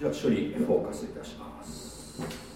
じゃあ処理フォーカスいたします。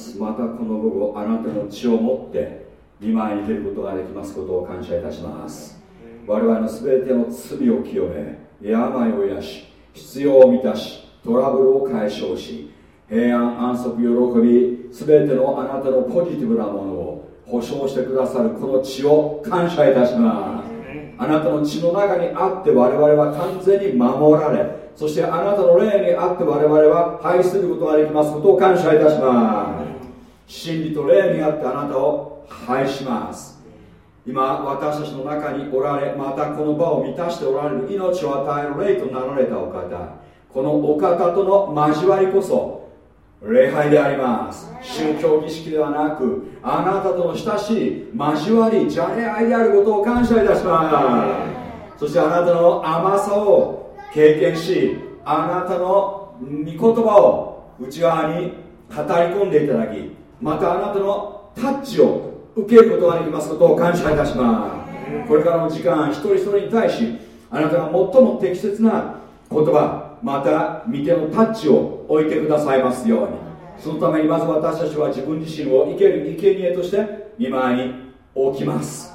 ます。またこの午後あなたの血を持って見舞いに出ることができますことを感謝いたします。我々の全ての罪を清め病を癒し必要を満たしトラブルを解消し平安安息喜び全てのあなたのポジティブなものを保証してくださるこの血を感謝いたします。あなたの血の中にあって我々は完全に守られそしてあなたの霊にあって我々は愛することができますことを感謝いたします真理と霊にあってあなたを拝します。今私たちの中におられまたこの場を満たしておられる命を与える霊となられたお方。このお方との交わりこそ礼拝であります。宗教儀式ではなくあなたとの親しい交わりじゃれ合いであることを感謝いたします。そしてあなたの甘さを経験しあなたの御言葉を内側に語り込んでいただきまたあなたのタッチを受けることができますことを感謝いたします。これからの時間一人一人に対しあなたが最も適切な言葉また見てのタッチを置いてくださいますように。そのためにまず私たちは自分自身を生ける生贄として見舞いに置きます。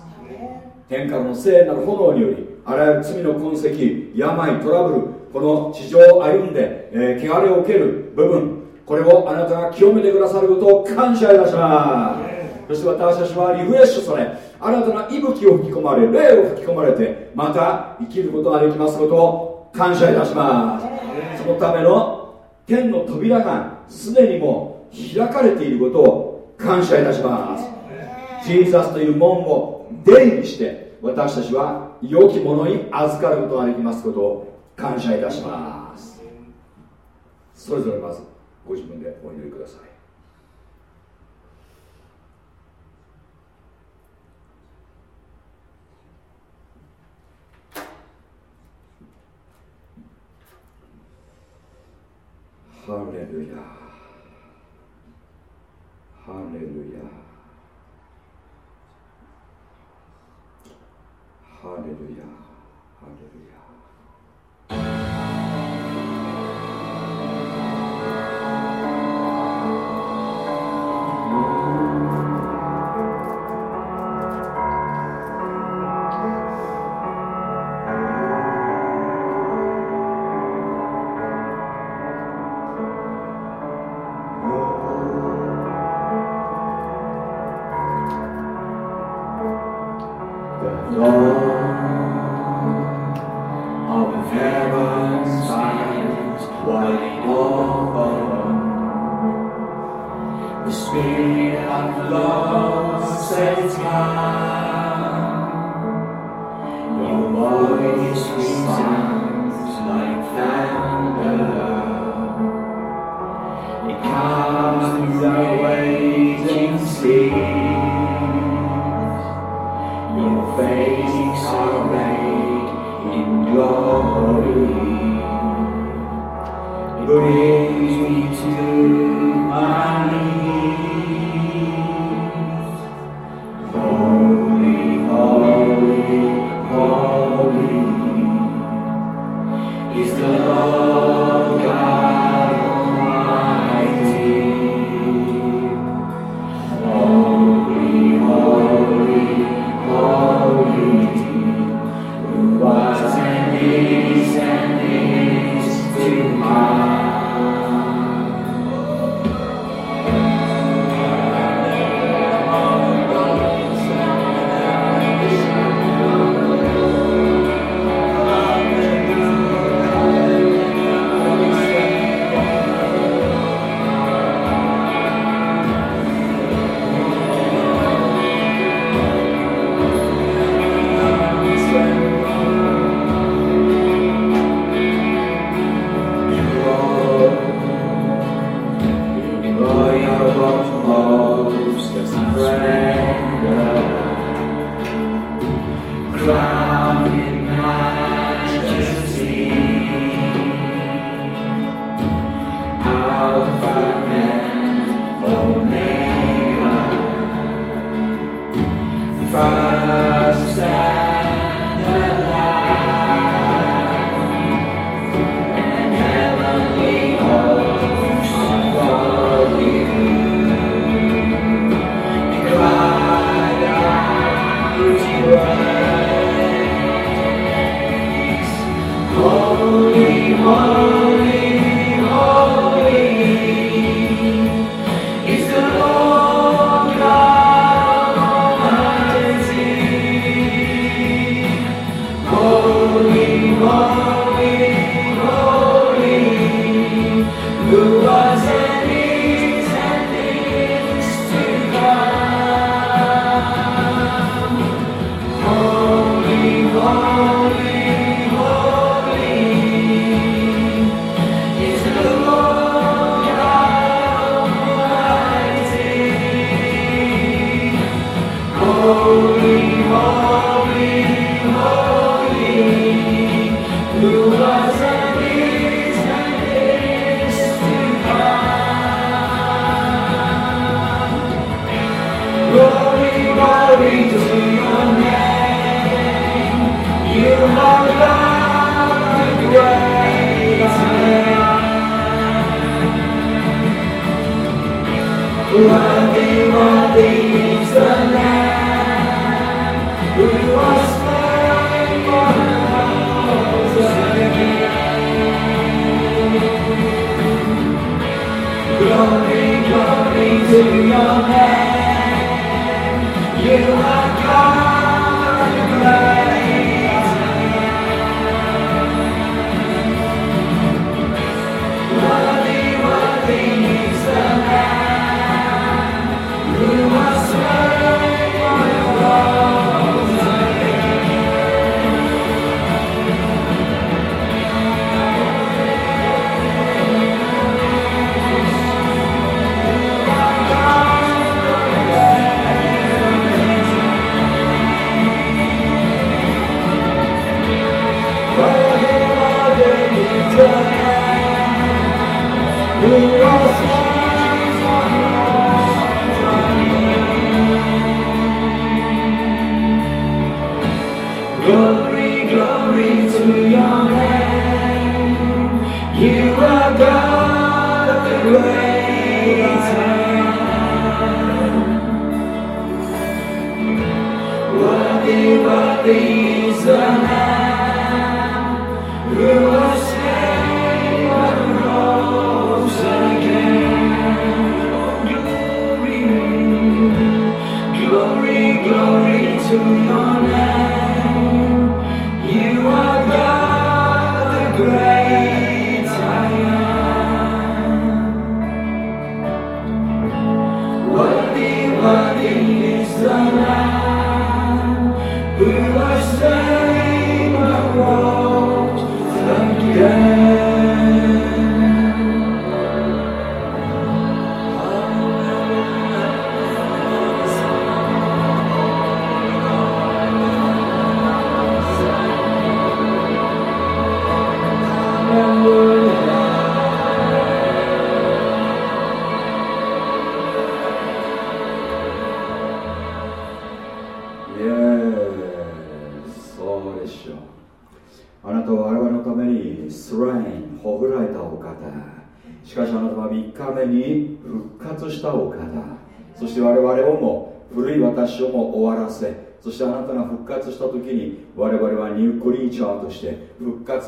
天下の聖なる炎によりあらゆる罪の痕跡病トラブルこの地上を歩んで、えー、汚れを受ける部分これをあなたが清めてくださることを感謝いたします。そして私たちはリフレッシュされ新たな息吹を吹き込まれ霊を吹き込まれてまた生きることができますことを感謝いたします。そのための天の扉がすでにも開かれていることを感謝いたします。ジーザスという門を出入りして私たちは良きものに預かることができますことを感謝いたします。それぞれまずご自分でお祈りください。ハレルヤ。ハレルヤ。ハレルヤ。ハレルヤ。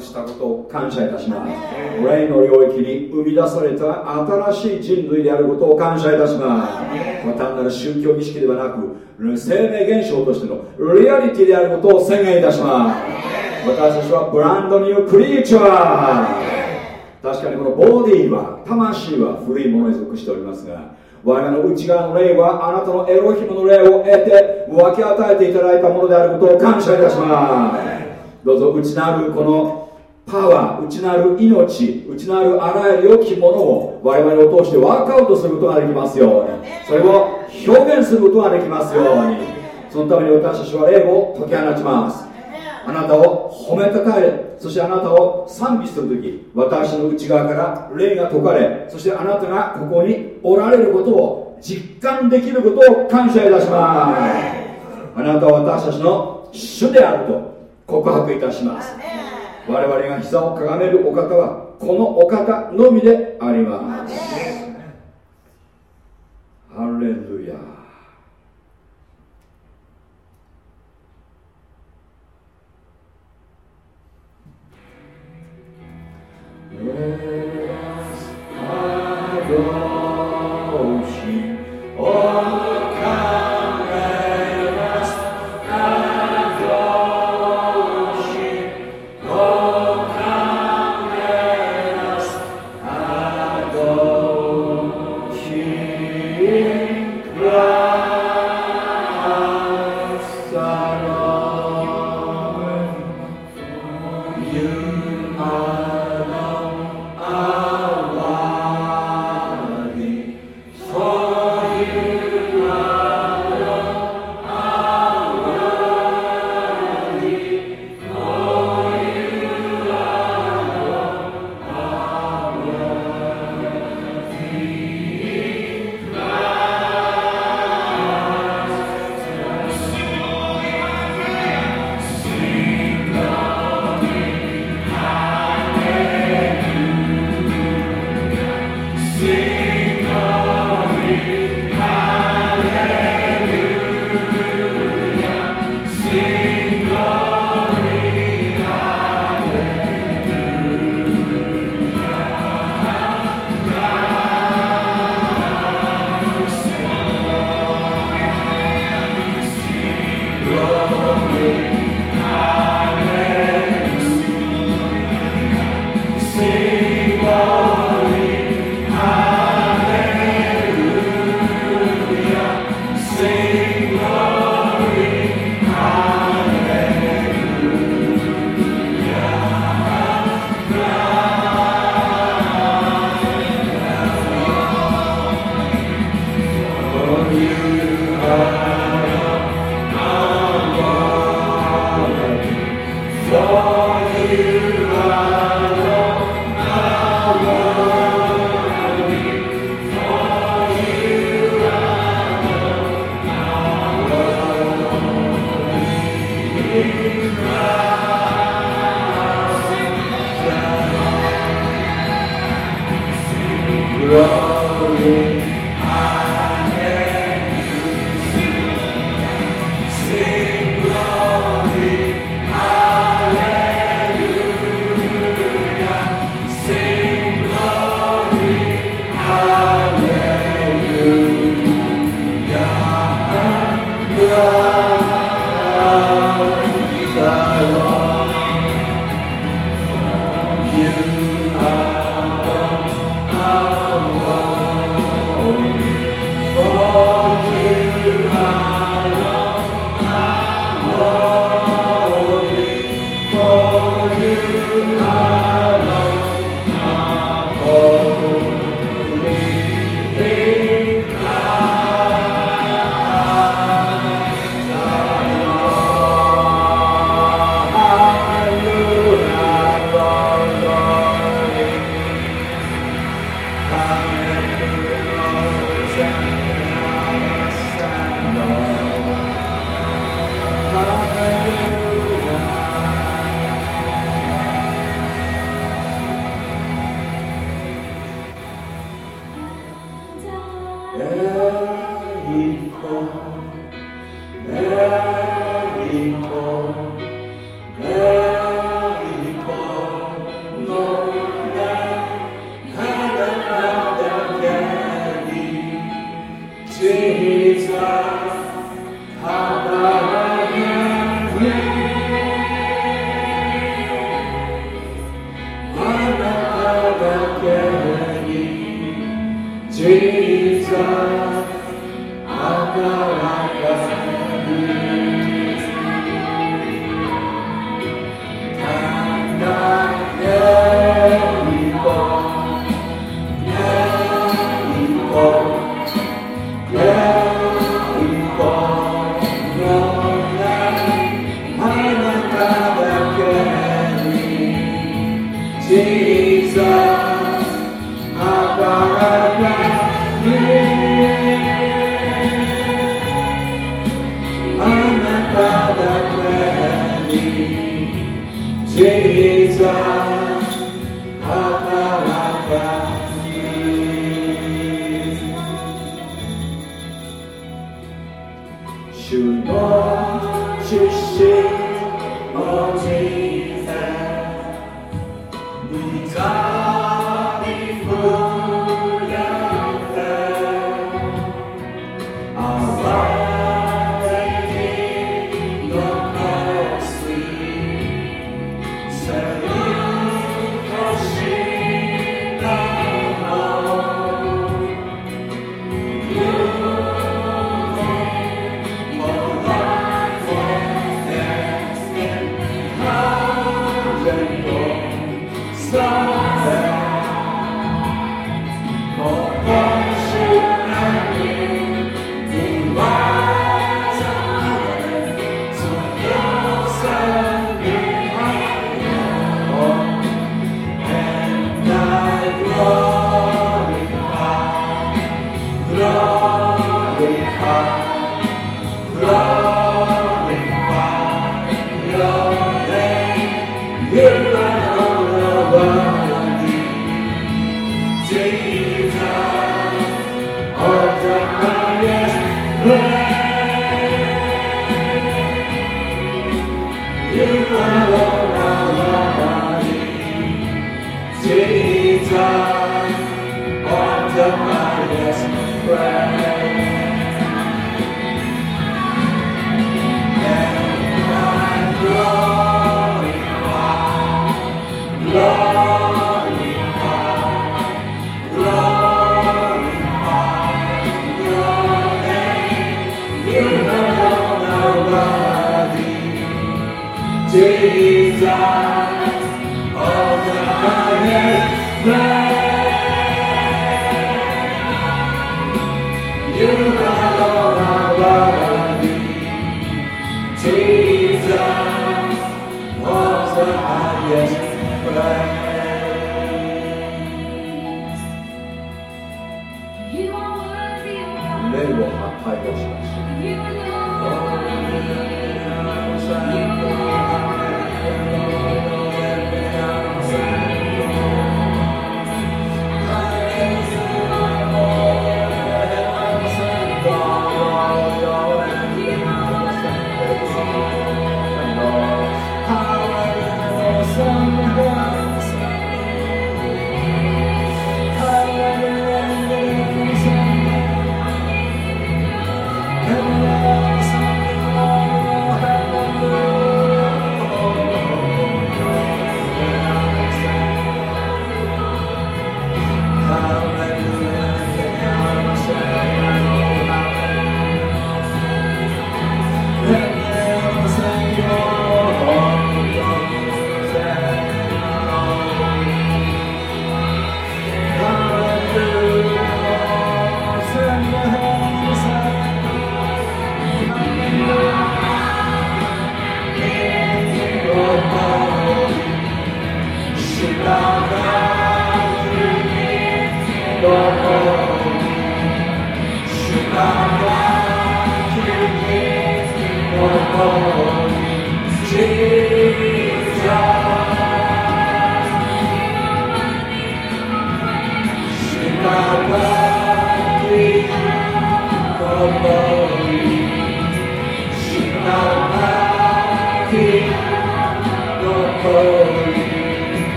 したことを感謝いたします。霊の領域に生み出された新しい人類であることを感謝いたします。単なる宗教儀式ではなく生命現象としてのリアリティであることを宣言いたします。私たちはブランドニュークリーチャー確かにこのボディは魂は古いものに属しておりますが我々の内側の霊はあなたのエロヒムの霊を得て分け与えていただいたものであることを感謝いたしますどうぞ内なるこのパワー内なる命内なるあらゆる良きものを我々を通してワークアウトすることができますように。それを表現することができますように。そのために私たちは霊を解き放ちます。あなたを褒めたたえそしてあなたを賛美するとき私の内側から霊が解かれそしてあなたがここにおられることを実感できることを感謝いたします。あなたは私たちの主であると告白いたします。我々が膝をかがめるお方はこのお方のみであります。ハレルヤ。ー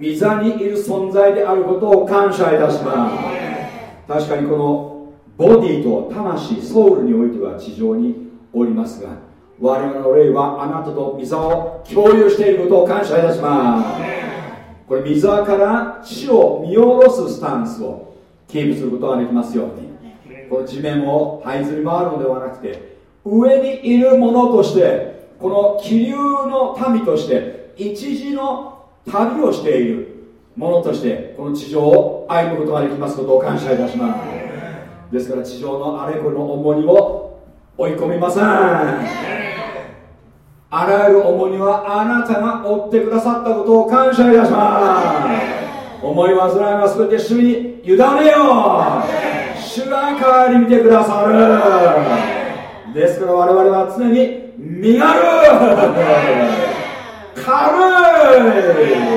御座にいる存在であることを感謝いたします。確かにこのボディと魂ソウルにおいては地上におりますが我々の霊はあなたと御座を共有していることを感謝いたします。これ御座から地を見下ろすスタンスをキープすることができますように。この地面を這いずり回るのではなくて上にいるものとしてこの気流の民として一時の旅をしているものとしてこの地上を歩むことができますことを感謝いたします。ですから地上のあれこれの重荷を追い込みません。あらゆる重荷はあなたが追ってくださったことを感謝いたします。思い煩いは全て主に委ねよう。主が代わり見てくださる。ですから我々は常に身軽。軽い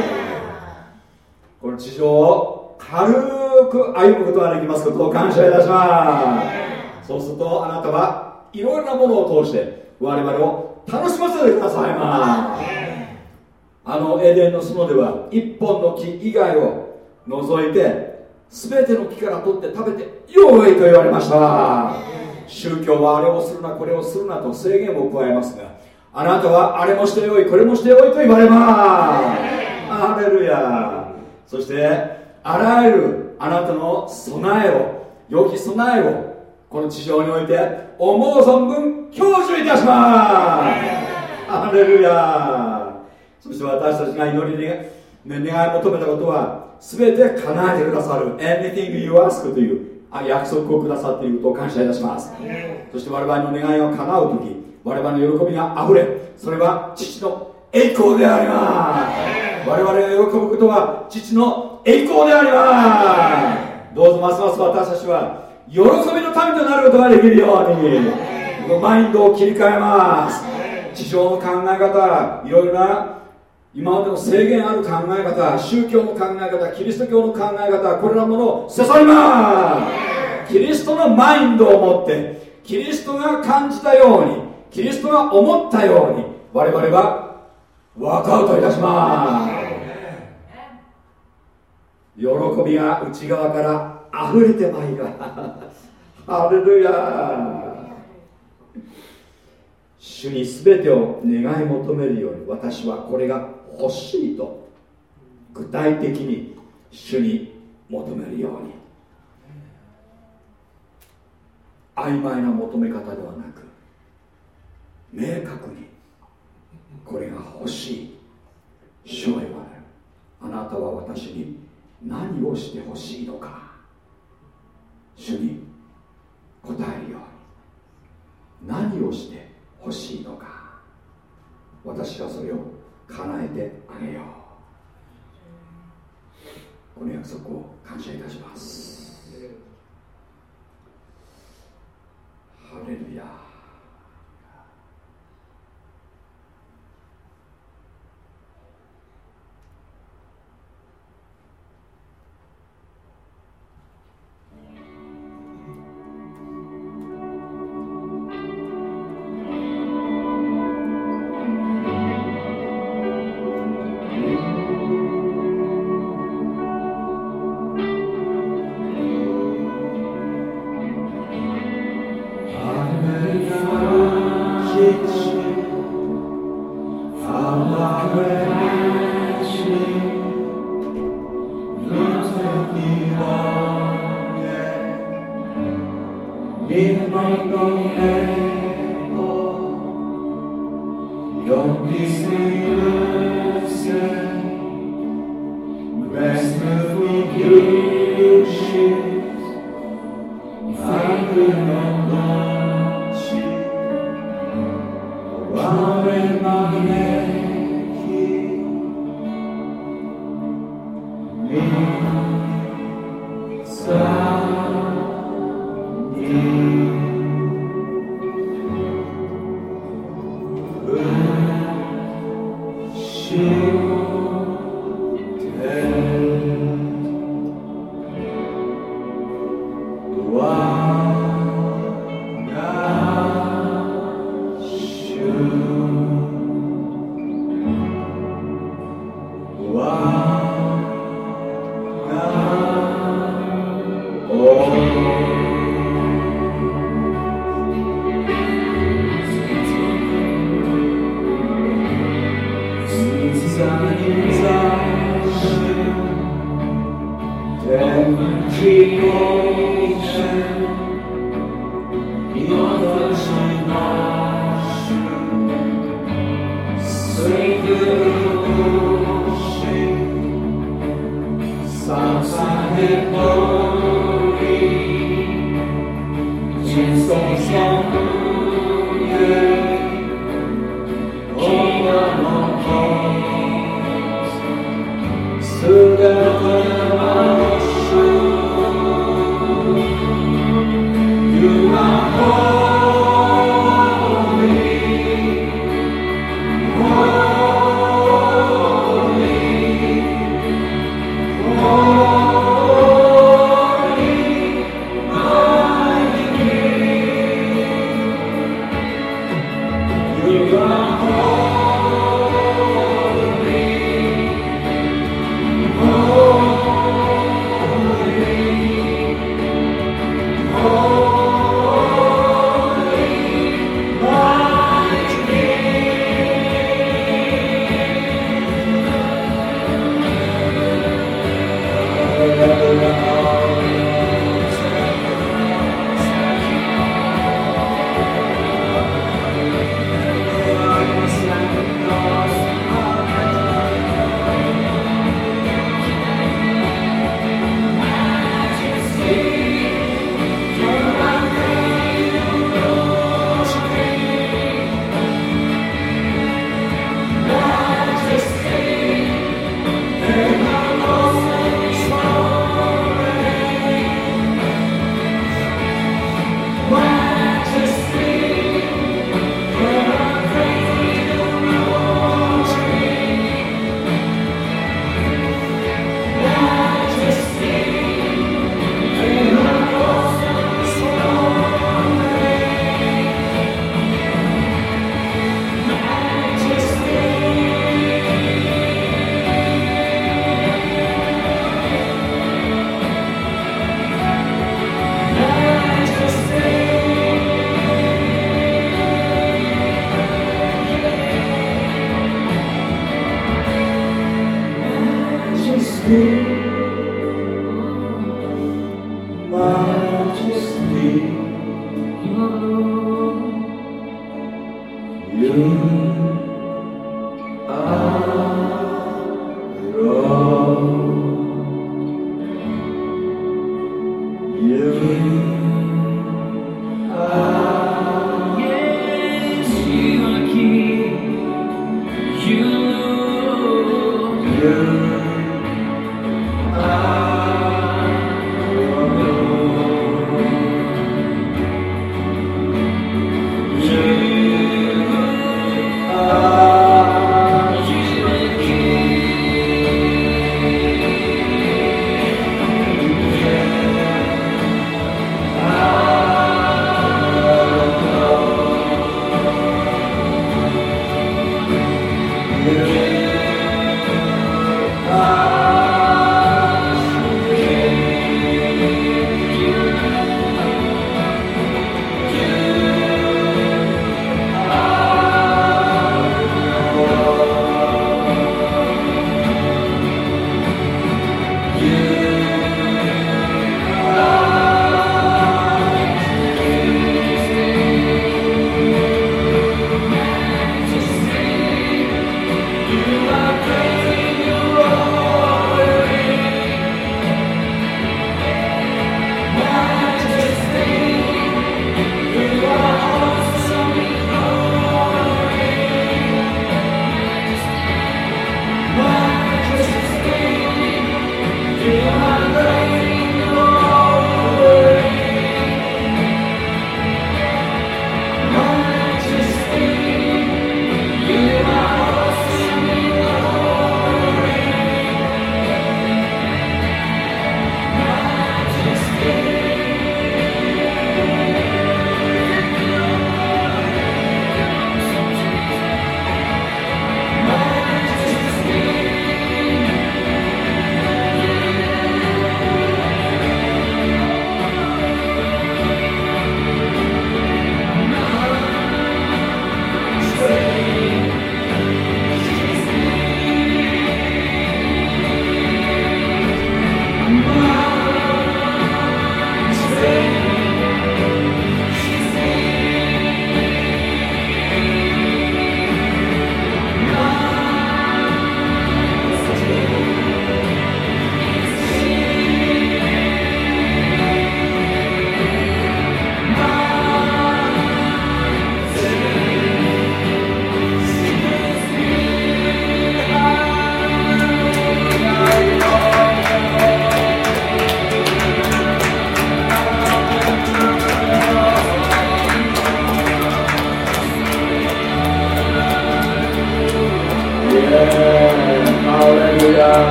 この地上を軽く歩むことができますことを感謝いたします。そうするとあなたはいろいろなものを通して我々を楽しませてください。ますあのエデンの園では一本の木以外を除いて全ての木から取って食べてよいと言われました。宗教はあれをするなこれをするなと制限を加えますがあなたはあれもしてよいこれもしてよいと言われます。アレルヤそしてあらゆるあなたの備えを良き備えをこの地上において思う存分享受いたしますアレルヤそして私たちが祈りに、ね、願い求めたことは全て叶えてくださる Anything you ask という約束をくださっていることを感謝いたしますそして我々の願いが叶う時我々の喜びがあふれそれは父の栄光であります。我々が喜ぶことは父の栄光であります。どうぞますます私たちは喜びの民となることができるようにこのマインドを切り替えます。地上の考え方いろいろな今までの制限ある考え方宗教の考え方キリスト教の考え方これらのものを刺さります。キリストのマインドを持ってキリストが感じたようにキリストが思ったように我々はワークアウトいたします。喜びが内側から溢れてまいりますハレルヤ主に全てを願い求めるように私はこれが欲しいと具体的に主に求めるように。曖昧な求め方ではなく明確にこれが欲しい。主は言われるあなたは私に何をしてほしいのか。主に答えるように。何をしてほしいのか。私がそれを叶えてあげよう。この約束を感謝いたします。ハレルヤ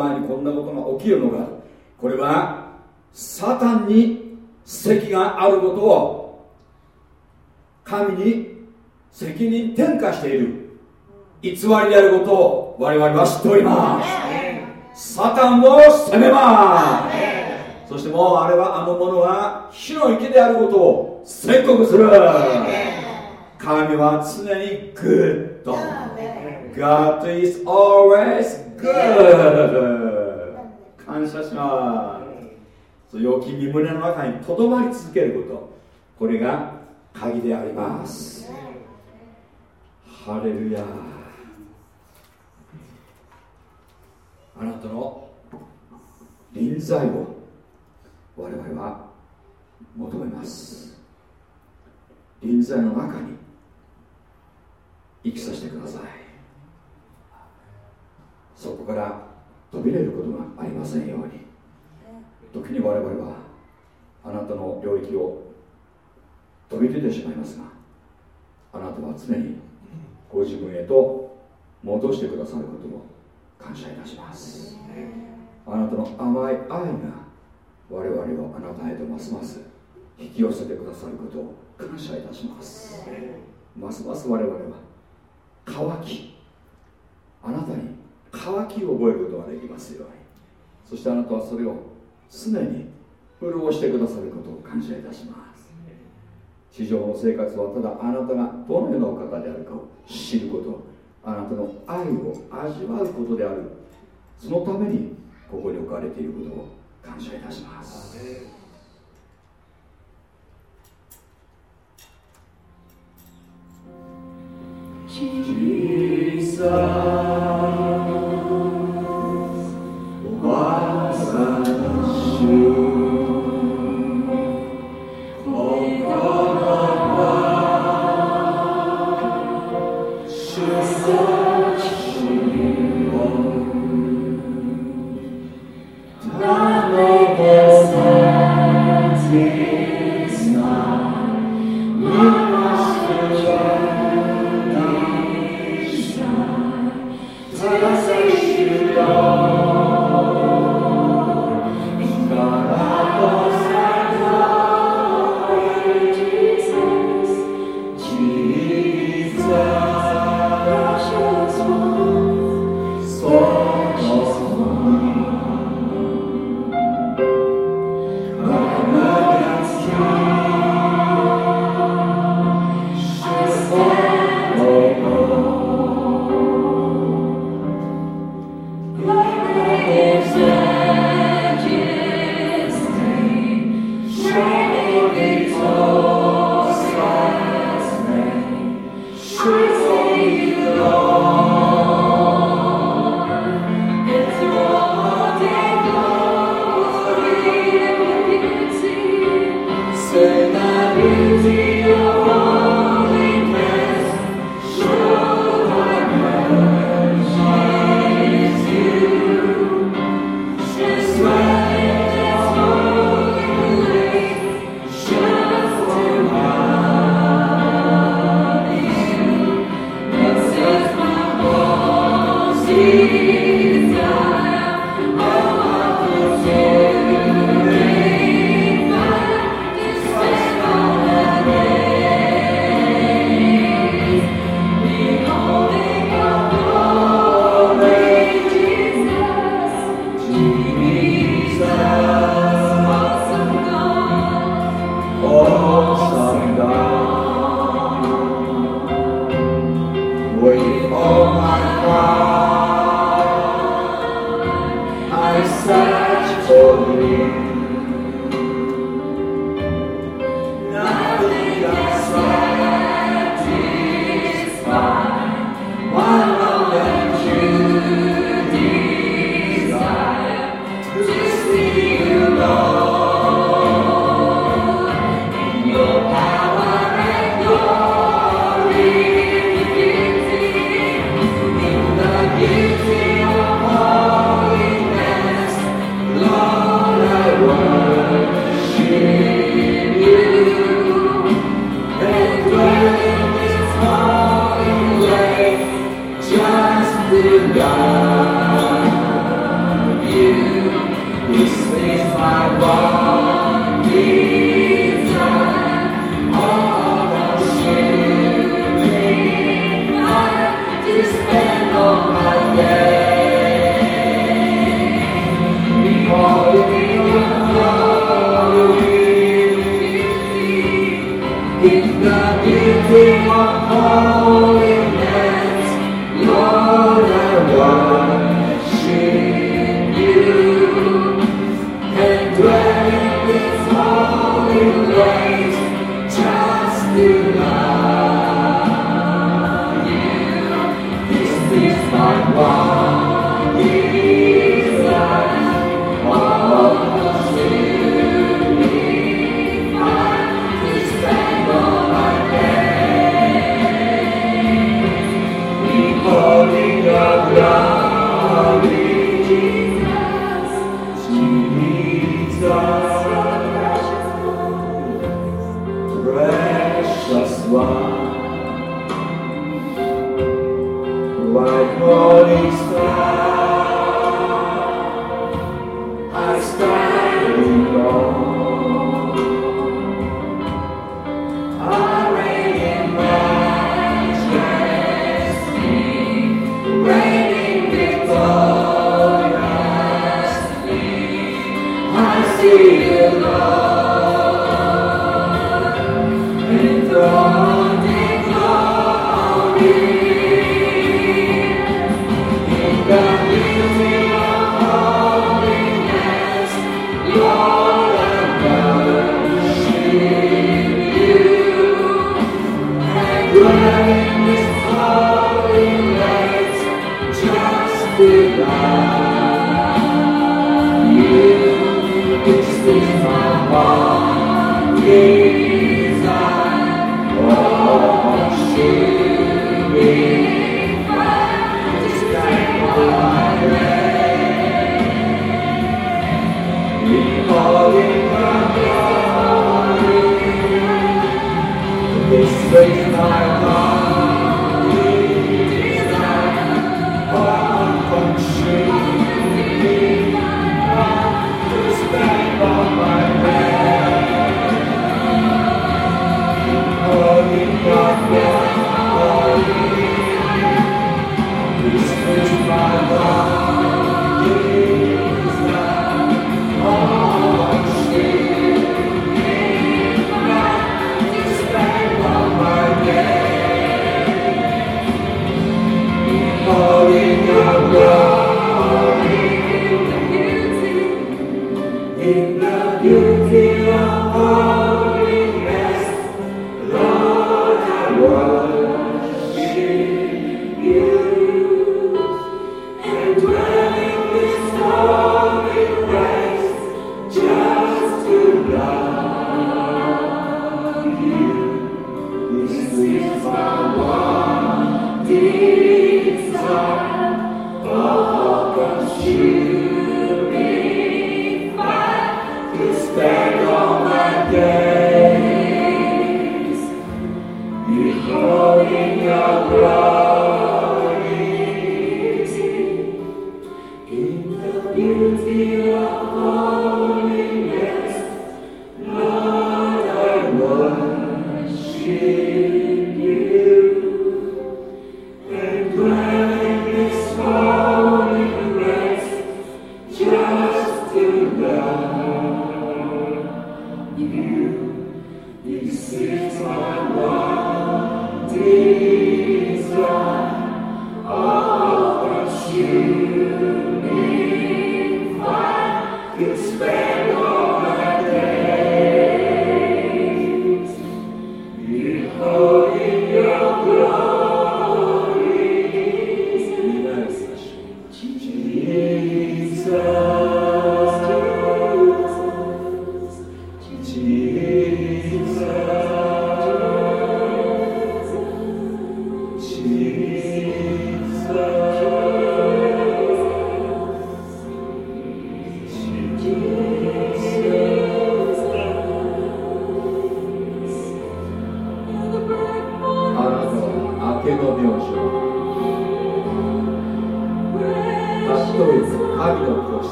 前にこんなことが起きるのか。これはサタンに責があることを神に責任転嫁している偽りであることを我々は知っております。サタンを責めます。そしてもうあれはあの者は火の池であることを宣告する。神は常に good。God is always good 感謝します。良き身胸の中にとどまり続けること。これが鍵であります。ハレルヤあなたの臨在を我々は求めます。臨在の中に生きさせてください。から飛び出ることがありませんように。時に我々はあなたの領域を飛び出てしまいますがあなたは常にご自分へと戻してくださることを感謝いたします。あなたの甘い愛が我々をあなたへとますます引き寄せてくださることを感謝いたします。ますます我々は乾きあなたに乾きを覚えることができますように。そしてあなたはそれを常に潤してくださることを感謝いたします。地上の生活はただあなたがどのようなお方であるかを知ることあなたの愛を味わうことである。そのためにここに置かれていることを感謝いたします。小さ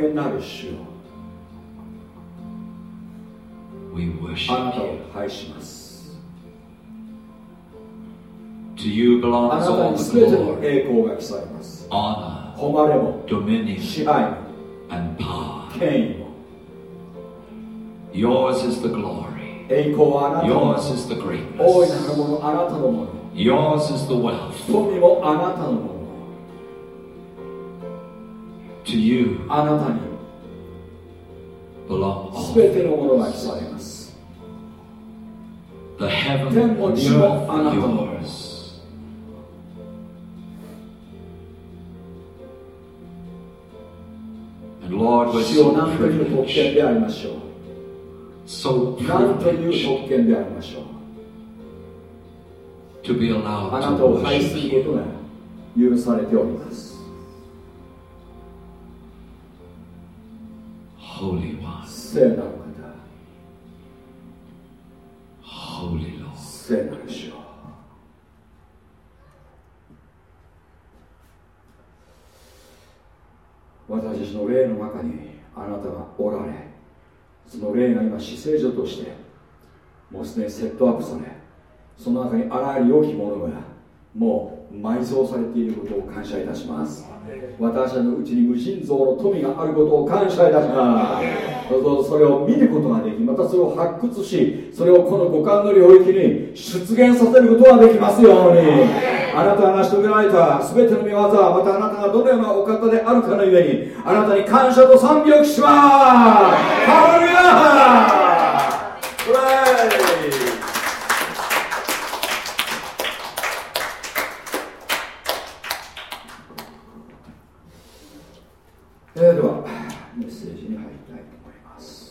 厳なる主よ We あなたを.愛します To you あ belongs all に the glory, honor, dominion, and power. Yours is the glory. Yours is the greatness. Yours is the wealth. To you あなたに all. 全てのものが来されます The heaven 天 and も地もあなたの Lord, 主を so 何という特権でありましょう so 何という特権でありましょう to be allowed あな to たを愛すること you. が許されております Holy One, 聖なる方 Holy Lord. 聖なる主よ私たちの霊の中にあなたがおられその霊が今死聖所としてもうすでにセットアップされその中にあらゆる良きものがもう埋蔵されていることを感謝いたします。私のうちに無尽蔵の富があることを感謝いたします。どうぞそれを見ることができまたそれを発掘しそれをこの五感の領域に出現させることができますように。あなたが成し遂げられた全ての御業またあなたがどのようなお方であるかのゆえにあなたに感謝と賛美をします。ハルヤプレイえーではメッセージに入りたいと思います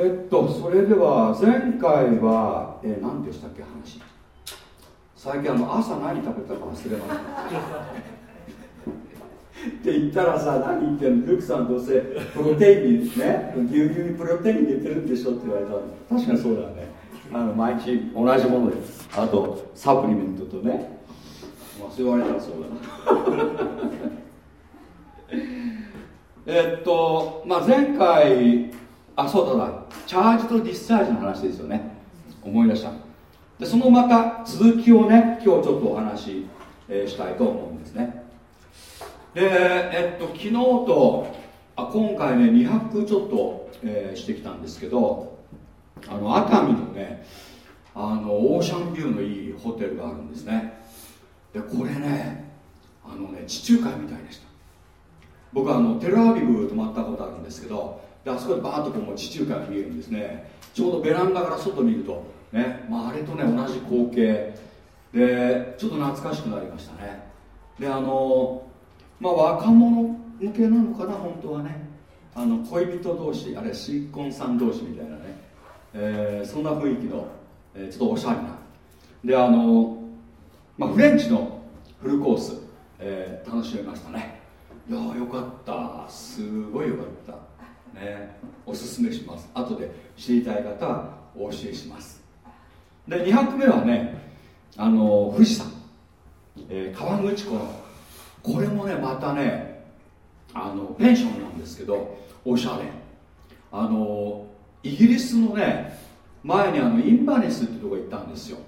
えっとそれでは前回は、えー、何でしたっけ話。最近あの朝何食べたか忘れました。って言ったらさ何言ってんのルクさんどうせプロテインにね牛乳にプロテイン入れてるんでしょって言われたら確かにそうだよね。あの毎日同じものです。あとサプリメントとね。まあそう言われたらそうだな えっとまあ前回あそうだだチャージとディスチャージの話ですよね。思い出した。でそのまた続きをね今日ちょっとお話し、えーしたいと思うんですね。でえっと昨日とあ今回ね2泊ちょっと、えーしてきたんですけどあの熱海のねあのオーシャンビューのいいホテルがあるんですね。でこれねあのね地中海みたいでした。僕はあのテルアビブ泊まったことあるんですけどであそこでバーッとこう地中海が見えるんですね。ちょうどベランダから外見るとね、まあ、あれとね同じ光景。でちょっと懐かしくなりましたね。であのまあ若者向けなのかな本当はね。あの恋人同士あれ新婚さん同士みたいなね、えーそんな雰囲気の、えーちょっとおしゃれな。であの、まあ、フレンチのフルコース、えー楽しめましたね。いやーよかった。すごいよかった。ねおすすめします。後で知りたい方はお教えします。で2泊目はねあの富士山、えー河口湖のこれもねまたねあのペンションなんですけどおしゃれ。あのイギリスのね前にあのインバネスってとこ行ったんですよ。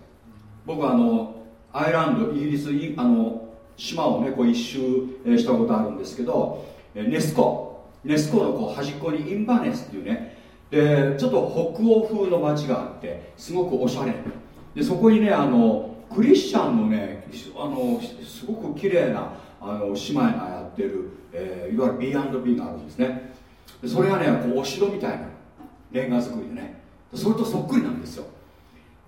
僕はあのアイランドイギリスあの島をねこう一周したことあるんですけどネスコネスコのこう端っこにインバネスっていうね。でちょっと北欧風の街があってすごくおしゃれ。でそこにねあのクリスチャンのねあのすごく綺麗なあの姉妹がやってる、えー、いわゆる B&B があるんですね。でそれがねこうお城みたいなレンガ作りでね。それとそっくりなんですよ。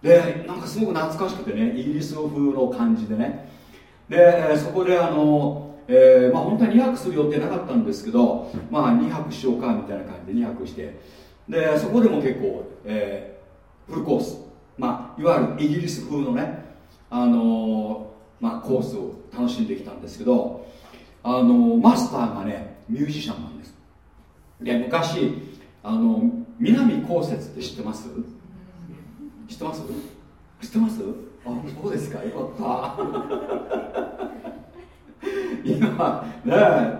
でなんかすごく懐かしくてねイギリス風の感じでね。でそこであの、えー、まあ本当は2泊する予定なかったんですけどまあ2泊しようかみたいな感じで2泊してでそこでも結構、えー、フルコース。まあいわゆるイギリス風のねあのー、まあ、コースを楽しんできたんですけどあのマスターがねミュージシャンなんです。で昔あの南こうせつって知ってます？知ってます？知ってます？あそうですか。よかった。今ね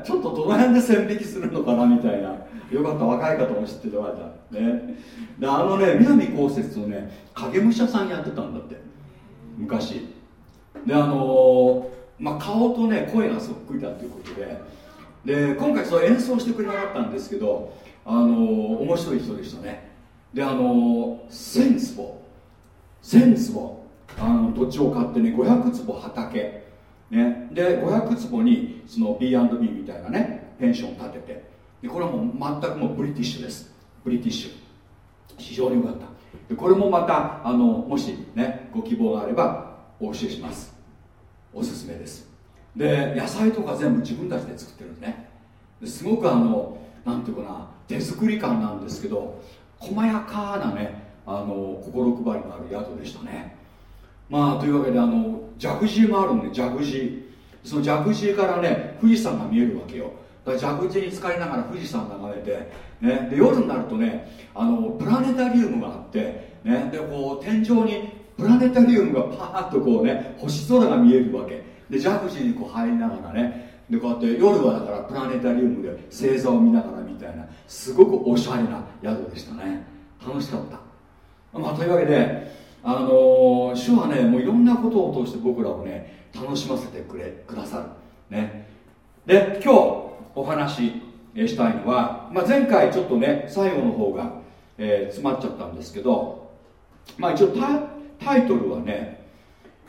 ちょっとどの辺で線引きするのかなみたいな。よかった若い方も知っててもらったね。であのね南こうせつのね影武者さんやってたんだって。昔。であのー、まあ、顔とね声がそっくりだということで。で今回そう演奏してくれなかったんですけどあのー、面白い人でしたね。であのー、1000坪1000坪あの土地を買ってね500坪畑。ね。で500坪にその B&B みたいなねペンションを建てて。でこれはもう全くもうブリティッシュです。ブリティッシュ。非常に良かった。でこれもまたあのもしねご希望があればお教えします。おすすめです。で野菜とか全部自分たちで作ってるんですねすごくあのなんていうかな手作り感なんですけど細やかなねあの心配りのある宿でしたね。まあというわけであのジャグジーもあるんでジャグジーそのジャグジーからね富士山が見えるわけよ。だからジャグジーに浸かりながら富士山眺めて、ね、で夜になるとねあのプラネタリウムがあって、ね、でこう天井にプラネタリウムがパーッとこうね星空が見えるわけ。でジャグジーにこう入りながらね。でこうやって夜はだからプラネタリウムで星座を見ながらみたいなすごくおしゃれな宿でしたね。楽しかった。まあというわけであの、主はねもういろんなことを通して僕らをね楽しませてくれくださる。ね。で今日お話ししたいのは、まあ、前回ちょっとね最後の方が、えー、詰まっちゃったんですけどまあ一応タイトルはね、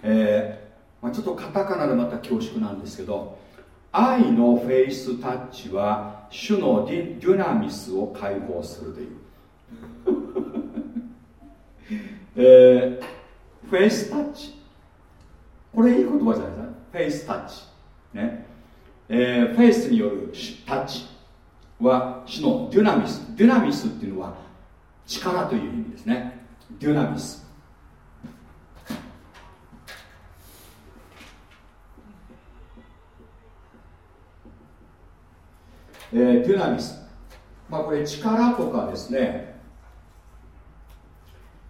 えーまあ、ちょっとカタカナでまた恐縮なんですけど愛の faith touch は主のデュナミスを解放するという えー、 faith touchこれいい言葉じゃないですか？ faith touch ね。えー、フェイスによるタッチは主のデュナミス。デュナミスっていうのは力という意味ですね。デュナミス。えー、デュナミス。まあこれ力とかですね。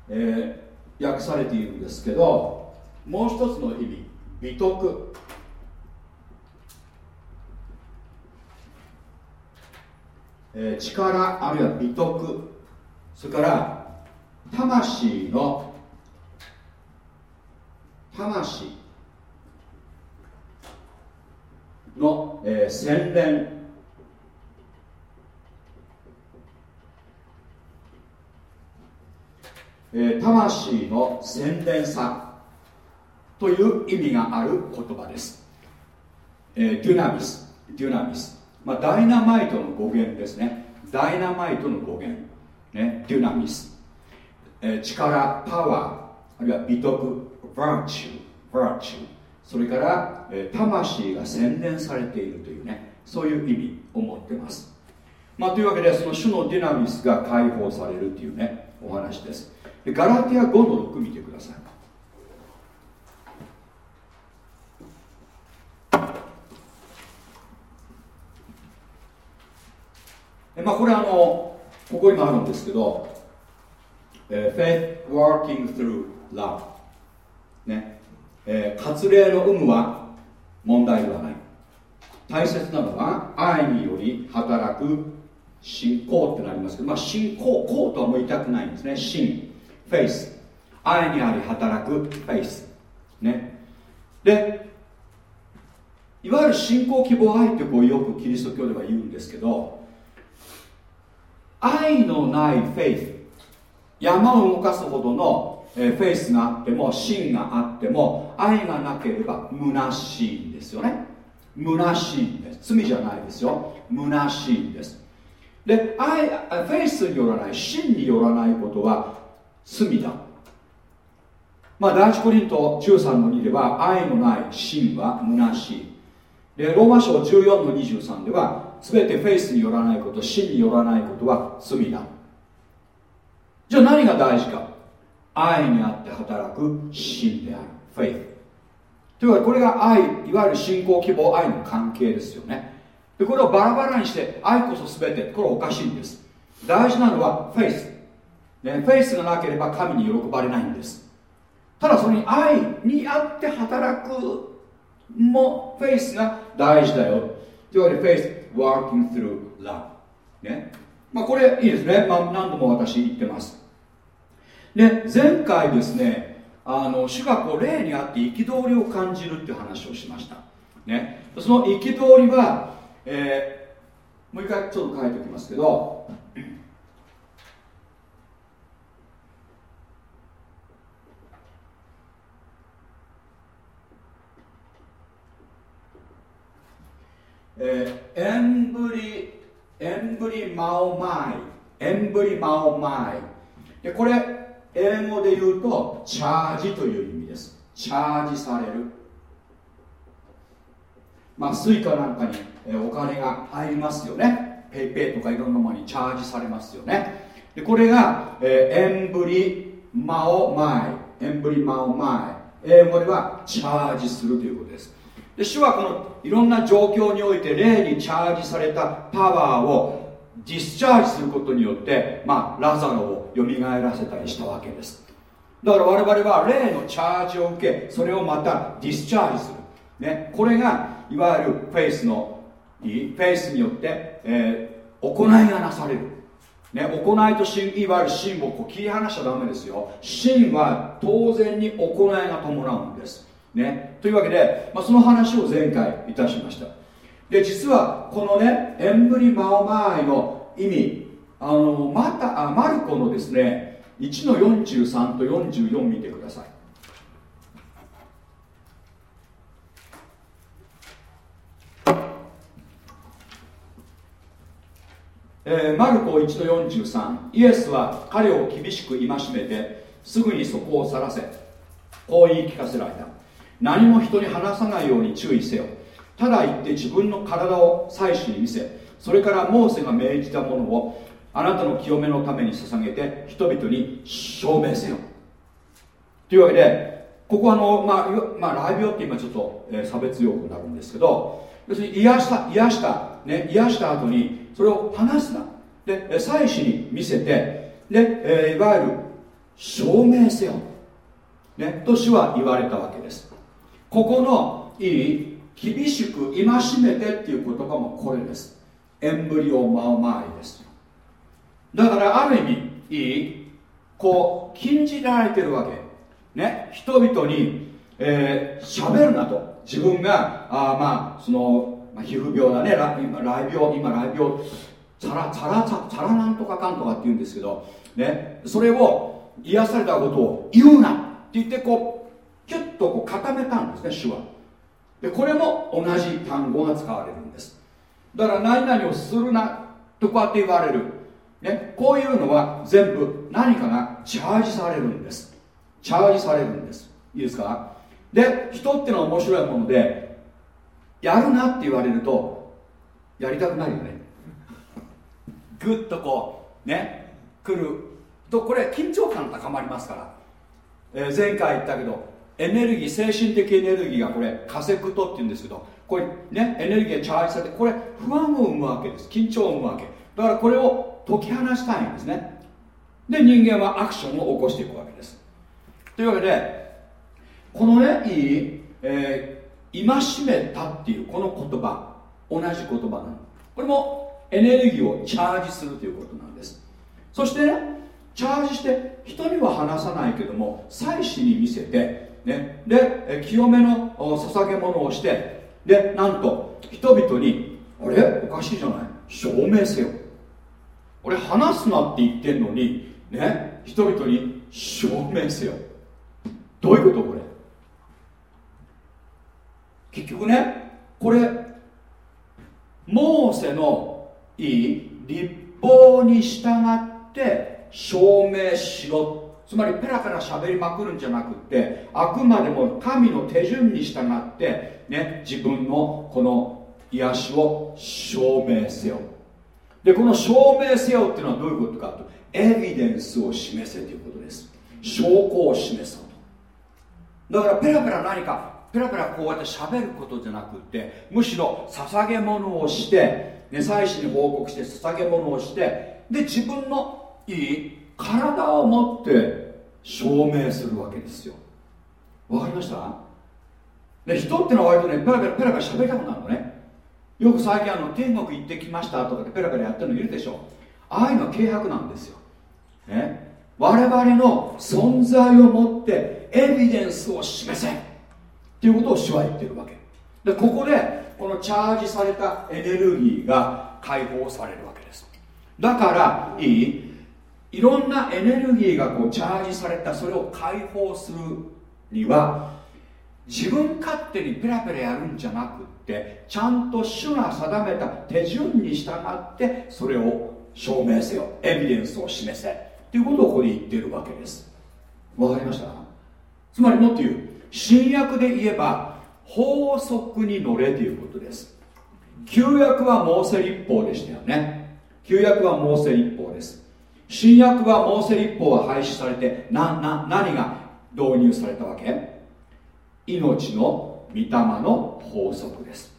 えー、訳されているんですけどもう一つの意味美徳。えー、力あるいは美徳。それから魂の魂の、えー、洗練。え、魂の洗練さという意味がある言葉です、え、デュナミスデュナミス、まあ、ダイナマイトの語源ですね。ダイナマイトの語源、ね、デュナミス、え、力パワーあるいは美徳バーチューバーチューそれから、え、魂が洗練されているというねそういう意味を持ってます。まあ、というわけでその種のデュナミスが解放されるというねお話です。でガラティア5の6見てください。まあ、これあのここにもあるんですけど、えー、faith working through love ね、えー、割礼の有無は問題ではない。大切なのは愛により働く信仰ってなりますけど、まあ、信仰こうとはもう言いたくないんですね。信。フェイス。愛にあり働くフェイス。ね。でいわゆる信仰希望愛ってこうよくキリスト教では言うんですけど愛のないフェイス。山を動かすほどの、 faith があっても信があっても愛がなければ虚しいんですよね。虚しいんです。罪じゃないですよ。虚しいんです。で愛フェイスによらない真によらないことは罪だまあ第一コリント13の2では愛のない真は虚しい。でローマ書14の23では全てフェイスによらないこと真によらないことは罪だじゃあ何が大事か。愛にあって働く真である。フェイスというわけでこれが愛いわゆる信仰希望愛の関係ですよね。でこれをバラバラにして愛こそ全てこれおかしいんです。大事なのは faith、ね、 faith がなければ神に喜ばれないんです。ただそれに愛にあって働くもフェイスが大事だよ。というわけでフェイス working through love ね。まあこれいいですね、まあ、何度も私言ってます。で前回ですねあの主がこう霊にあって憤りを感じるっていう話をしました。ね。その憤りは、えー、もう一回ちょっと書いておきますけどえ、エンブリエンブリマオマイエンブリマオマイでこれ英語で言うとチャージという意味です。チャージされる。まあスイカなんかにお金が入りますよね。ペイペイとかいろんなものにチャージされますよね。でこれが、えー、エンブリマオマイエンブリマオマイ英語ではチャージするということです。で主はこのいろんな状況において霊にチャージされたパワーをディスチャージすることによって、まあ、ラザロをよみがえらせたりしたわけです。だから我々は霊のチャージを受けそれをまたディスチャージする、ね、これがいわゆるフェイスのフェイスによって、えー、行いがなされる、ね、行いと真いわゆる真をこう切り離しちゃダメですよ。真は当然に行いが伴うんです。ね、というわけで、まあ、その話を前回いたしました。で実はこのねエンブリマオマーイの意味あのまたあマルコのですね1の43と44見てください。えー、マルコ1の43イエスは彼を厳しく戒めてすぐにそこを去らせこう言い聞かせられた何も人に話さないように注意せよ。ただ言って自分の体を祭司に見せそれからモーセが命じたものをあなたの清めのために捧げて人々に証明せよ。というわけでここはあの、まあ、まあ、ライ病って今ちょっと、え、差別用語になるんですけど要するに癒した癒した、ね、癒した後にそれを話すな。で祭司に見せてで、えー、いわゆる証明せよ、ね、と主は言われたわけです。ここのいい厳しく戒めてっていう言葉もこれです。エンブリオマオマイですだからある意味いいこう禁じられてるわけ。ね人々にえー、喋るなと。自分があまあその、まあ、皮膚病だね。今雷病今雷病。チャラチャラチャラなんとかかんとかって言うんですけど。ねそれを癒されたことを言うなって言ってこうとこう固めたんですね主は。でこれも同じ単語が使われるんです。だから何々をするなとこうやって言われる、ね、こういうのは全部何かがチャージされるんです。チャージされるんです。いいですか？で人ってのは面白いものでやるなって言われるとやりたくなるよね。ぐっとこうね来る。とこれ緊張感高まりますから、えー、前回言ったけどエネルギー精神的エネルギーがこれカセクトっていうんですけどこれねエネルギーがチャージされてこれ不安を生むわけです。緊張を生むわけ。だからこれを解き放したいんですね。で人間はアクションを起こしていくわけです。というわけでこのねいい、えー、戒めたっていうこの言葉同じ言葉なの。これもエネルギーをチャージするということなんです。そしてねチャージして人には話さないけども祭祀に見せてね、で清めの捧げ物をしてでなんと人々にあれ？おかしいじゃない。証明せよ。俺話すなって言ってんのにね。人々に証明せよ。どういうことこれ？結局ねこれモーセのいい立法に従って証明しろってつまりペラペラ喋りまくるんじゃなくってあくまでも神の手順に従ってね自分のこの癒しを証明せよ。でこの証明せよっていうのはどういうことかとエビデンスを示せということです。証拠を示すこと。だからペラペラ何かペラペラこうやって喋ることじゃなくってむしろ捧げ物をしてね祭司に報告して捧げ物をしてで自分のいい体を持って証明するわけですよ。わかりました？で人ってのは割とねペラペラペラペラ喋りたくなるのね。よく最近あの天国行ってきましたとかってペラペラやってるのいるでしょ。ああいうのは軽薄なんですよ、ね、我々の存在を持ってエビデンスを示せ。っていうことを主は言ってるわけ。でここでこのチャージされたエネルギーが解放されるわけです。だからいい？いろんなエネルギーがこうチャージされたそれを解放するには自分勝手にペラペラやるんじゃなくってちゃんと主が定めた手順に従ってそれを証明せよエビデンスを示せっていうことをここで言ってるわけです。わかりました？つまりもっと言う新約で言えば法則に乗れということです。旧約はモーセ立法でしたよね。旧約はモーセ立法です。新約はモーセ立法は廃止されてなな何が導入されたわけ？命の御霊の法則です。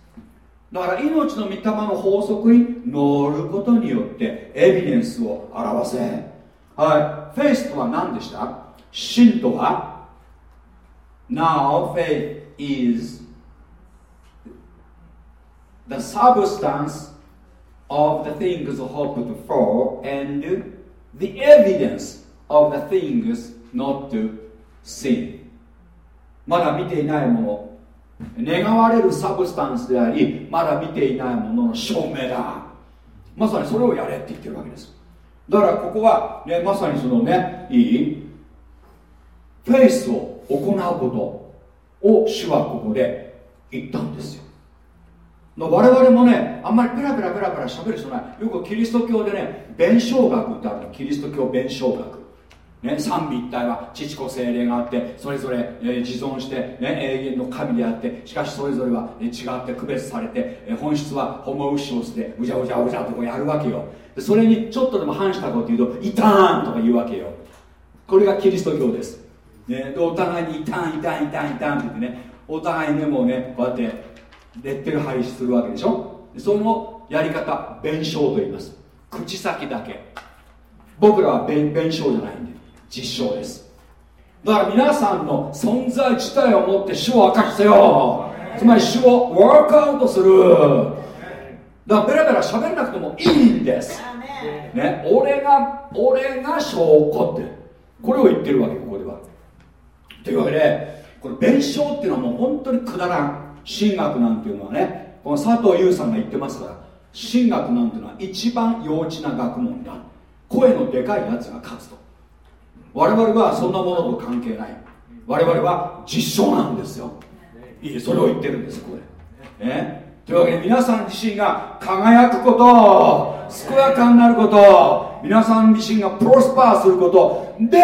だから命の御霊の法則に乗ることによってエビデンスを表せ。はい。フェイスとは何でした？信とは Now faith is the substance of the things hoped for and the evidence of the things not seen まだ見ていないもの。願われるサブスタンスでありまだ見ていないものの証明だ。まさにそれをやれって言ってるわけです。だからここは、ね、まさにそのねいいフェイスを行うことを主はここで言ったんですよ。我々もねあんまりペラペラペラペラ喋る人ない。よくキリスト教でね弁証学ってあるの。キリスト教弁証学。ね、三位一体は父子精霊があってそれぞれ、えー、自存して、ね、永遠の神であってしかしそれぞれは、ね、違って区別されて、えー、本質はホモウシオスでうじゃうじゃうじゃとこうやるわけよ。でそれにちょっとでも反したこと言うと「イターン」とか言うわけよ。これがキリスト教です、ね、でお互いに「イターンイターンイターン」って言ってねお互いにもうねこうやってレッテル貼りするわけでしょ？そのやり方弁証と言います。口先だけ。僕らは弁弁証じゃないんで実証です。だから皆さんの存在自体をもって主を明かしてよつまり主をワークアウトする。だからベラベラ喋らなくてもいいんです。ね俺が俺が証拠ってこれを言ってるわけここでは。というわけでこれ弁証っていうのはもう本当にくだらん神学なんていうのはねこの佐藤優さんが言ってますから神学なんていうのは一番幼稚な学問だ。声のでかいやつが勝つと。我々はそんなものと関係ない。我々は実証なんですよ。いいそれを言ってるんですこれ、ね、というわけで皆さん自身が輝くこと健やかになること皆さん自身がプロスパーすることで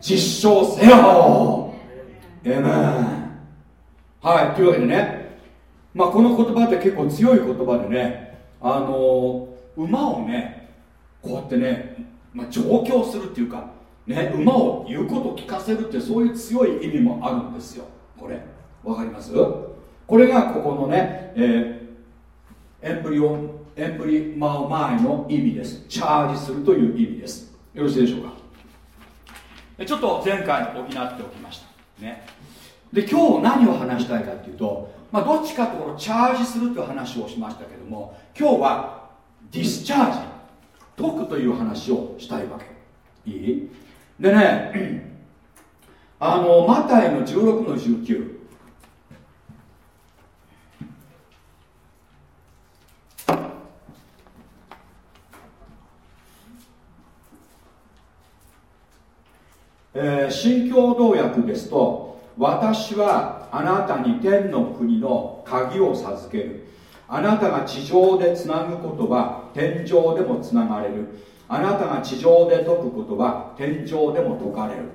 実証せよ。えめはいというわけでねまあこの言葉って結構強い言葉でねあの馬をねこうやってね、まあ、上京するっていうかね、馬を言うことを聞かせるってそういう強い意味もあるんですよ。これわかります？これがここのね、えー、エンブリオンエンブリマオ前の意味です。チャージするという意味です。よろしいでしょうか？ちょっと前回補っておきました。ね。で今日何を話したいかっていうと、まあ、どっちかってこのチャージするという話をしましたけども今日はディスチャージ解くという話をしたいわけ。いい？でねあのマタイの16の19えー、新共同訳ですと私はあなたに天の国の鍵を授ける。あなたが地上でつなぐことは天上でもつながれる。あなたが地上で解くことは天上でも解かれる。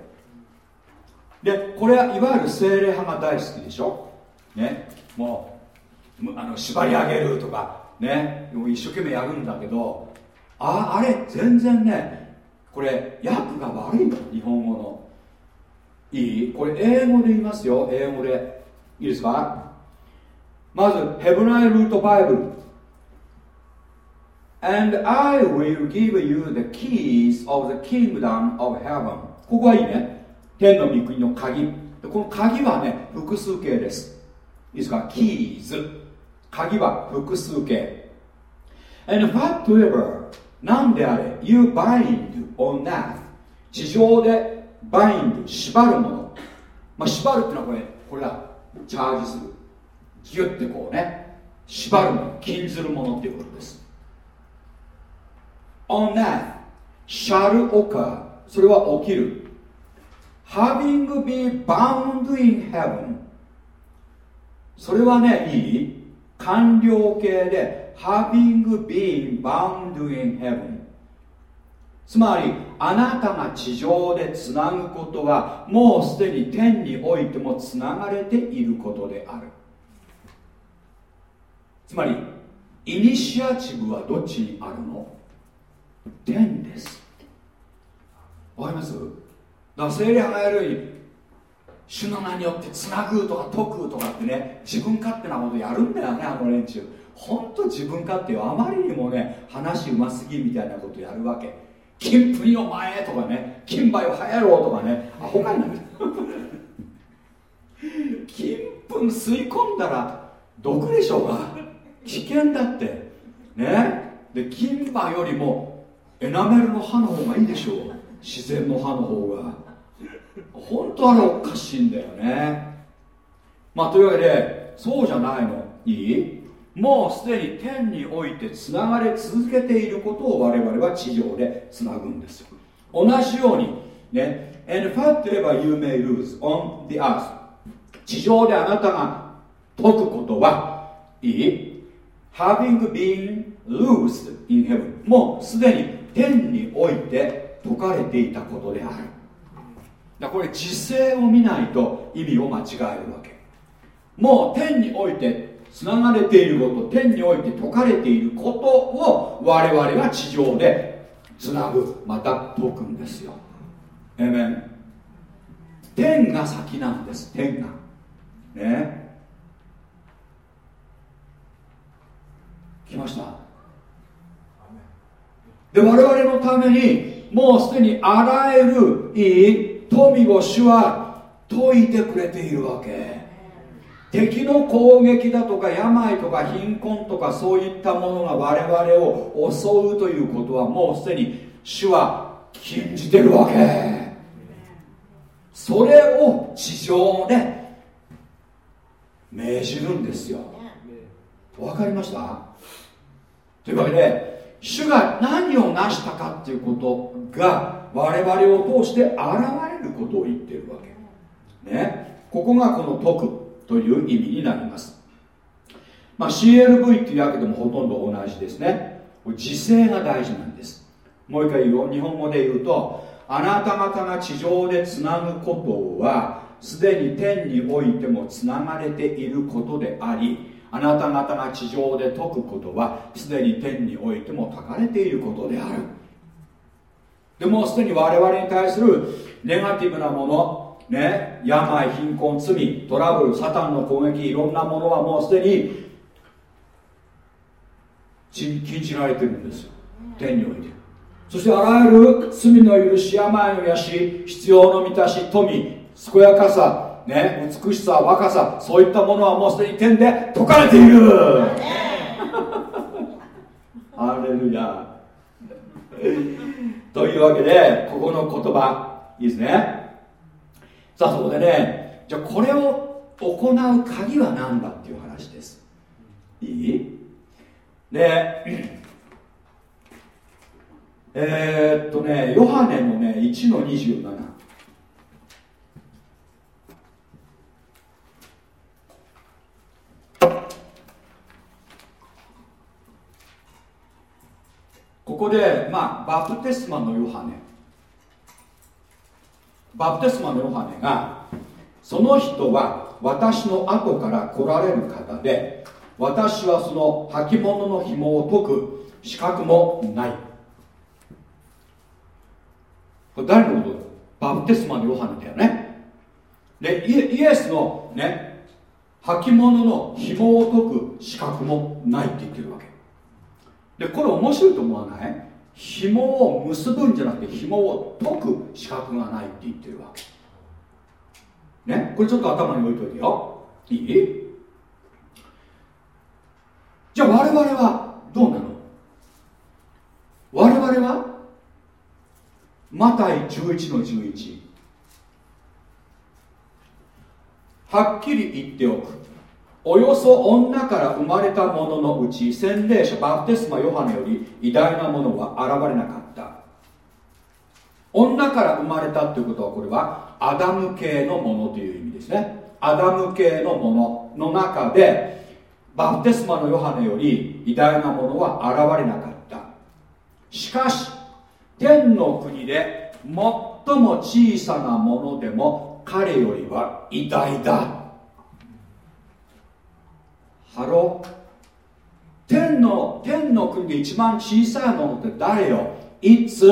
でこれはいわゆる精霊派が大好きでしょ？ね。もうあの縛り上げるとか。ね。一生懸命やるんだけどああれ全然ねこれ訳が悪いの。日本語の。いい。これ英語で言いますよ。英語で。いいですか？まずヘブライルートバイブル。And I will give you the keys of the kingdom of heaven. ここはいいね。天の御国の鍵。この鍵はね複数形です。いいですか？keys 鍵は複数形。And whatever 何であれ？You bind on earth 地上でバインド、縛るもの。まあ、縛るってのはこれ、これは、チャージする。ギュッてこうね、縛るもの、禁ずるものっていうことです。On that, shall occur, それは起きる。Having been bound in heaven, それはね、いい？完了形で、Having been bound in heaven, つまりあなたが地上でつなぐことはもうすでに天においてもつながれていることである。つまりイニシアチブはどっちにあるの？天です。わかります？だから聖霊がやるように主の名によってつなぐとか解くとかってね自分勝手なことやるんだよねあの連中。ほんと自分勝手よ。あまりにもね話うますぎみたいなことやるわけ。金粉の前とかね金梅をはやろうとかねアホかになる金粉吸い込んだら毒でしょうが危険だって。ね？で金馬よりもエナメルの歯の方がいいでしょう。自然の歯の方が。本当あれおかしいんだよね。まあというわけでそうじゃないの。いい？もうすでに天においてつながれ続けていることを我々は地上でつなぐんです。よ同じようにね And whatever you may lose on the earth 地上であなたが解くことはいい。Having been loosed in heaven もうすでに天において解かれていたことである。だこれ時勢を見ないと意味を間違えるわけ。もう天においてつながれていること天において解かれていることを我々が地上でつなぐまた解くんですよ。えめん天が先なんです。天が。ね。来ました。で我々のためにもうすでにあらゆるいい富を主は解いてくれているわけ。敵の攻撃だとか病とか貧困とかそういったものが我々を襲うということはもうすでに主は禁じてるわけ。それを地上で命じるんですよ。わかりました？というわけで主が何を成したかっていうことが我々を通して現れることを言ってるわけ。ね？ここがこの解くという意味になります、まあ、CLV っていうわけでもほとんど同じですね。時勢が大事なんです。もう一回言う日本語で言うとあなた方が地上でつなぐことはすでに天においてもつながれていることでありあなた方が地上で解くことはすでに天においても解かれていることである。でもすでに我々に対するネガティブなものね病貧困罪トラブルサタンの攻撃いろんなものはもうすでに禁じられてるんですよ。天において。そしてあらゆる罪の許し病の癒し必要の満たし富健やかさ、ね、美しさ若さそういったものはもうすでに天で解かれている。アレルヤ。というわけでここの言葉いいですねさあそこでねじゃあこれを行う鍵は何だっていう話です。いい？でえー、っとねヨハネのね1の27ここで、まあ、バプテスマのヨハネ。バプテスマのヨハネがその人は私の後から来られる方で私はその履物の紐を解く資格もない。これ誰のことバプテスマのヨハネだよね。でイエスのね履物の紐を解く資格もないって言ってるわけ。でこれ面白いと思わない？紐を結ぶんじゃなくて紐を解く資格がないって言ってるわけ。ね？これちょっと頭に置いといてよ。いい？じゃあ我々はどうなの？我々はマタイ11の11はっきり言っておく。およそ女から生まれた者のうち洗礼者バプテスマヨハネより偉大なものは現れなかった。女から生まれたということはこれはアダム系のものという意味ですね。アダム系のものの中でバプテスマのヨハネより偉大なものは現れなかった。しかし天の国で最も小さなものでも彼よりは偉大だハロ天の天の国で一番小さいものって誰よいつ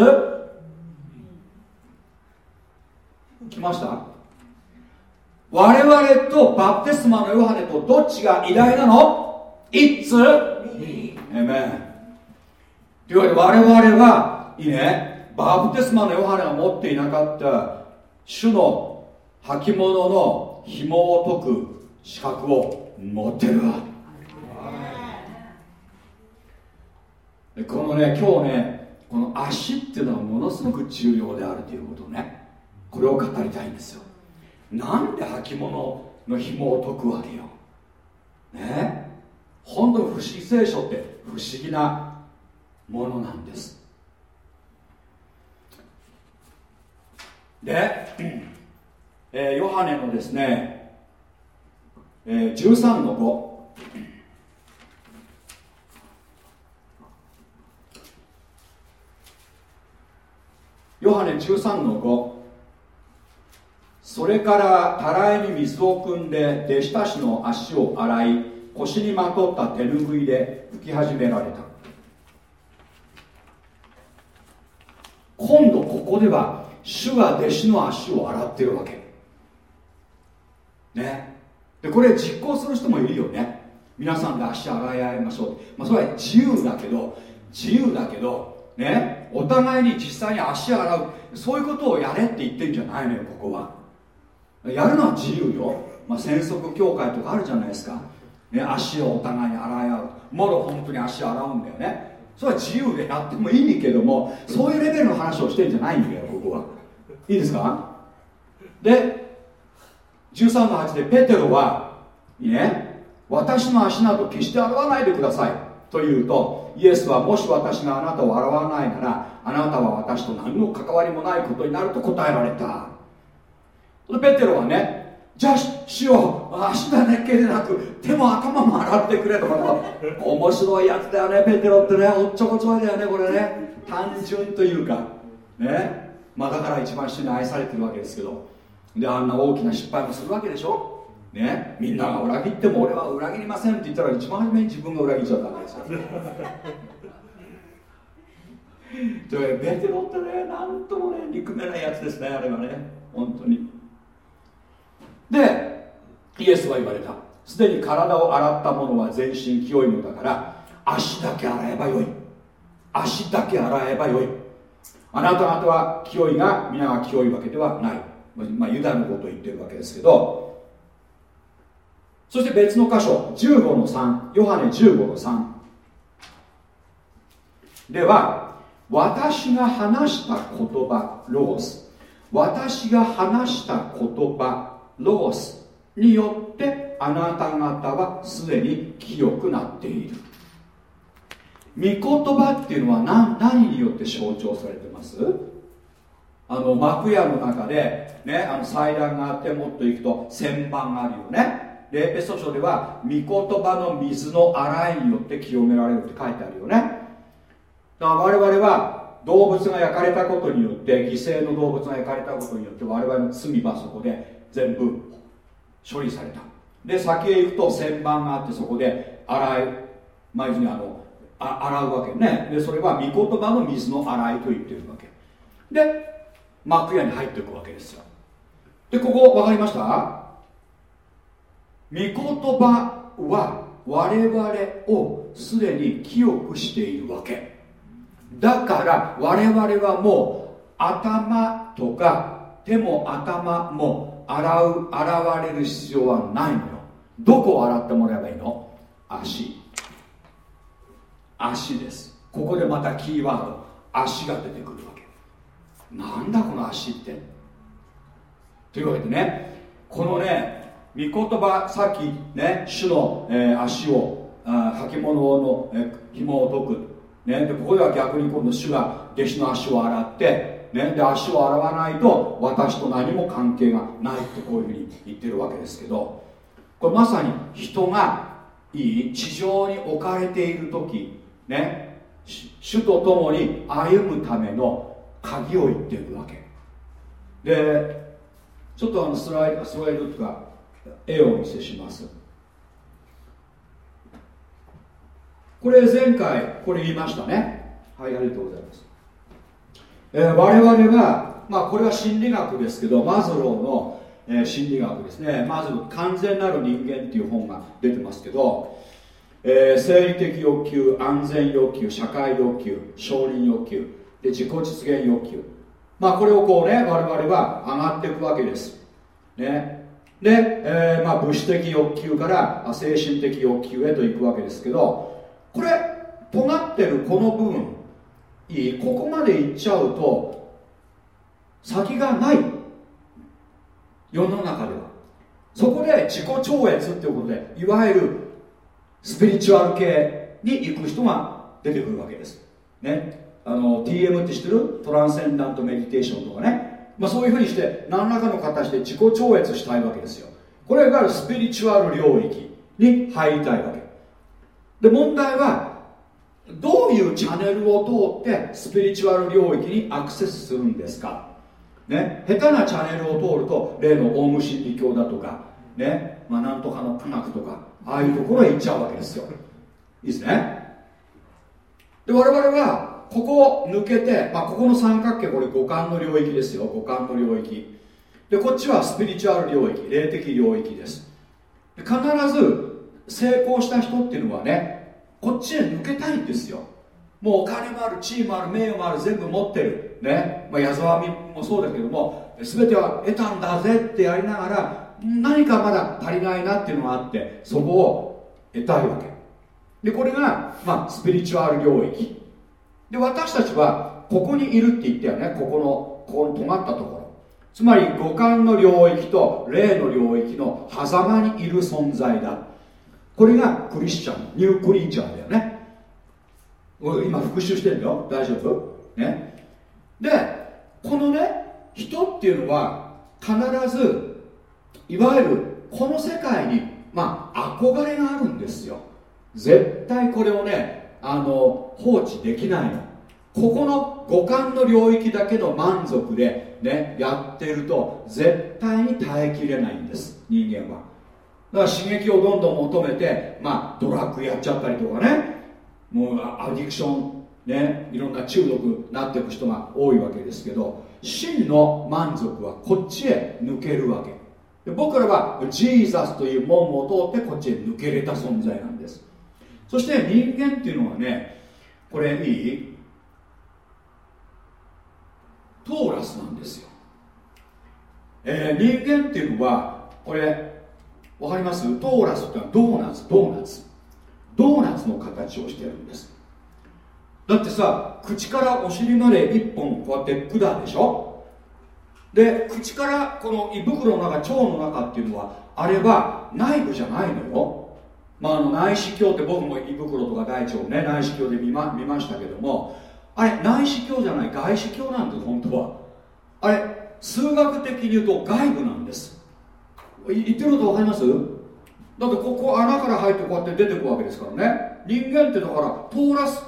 来ました我々とバプテスマのヨハネとどっちが偉大なのいつえめというわけで我々はいいねバプテスマのヨハネが持っていなかった主の履物の紐を解く資格を持ってるわこのね今日ねこの足っていうのはものすごく重要であるということねこれを語りたいんですよ。なんで履物の紐を解くわけよ。ね。本当不思議聖書って不思議なものなんです。で、えー、ヨハネのですね、えー、13の5ヨハネ13の5それからたらいに水を汲んで弟子たちの足を洗い腰にまとった手ぬぐいで拭き始められた。今度ここでは主が弟子の足を洗ってるわけ。ね。でこれ実行する人もいるよね。皆さんで足洗い合いましょう、まあ、それは自由だけど自由だけどね。お互いに実際に足洗う。そういうことをやれって言ってんじゃないのよここは。やるのは自由よ、まあ、戦則協会とかあるじゃないですか、ね、足をお互いに洗い合う。もろ本当に足洗うんだよね。それは自由でやってもいいけどもそういうレベルの話をしてんじゃないんだよここは。いいですか？で13の8でペテロはいいね私の足など決して洗わないでください。というとイエスはもし私があなたを洗わないならあなたは私と何の関わりもないことになると答えられた。ペテロはねじゃあしよう足だねけでなく手も頭も洗ってくれとか 面白いやつだよねペテロってねおっちょこちょいだよねこれね。単純というかね。まあだから一番主に愛されてるわけですけど。であんな大きな失敗もするわけでしょ。ねみんなが裏切っても俺は裏切りませんって言ったら一番初めに自分が裏切っちゃったわけですよ。でベテロってねなんともね憎めないやつですねあれはね。本当に。でイエスは言われた。すでに体を洗った者は全身清いのだから足だけ洗えばよい。足だけ洗えばよい。あなた方は清いが皆が清いわけではない、まあ、ユダのことを言ってるわけですけどそして別の箇所15の3ヨハネ15の3では私が話した言葉ロゴス。私が話した言葉ロゴスによってあなた方はすでに清くなっている。御言葉っていうのは何何によって象徴されてます？あの幕屋の中で、ね、あの祭壇があってもっと行くと旋盤があるよね。でエペソ書では御言葉の水の洗いによって清められるって書いてあるよね。だから我々は動物が焼かれたことによって犠牲の動物が焼かれたことによって我々の罪はそこで全部処理された。で先へ行くと旋盤があってそこで洗いまあ、にあのあ洗うわけね。でそれは御言葉の水の洗いと言ってるわけ。で幕屋に入っていくわけですよ。でここ分かりました？御言葉は我々をすでに清くしているわけ。だから我々はもう頭とか手も頭も洗う洗われる必要はないのよ。どこを洗ってもらえばいいの？足。足です。ここでまたキーワード。足が出てくるわけ。なんだこの足って。というわけでねこのね御言葉さっきね主の、えー、足を履物の、えー、紐を解く。ね、でここでは逆に今度主が弟子の足を洗って、ね、で足を洗わないと私と何も関係がないってこういうふうに言ってるわけですけどこれまさに人がいい地上に置かれている時ね主と共に歩むための鍵を言ってるわけ。でちょっとあのスライドスライドとか絵をお見せします。これ前回これ言いましたね。はいありがとうございます、えー、我々はまあこれは心理学ですけどマズローの、えー、心理学ですね。まず完全なる人間っていう本が出てますけどえー、生理的欲求安全欲求社会欲求承認欲求で自己実現欲求。まあこれをこうね我々は上がっていくわけです。ねで、えー、まあ物質的欲求から精神的欲求へといくわけですけどこれ尖ってるこの部分いい？ここまでいっちゃうと先がない。世の中では。そこで自己超越っていうことでいわゆるスピリチュアル系に行く人が出てくるわけです。ね。あの TM って知ってる？トランセンダントメディテーションとかね、まあ、そういうふうにして何らかの形で自己超越したいわけですよ。これがスピリチュアル領域に入りたいわけ。で問題はどういうチャンネルを通ってスピリチュアル領域にアクセスするんですか。ね、下手なチャンネルを通ると例のオウム真理教だとかね、まあ、なんとかの科学とかああいうところへ行っちゃうわけですよ。いいですね。で我々はここを抜けて、まあ、ここの三角形これ五感の領域ですよ。五感の領域。でこっちはスピリチュアル領域霊的領域です。で必ず成功した人っていうのはねこっちへ抜けたいんですよ。もうお金もある地位もある名誉もある全部持ってる。ね、まあ、矢沢もそうだけども全ては得たんだぜってやりながら何かまだ足りないなっていうのがあってそこを得たいわけ。でこれが、まあ、スピリチュアル領域。で私たちはここにいるって言ったよね。ここのここの尖ったところ。つまり五感の領域と霊の領域の狭間にいる存在だ。これがクリスチャンニュークリーチャーだよね。今復習してるよ。大丈夫？ね。でこのね人っていうのは必ずいわゆるこの世界にまあ憧れがあるんですよ。絶対これをねあの放置できないの。ここの五感の領域だけの満足でねやってると絶対に耐えきれないんです人間は。だから刺激をどんどん求めてまあドラッグやっちゃったりとかね。もうアディクションねいろんな中毒になっていく人が多いわけですけど真の満足はこっちへ抜けるわけ。で僕らはジーザスという門を通ってこっちへ抜けれた存在なんです。そして人間っていうのはねこれいいトーラスなんですよ、えー、人間っていうのはこれわかります？トーラスってのはドーナツ。ドーナツ。ドーナツの形をしてるんです。だってさ口からお尻まで一本こうやって管でしょ？で口からこの胃袋の中腸の中っていうのはあれは内部じゃないのよ、まあ、あの内視鏡って僕も胃袋とか大腸ね内視鏡で見ま見ましたけどもあれ内視鏡じゃない外視鏡なんです本当は。あれ数学的に言うと外部なんです。言ってること分かります？だってここ穴から入ってこうやって出てくわけですからね。人間ってだから通らす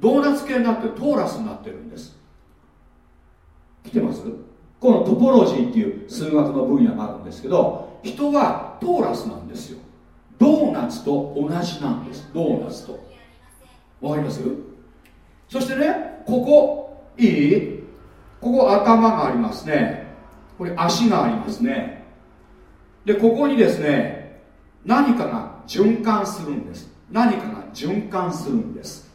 ドーナツ系になってトーラスになってるんです。来てます？このトポロジーっていう数学の分野があるんですけど人はトーラスなんですよ。ドーナツと同じなんです。ドーナツと。わかります？そしてねここいい？ここ頭がありますね。これ足がありますね。でここにですね何かが循環するんです。何かが循環するんです。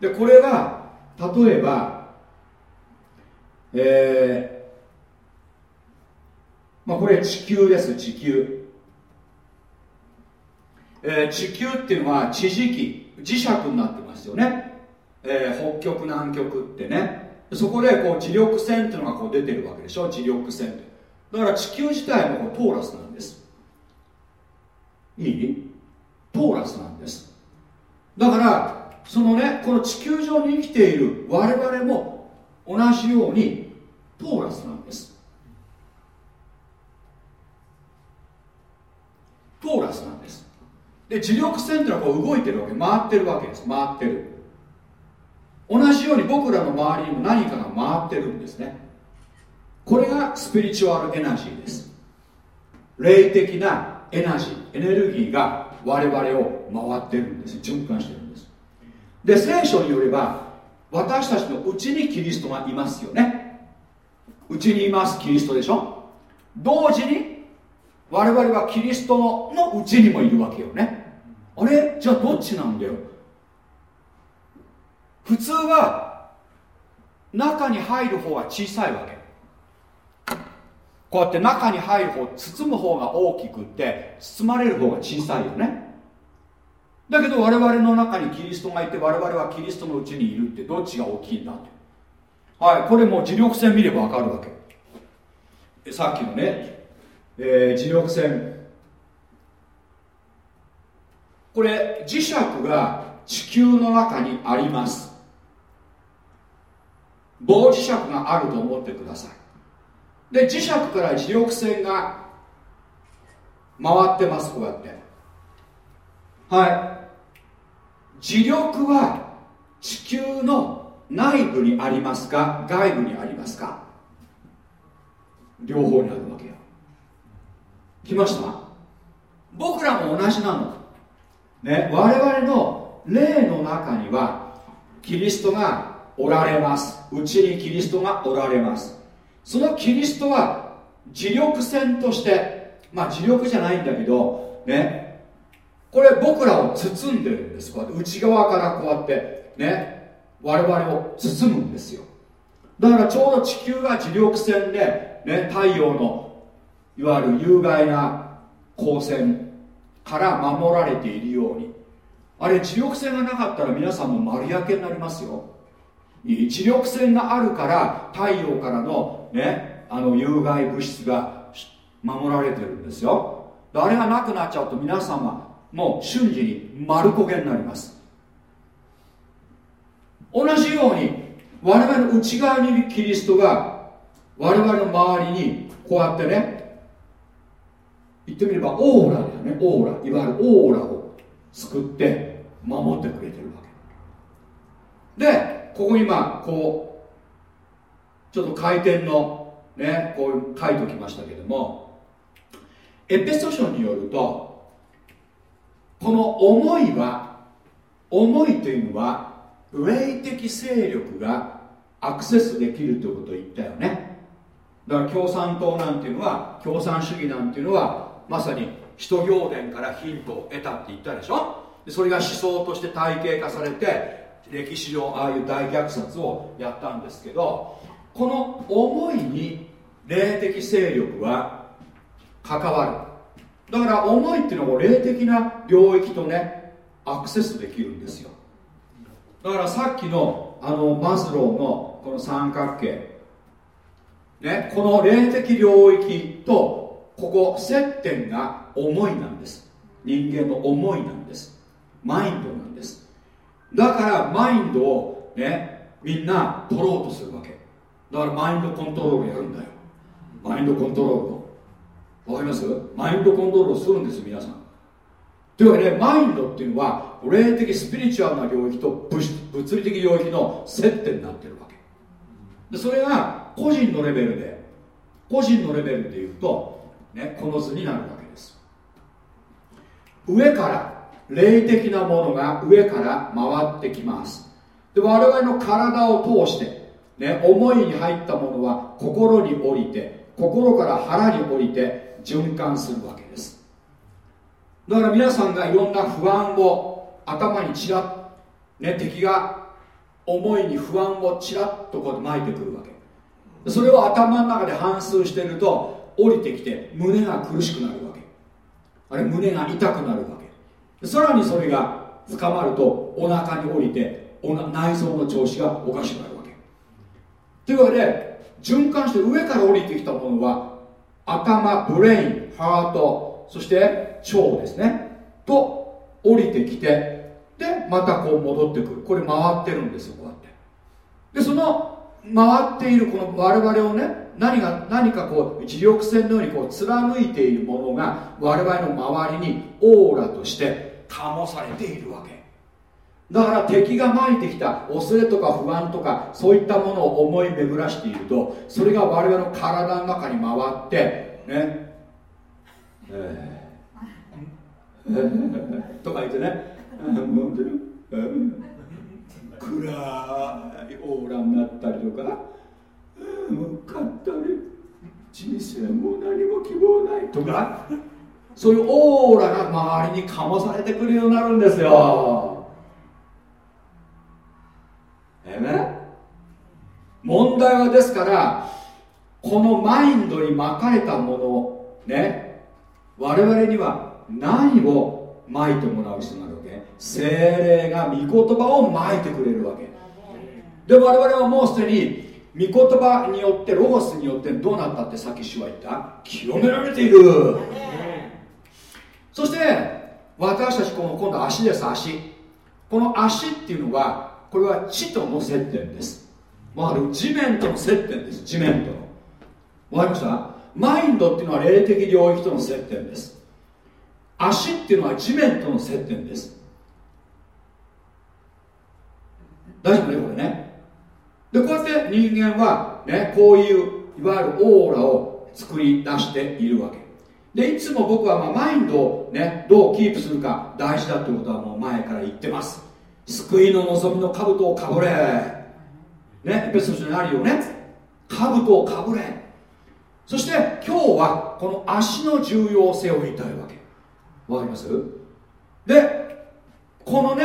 でこれが例えばえー、まあこれ地球です地球。えー、地球っていうのは地磁気磁石になってますよね、えー、北極南極ってね。そこでこう磁力線っていうのがこう出てるわけでしょ磁力線ってだから地球自体もこうトーラスなんです。いい？トーラスなんです。だからそのねこの地球上に生きている我々も同じようにトーラスなんです。トーラスなんです。で磁力線っていうのはこう動いてるわけ。回ってるわけです。回ってる。同じように僕らの周りにも何かが回ってるんですね。これがスピリチュアルエナジーです。霊的なエナジーエネルギーが我々を回ってるんです。循環してるんです。で聖書によれば私たちのうちにキリストがいますよね。うちにいます。キリストでしょ。同時に我々はキリストのうちにもいるわけよね。あれ？じゃあどっちなんだよ。普通は中に入る方が小さいわけ。こうやって中に入る方包む方が大きくって包まれる方が小さいよね。だけど我々の中にキリストがいて我々はキリストのうちにいるってどっちが大きいんだって。はいこれもう磁力線見れば分かるわけ。さっきのね、えー、磁力線。これ磁石が地球の中にあります。棒磁石があると思ってください。で磁石から磁力線が回ってますこうやって。はい。磁力は地球の内部にありますか外部にありますか。両方にあるわけよ。来ました？僕らも同じなの。ね我々の霊の中にはキリストがおられます。うちにキリストがおられます。そのキリストは磁力線としてまあ磁力じゃないんだけどねこれ僕らを包んでるんです。こうやって内側からこうやってね我々を包むんですよ。だからちょうど地球が磁力線で、ね、太陽のいわゆる有害な光線から守られているように。あれ磁力線がなかったら皆さんも丸焼けになりますよ。磁力線があるから太陽からのねあの有害物質が守られてるんですよ。あれがなくなっちゃうと皆さんはもう瞬時に丸焦げになります。同じように我々の内側にいるキリストが我々の周りにこうやってね言ってみればオーラだよね。オーラ。いわゆるオーラを作って守ってくれてるわけ。でここにまあこうちょっと回転のねこう書いておきましたけどもエペソ書によるとこの思いは思いというのは霊的勢力がアクセスできるということを言ったよね。だから共産党なんていうのは共産主義なんていうのはまさに使徒行伝からヒントを得たって言ったでしょでそれが思想として体系化されて歴史上ああいう大虐殺をやったんですけどこの思いに霊的勢力は関わるだから思いっていうのは霊的な領域とねアクセスできるんですよだからさっきのあのマズローのこの三角形ねこの霊的領域とここ接点が思いなんです。人間の思いなんです。マインドなんです。だからマインドをねみんな取ろうとするわけ。だからマインドコントロールやるんだよ。マインドコントロールわかります？マインドコントロールするんです皆さん。というわけでマインドっていうのは霊的スピリチュアルな領域と物理的領域の接点になってるわけ。でそれが個人のレベルで。個人のレベルでいうと、ね、この図になるわけです。上から霊的なものが上から回ってきます。で我々の体を通して、ね、思いに入ったものは心に降りて心から腹に降りて循環するわけです。だから皆さんがいろんな不安を頭にちらっ、ね、敵が思いに不安をちらっとこう巻いてくるわけ。それを頭の中で反芻してると降りてきて胸が苦しくなるわけ。あれ胸が痛くなるわけ。さらにそれが深まるとお腹に降りておな内臓の調子がおかしくなるわけ。というわけで循環して上から降りてきたものは頭ブレインハートそして腸ですね。と降りてきてでまたこう戻ってくる。これ回ってるんですよこうやって。でその回っているこの我々をね何が何かこう磁力線のようにこう貫いているものが我々の周りにオーラとして醸されているわけ。だから敵がまいてきた恐れとか不安とかそういったものを思い巡らしているとそれが我々の体の中に回ってね。えー、とか言ってね。暗いオーラになったりとか。向かったり人生も何も希望ないとかそういうオーラが周りに醸されてくるようになるんですよ。えね問題はですからこのマインドに巻かれたものね我々には何をまいてもらう必要があるわけ。精霊が御言葉をまいてくれるわけ。で我々はもうすでに御言葉によってロゴスによってどうなったってさっき主は言った。清められている。そして私たちこの今度足です足。この足っていうのはこれは地との接点です。わかる地面との接点です。地面との。わかりました？マインドっていうのは霊的領域との接点です。足っていうのは地面との接点です。大丈夫ねこれね。でこうやって人間はねこういういわゆるオーラを作り出しているわけ。でいつも僕はまマインドをねどうキープするか大事だってことはもう前から言ってます。救いの望みの兜をかぶれ。ねエペソ書にあるよね。兜をかぶれ。そして今日はこの足の重要性を言いたいわけ。わかります？でこのね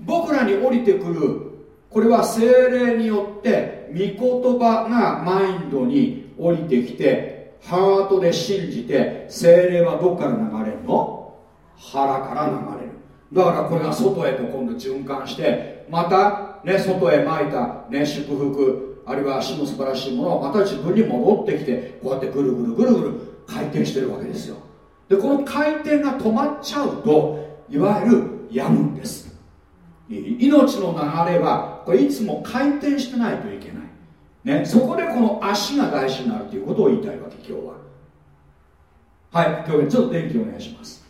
僕らに降りてくるこれは精霊によって御言葉がマインドに降りてきてハートで信じて精霊はどこから流れるの？腹から流れる。だからこれが外へと今度循環してまたね外へまいた、ね、祝福あるいは死の素晴らしいものをまた自分に戻ってきてこうやってぐるぐるぐるぐる回転してるわけですよ。でこの回転が止まっちゃうといわゆる病むんです。命の流れはこれいつも回転してないといけない、ね、そこでこの足が大事になるということを言いたいわけ今日は。はい今日ちょっと電気お願いします。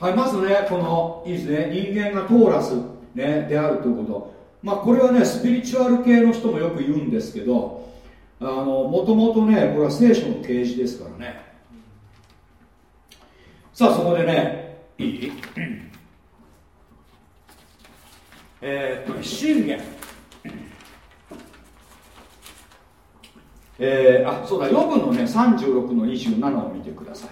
はいまずねこのいいですね人間がトーラス、ね、であるということ。まあこれはねスピリチュアル系の人もよく言うんですけどもともとねこれは聖書の啓示ですからね。さあそこでね。いい？えー、っと信玄えー、あそうだ予分のね36の27を見てください。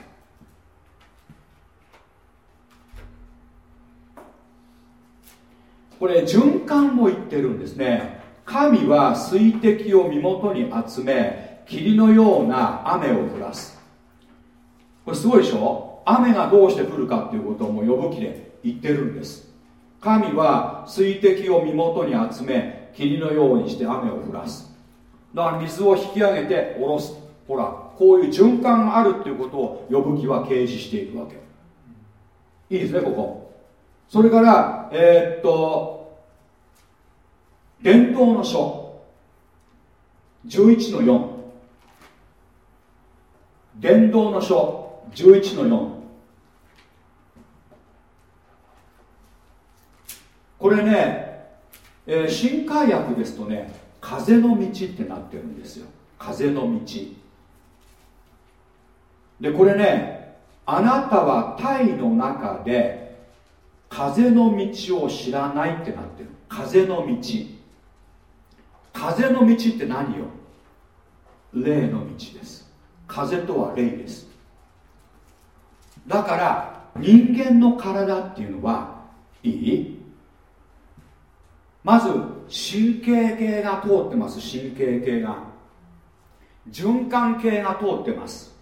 これ循環を言ってるんですね。神は水滴を身元に集め霧のような雨を降らす。これすごいでしょ？雨がどうして降るかっていうことをもう呼ぶ気で言ってるんです。神は水滴を身元に集め霧のようにして雨を降らす。だから水を引き上げて下ろす。ほらこういう循環があるっていうことを呼ぶ気は掲示しているわけ。いいですねここ。それからえー、っと伝統の書。11の4伝道の書。11の4これね、えー、新海訳ですとね風の道ってなってるんですよ。風の道。でこれねあなたは体の中で風の道を知らないってなってる。風の道。風の道って何よ？霊の道です。風とは霊です。だから人間の体っていうのはいい？まず神経系が通ってます。神経系が。循環系が通ってます。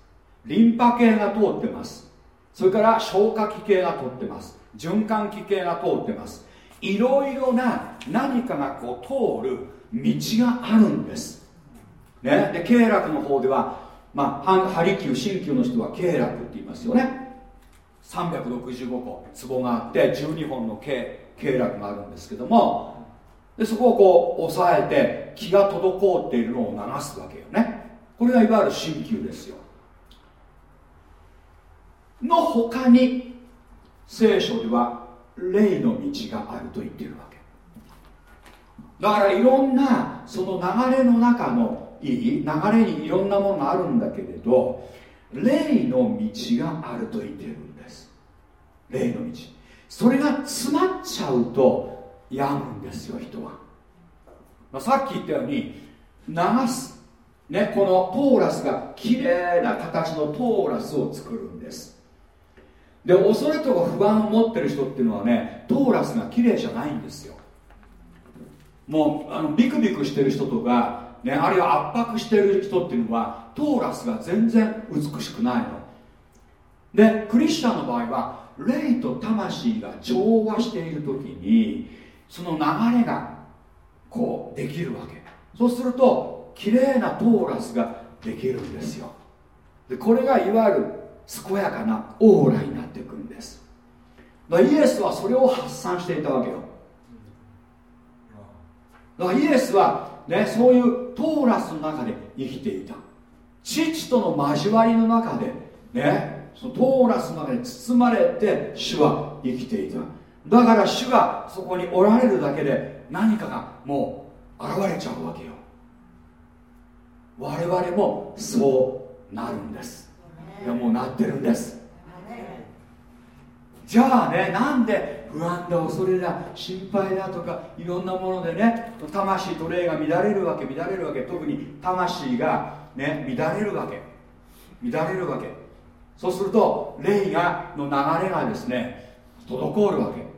リンパ系が通ってます。それから消化器系が通ってます。循環器系が通ってます。いろいろな何かがこう通る道があるんです、ね、で経絡の方では、まあ、ハリキュー鍼灸の人は経絡って言いますよね。365個ツボがあって12本の経経絡があるんですけどもでそこをこう押さえて気が滞っているのを流すわけよね。これがいわゆる鍼灸ですよ。の他に聖書では霊の道があると言ってるわけ。だからいろんなその流れの中のいい流れにいろんなものがあるんだけれど霊の道があると言ってるんです。霊の道。それが詰まっちゃうと病むんですよ人は、ま、さっき言ったように流す、ね、このトーラスが綺麗な形のトーラスを作るんです。で恐れとか不安を持ってる人っていうのはねトーラスが綺麗じゃないんですよ。もうあのビクビクしてる人とか、ね、あるいは圧迫してる人っていうのはトーラスが全然美しくないの。でクリスチャンの場合は霊と魂が調和している時にその流れがこうできるわけ。そうすると綺麗なトーラスができるんですよ。でこれがいわゆる健やかなオーラになっていくんです。だイエスはそれを発散していたわけよ。だからイエスは、ね、そういうトーラスの中で生きていた。父との交わりの中でねそのトーラスの中で包まれて主は生きていた。だから主がそこにおられるだけで何かがもう現れちゃうわけよ。我々もそうなるんです。いやもうなってるんです。じゃあねなんで不安だ恐れだ心配だとかいろんなものでね魂と霊が乱れるわけ乱れるわけ。特に魂がね乱れるわけ。乱れるわけ。そうすると霊がの流れがですね滞るわけ。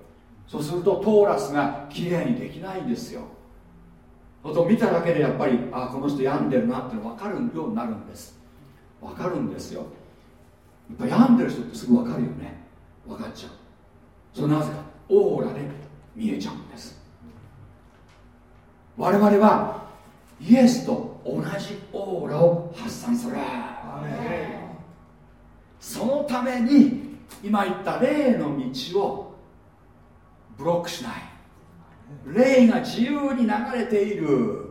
そうするとトーラスがきれいにできないんですよ。と見ただけでやっぱりあこの人病んでるなって分かるようになるんです。分かるんですよ。やっぱ病んでる人ってすぐ分かるよね。分かっちゃう。それなぜかオーラで見えちゃうんです。我々はイエスと同じオーラを発散する。そのために今言った霊の道をブロックしない。霊が自由に流れている。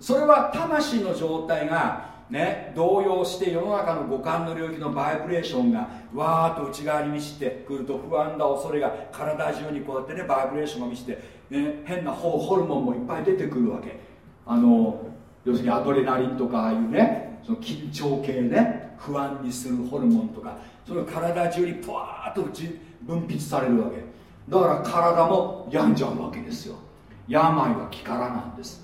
それは魂の状態がね動揺して世の中の五感の領域のバイブレーションがわーっと内側に満ちてくると不安だ恐れが体中にこうやってねバイブレーションが満ちて、ね、変なホルモンもいっぱい出てくるわけ。あの要するにアドレナリンとかああいうねその緊張系ね不安にするホルモンとかそれが体中にぷわーっと分泌されるわけ。だから体も病んじゃうわけですよ。病は気からなんです。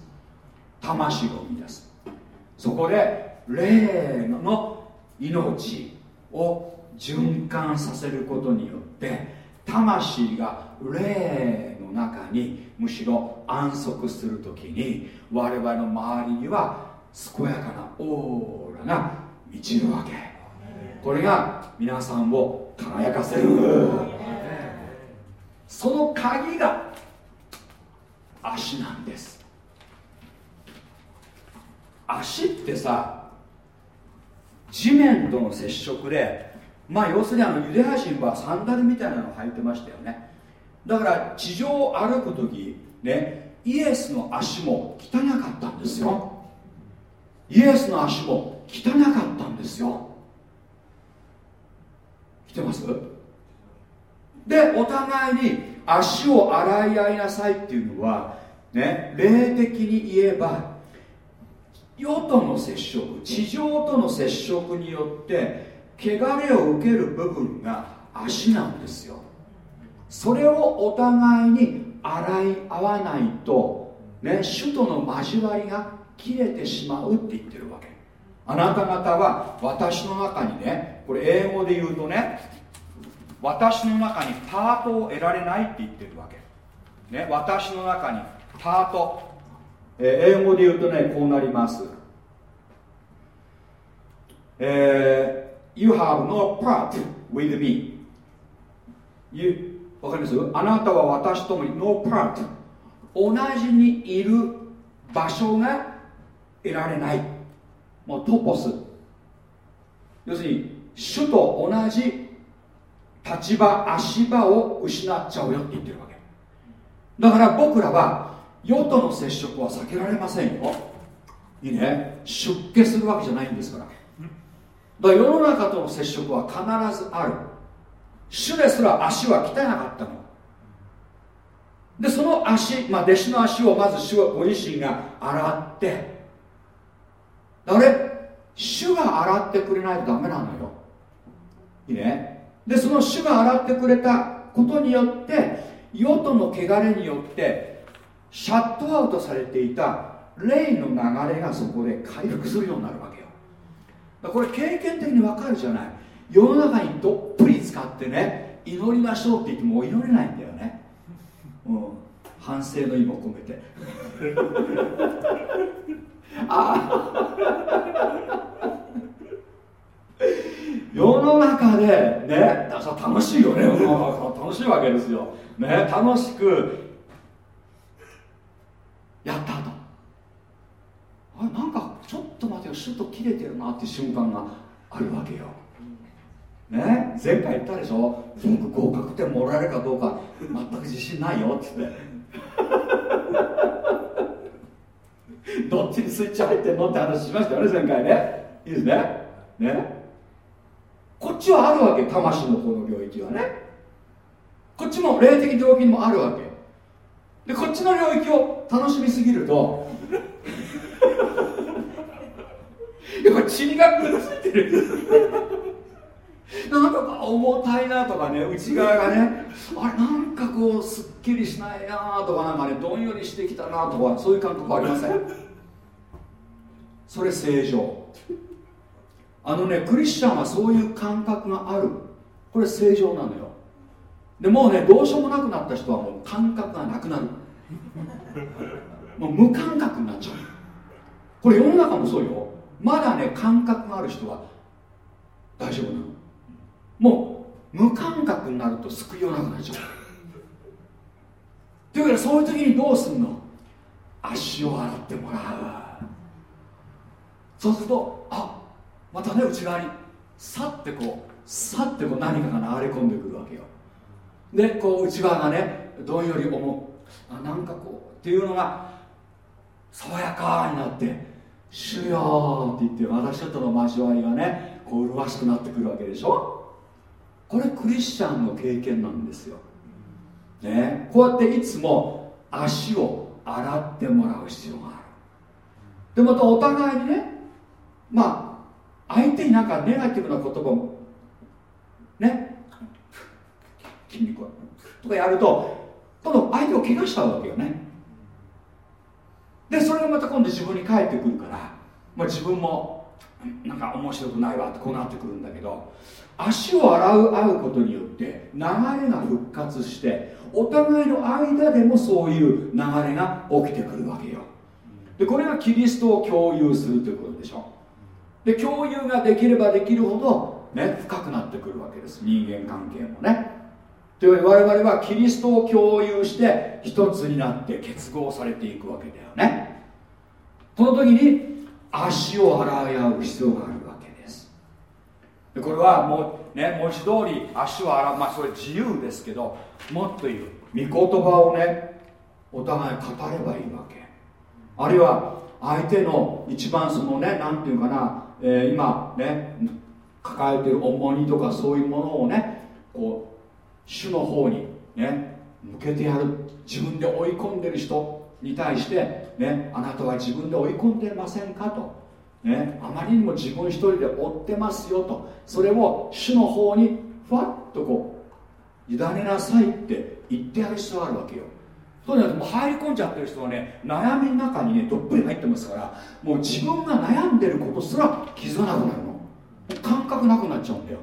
魂を生み出す。そこで霊の命を循環させることによって魂が霊の中にむしろ安息する時に我々の周りには健やかなオーラが満ちるわけ。これが皆さんを輝かせる。その鍵が足なんです。足ってさ地面との接触でまあ要するにあのユダヤ人はサンダルみたいなのを履いてましたよね。だから地上を歩く時ねイエスの足も汚かったんですよ。イエスの足も汚かったんですよ。来てます？でお互いに足を洗い合いなさいっていうのはね霊的に言えば世との接触地上との接触によって汚れを受ける部分が足なんですよ。それをお互いに洗い合わないとね主との交わりが切れてしまうって言ってるわけ。あなた方は私の中にねこれ英語で言うとね私の中にパートを得られないって言ってるわけ、ね、私の中にパート、えー、英語で言うとねこうなります。えー、You have no part with me. You わかります？あなたは私ともに no part 同じにいる場所が得られない。もうトポス。要するに主と同じ立場足場を失っちゃうよって言ってるわけ。だから僕らは世との接触は避けられませんよ。いいね。出家するわけじゃないんですから。だから世の中との接触は必ずある。主ですら足は汚かったの。でその足、まあ、弟子の足をまず主はご自身が洗って。あれ？主が洗ってくれないとダメなのよ。いいね。でその主が洗ってくれたことによって世との汚れによってシャットアウトされていた霊の流れがそこで回復するようになるわけよ。これ経験的にわかるじゃない。世の中にどっぷり浸かってね祈りましょうって言っても祈れないんだよね、うん、反省の意も込めて。あ 世の中でね楽しいよね。楽しいわけですよ、ね、楽しくやった後あれなんかちょっと待てよシュッと切れてるなっていう瞬間があるわけよ。ね前回言ったでしょ？僕合格点もらえるかどうか全く自信ないよっつって。どっちにスイッチ入ってんのって話しましたよね前回ね。いいですね。ね。こっちはあるわけ魂のこの領域はね。こっちも霊的領域にもあるわけ。でこっちの領域を楽しみすぎるとやっぱ血がくっついてる。なんか重たいなとかね内側がねあれなんかこうすっきりしないなとかなんかねどんよりしてきたなとかそういう感覚ありません。それ正常。あのねクリスチャンはそういう感覚がある。これ正常なのよ。でもうねどうしようもなくなった人はもう感覚がなくなる。もう無感覚になっちゃう。これ世の中もそうよ。まだね感覚がある人は大丈夫なの。もう無感覚になると救いようなくなっちゃう。というわけでそういう時にどうすんの？足を洗ってもらう。そうするとあまたね内側にさってこうさってこう何かが流れ込んでくるわけよ。でこう内側がねどんより重あなんかこうっていうのが爽やかになって「主よ」って言って私との交わりがねこう麗しくなってくるわけでしょ。これクリスチャンの経験なんですよ、ね、こうやっていつも足を洗ってもらう必要がある。でまたお互いにねまあ相手になんかネガティブな言葉もね筋肉とかやると今度相手を怪我しちゃうわけよね。でそれがまた今度自分に返ってくるから、まあ、自分もなんか面白くないわってこうなってくるんだけど足を洗う合うことによって流れが復活してお互いの間でもそういう流れが起きてくるわけよ。でこれがキリストを共有するということでしょ。で共有ができればできるほど、ね、深くなってくるわけです。人間関係もね。というわけで我々はキリストを共有して一つになって結合されていくわけだよね。この時に足を洗い合う必要があるわけでこれはもうね文字通り足を洗うまあそれ自由ですけどもっと言う御言葉をねお互い語ればいいわけ。あるいは相手の一番そのね何て言うかな、えー、今ね抱えている重荷とかそういうものをねこう主の方にね向けてやる。自分で追い込んでる人に対して、ね、あなたは自分で追い込んでませんかと、ね、あまりにも自分一人で追ってますよと。それを主の方にふわっとこう委ねなさいって言ってやる必要があるわけよ。そうじゃなくてもう入り込んじゃってる人はね悩みの中にねどっぷり入ってますからもう自分が悩んでることすら気づかなくなるの。感覚なくなっちゃうんだよ。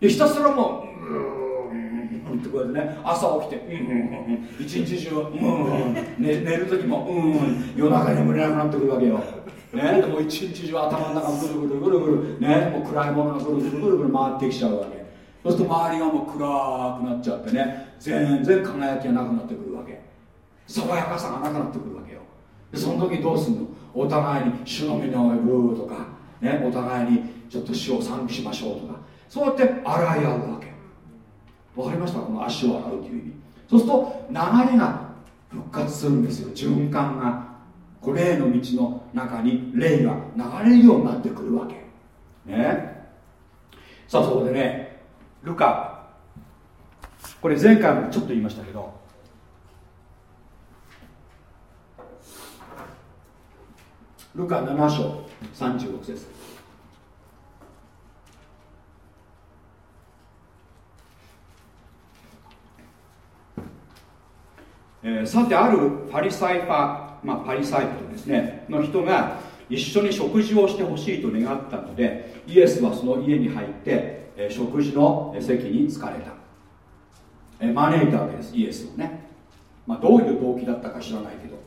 でひたすらもううんってこうやってね朝起きてうんうんうん一日中うん寝寝る時もうん夜中眠れなくなってくるわけよね、でも一日中頭の中ぐるぐるぐるぐるねもう暗いものがぐるぐるぐるぐる回ってきちゃうわけそうすると周りがもう暗くなっちゃってね全然輝きがなくなってくるわけ爽やかさがなくなってくるわけよ。でその時どうすんの？お互いに主の身に及ぶとかねお互いにちょっと死を賛美しましょうとか。そうやって洗い合うわけ。わかりました？この足を洗うという意味。そうすると流れが復活するんですよ。循環がこ霊の道の中に霊が流れるようになってくるわけ。ね。さあそこでねルカ。これ前回もちょっと言いましたけどルカ7章36節。えー、さてあるパリサイファ、まあ、パリサイ人ですね。の人が一緒に食事をしてほしいと願ったのでイエスはその家に入って、えー、食事の席に着かれた、えー、招いたわけですイエスをね、まあ、どういう動機だったか知らないけど。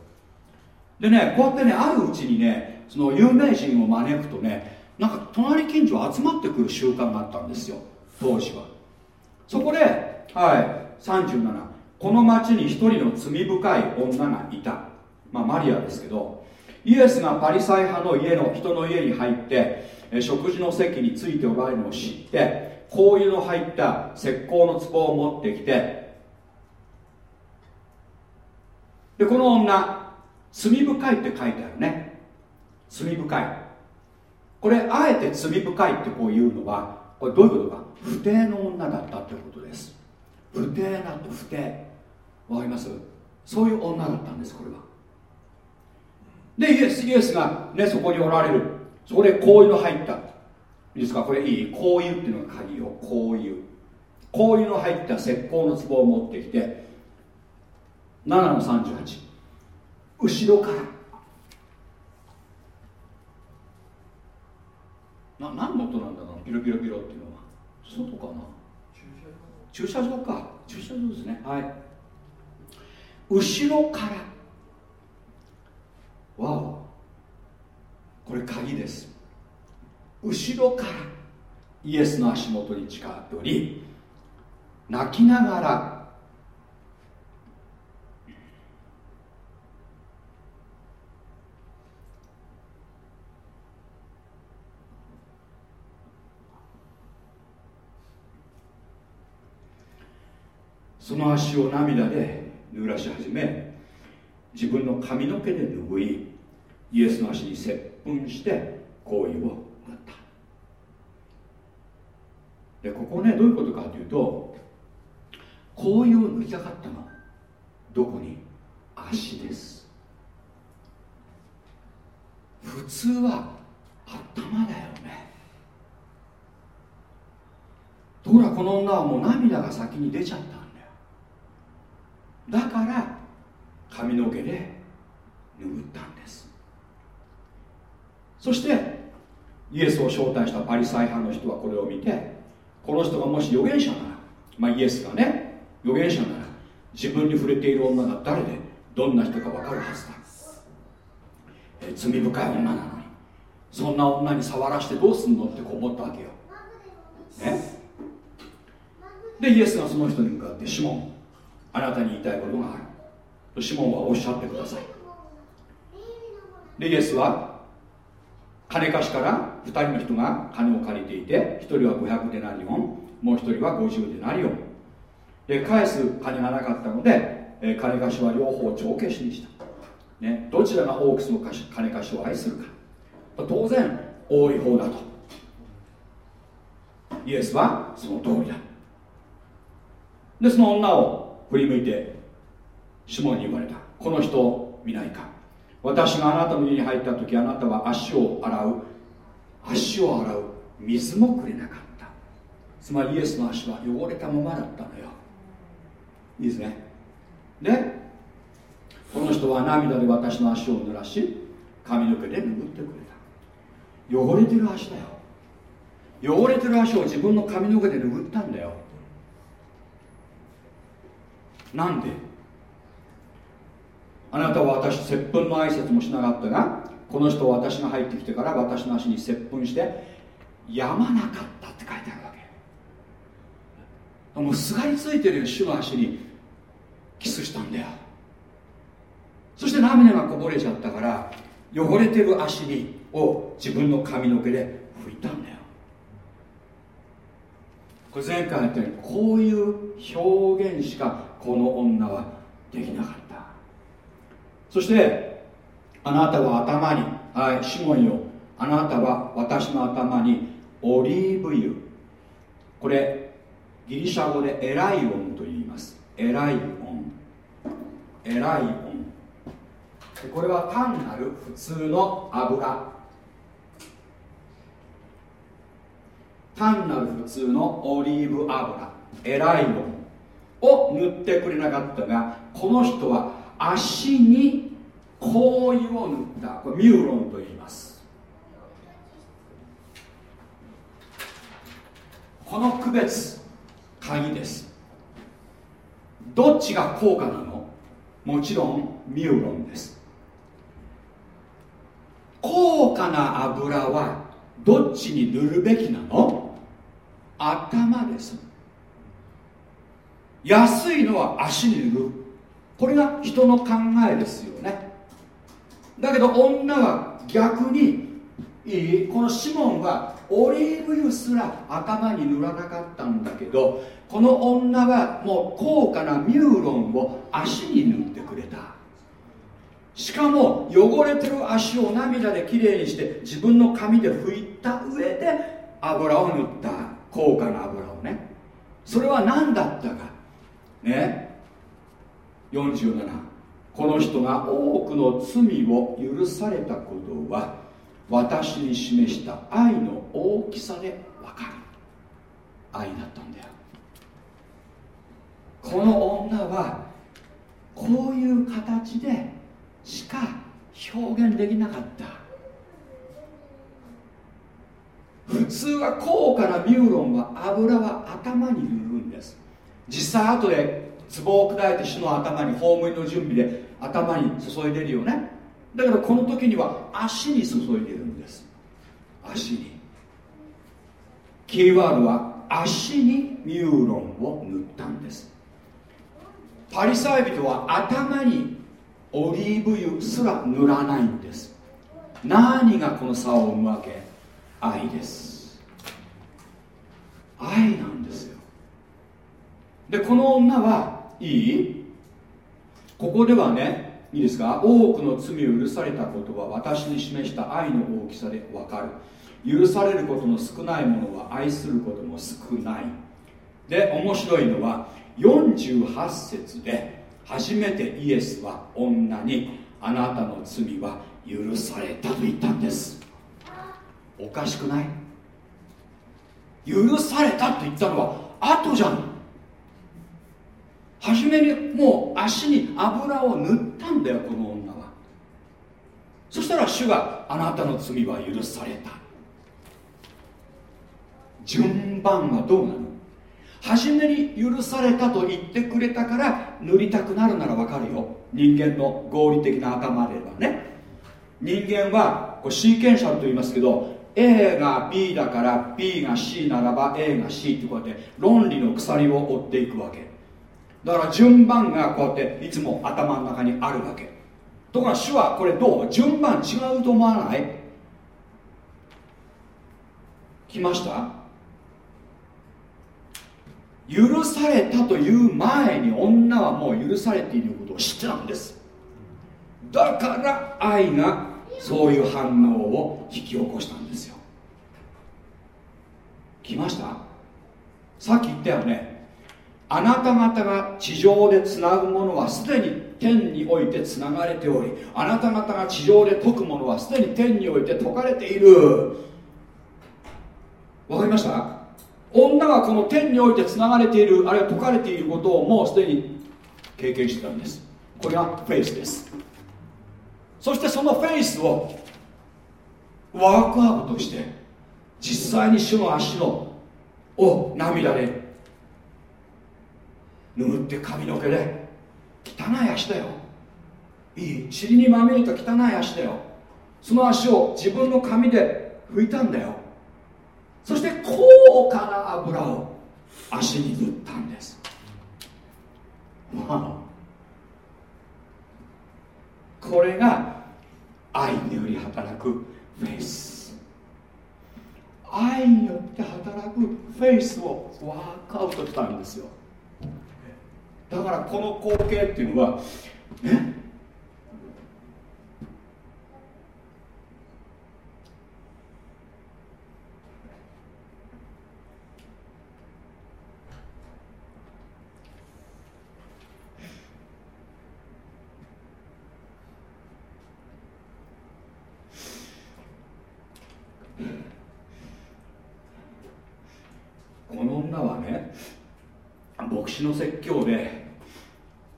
でねこうやってねあるうちにねその有名人を招くとねなんか隣近所集まってくる習慣があったんですよ当時は。そこではい37この町に一人の罪深い女がいた、まあ、マリアですけどイエスがパリサイ派の家の人の家に入って食事の席についておられるのを知って香油の入った石膏の壺を持ってきてでこの女罪深いって書いてあるね。罪深い。これあえて罪深いってこういうのはこれどういうことか。不貞の女だったってことです。不貞なと不貞。わかります？そういう女だったんですこれは。でイエスイエスが、ね、そこにおられる。そこで香油の入った。いいですか？これいい香油っていうのが鍵よ。香油。香油の入った石膏の壺を持ってきて7の38後ろから。な何の音なんだろう？ピロピロピロっていうのは。外かな？駐車場か。駐車場ですね。はい。後ろから。わお。これ鍵です。後ろから。イエスの足元に近っており泣きながらその足を涙で濡らし始め自分の髪の毛で拭いイエスの足に接吻して行為を行った。でここねどういうことかというと行為を塗りたかったの。どこに？足です。普通は頭だよね。ところがこの女はもう涙が先に出ちゃっただから髪の毛で拭ったんです。そしてイエスを招待したパリサイ派の人はこれを見てこの人がもし預言者なら、まあ、イエスがね預言者なら自分に触れている女が誰でどんな人か分かるはずだ、え罪深い女なのにそんな女に触らしてどうすんのってこう思ったわけよ、ね、でイエスがその人に向かって「シモンあなたに言いたいことがある。シモンはおっしゃってください。でイエスは金貸しから2人の人が金を借りていて1人は500デナリオンもう1人は50デナリオンで返す金がなかったので、金貸しは両方帳消しにした、ね、どちらが多くその金貸しを愛するか。当然多い方だと。イエスはその通りだ。でその女を振り向いてシモンに言われた。この人を見ないか。私があなたの家に入った時あなたは足を洗う。足を洗う。水もくれなかった。つまりイエスの足は汚れたままだったのよ。いいですね。でこの人は涙で私の足を濡らし髪の毛で拭ってくれた。汚れてる足だよ。汚れてる足を自分の髪の毛で拭ったんだよ。なんで？あなたは私接吻の挨拶もしなかったがこの人は私が入ってきてから私の足に接吻してやまなかったって書いてあるわけ。もうすがりついてるよ主の足に。キスしたんだよ。そして涙がこぼれちゃったから汚れてる足にを自分の髪の毛で拭いたんだよ。これ前回言ったようにこういう表現しかこの女はできなかった。そしてあなたは頭にはいシモンよ。あなたは私の頭にオリーブ油。これギリシャ語でエライオンと言います。エライオン。エライオン。これは単なる普通の油。単なる普通のオリーブ油。エライオン。を塗ってくれなかったがこの人は足に香油を塗った。これミューロンと言います。この区別鍵です。どっちが高価なの？もちろんミューロンです。高価な油はどっちに塗るべきなの？頭です。安いのは足に塗るこれが人の考えですよね。だけど女は逆にいいこのシモンはオリーブ油すら頭に塗らなかったんだけどこの女はもう高価なミューロンを足に塗ってくれた。しかも汚れてる足を涙できれいにして自分の髪で拭いた上で油を塗った。高価な油をね。それは何だったか。ね。47この人が多くの罪を許されたことは私に示した愛の大きさでわかる。愛だったんだよ。この女はこういう形でしか表現できなかった。普通は高価なミューロンは油は頭に塗るんです。実際後で壺を砕いて主の頭に葬りの準備で頭に注いでるよね。だけどこの時には足に注いでるんです。足に。キーワードは足にミューロンを塗ったんです。パリサイ人は頭にオリーブ油すら塗らないんです。何がこの差を生むわけ？愛です。愛なんですよ。でこの女はいい？ここではねいいですか？多くの罪を許されたことは私に示した愛の大きさでわかる。許されることの少ないものは愛することも少ない。で面白いのは48節で初めてイエスは女にあなたの罪は許されたと言ったんです。おかしくない？許されたと言ったのは後じゃん。初めにもう足に油を塗ったんだよこの女は。そしたら主があなたの罪は許された。順番はどうなの？初めに許されたと言ってくれたから塗りたくなるならわかるよ。人間の合理的な頭ではね。人間はこうシーケンシャルと言いますけど A が B だから B が C ならば A が C ってこうやって論理の鎖を追っていくわけ。だから順番がこうやっていつも頭の中にあるわけ。ところが主はこれどう？順番違うと思わない？来ました？許されたという前に女はもう許されていることを知ってたんです。だから愛がそういう反応を引き起こしたんですよ。来ました？さっき言ったよね。あなた方が地上でつなぐものはすでに天においてつながれておりあなた方が地上で解くものはすでに天において解かれている。わかりました？女がこの天においてつながれているあるいは解かれていることをもうすでに経験してたんです。これがフェイスです。そしてそのフェイスをワークアウトとして実際に主の足のを涙で拭って髪の毛で。汚い足だよ。いい塵にまみれた汚い足だよ。その足を自分の髪で拭いたんだよ。そして高価な油を足に塗ったんです。これが愛により働くフェイス。愛によって働くフェイスをワークアウトしたんですよ。だからこの光景っていうのはえこの女はね牧師の説教で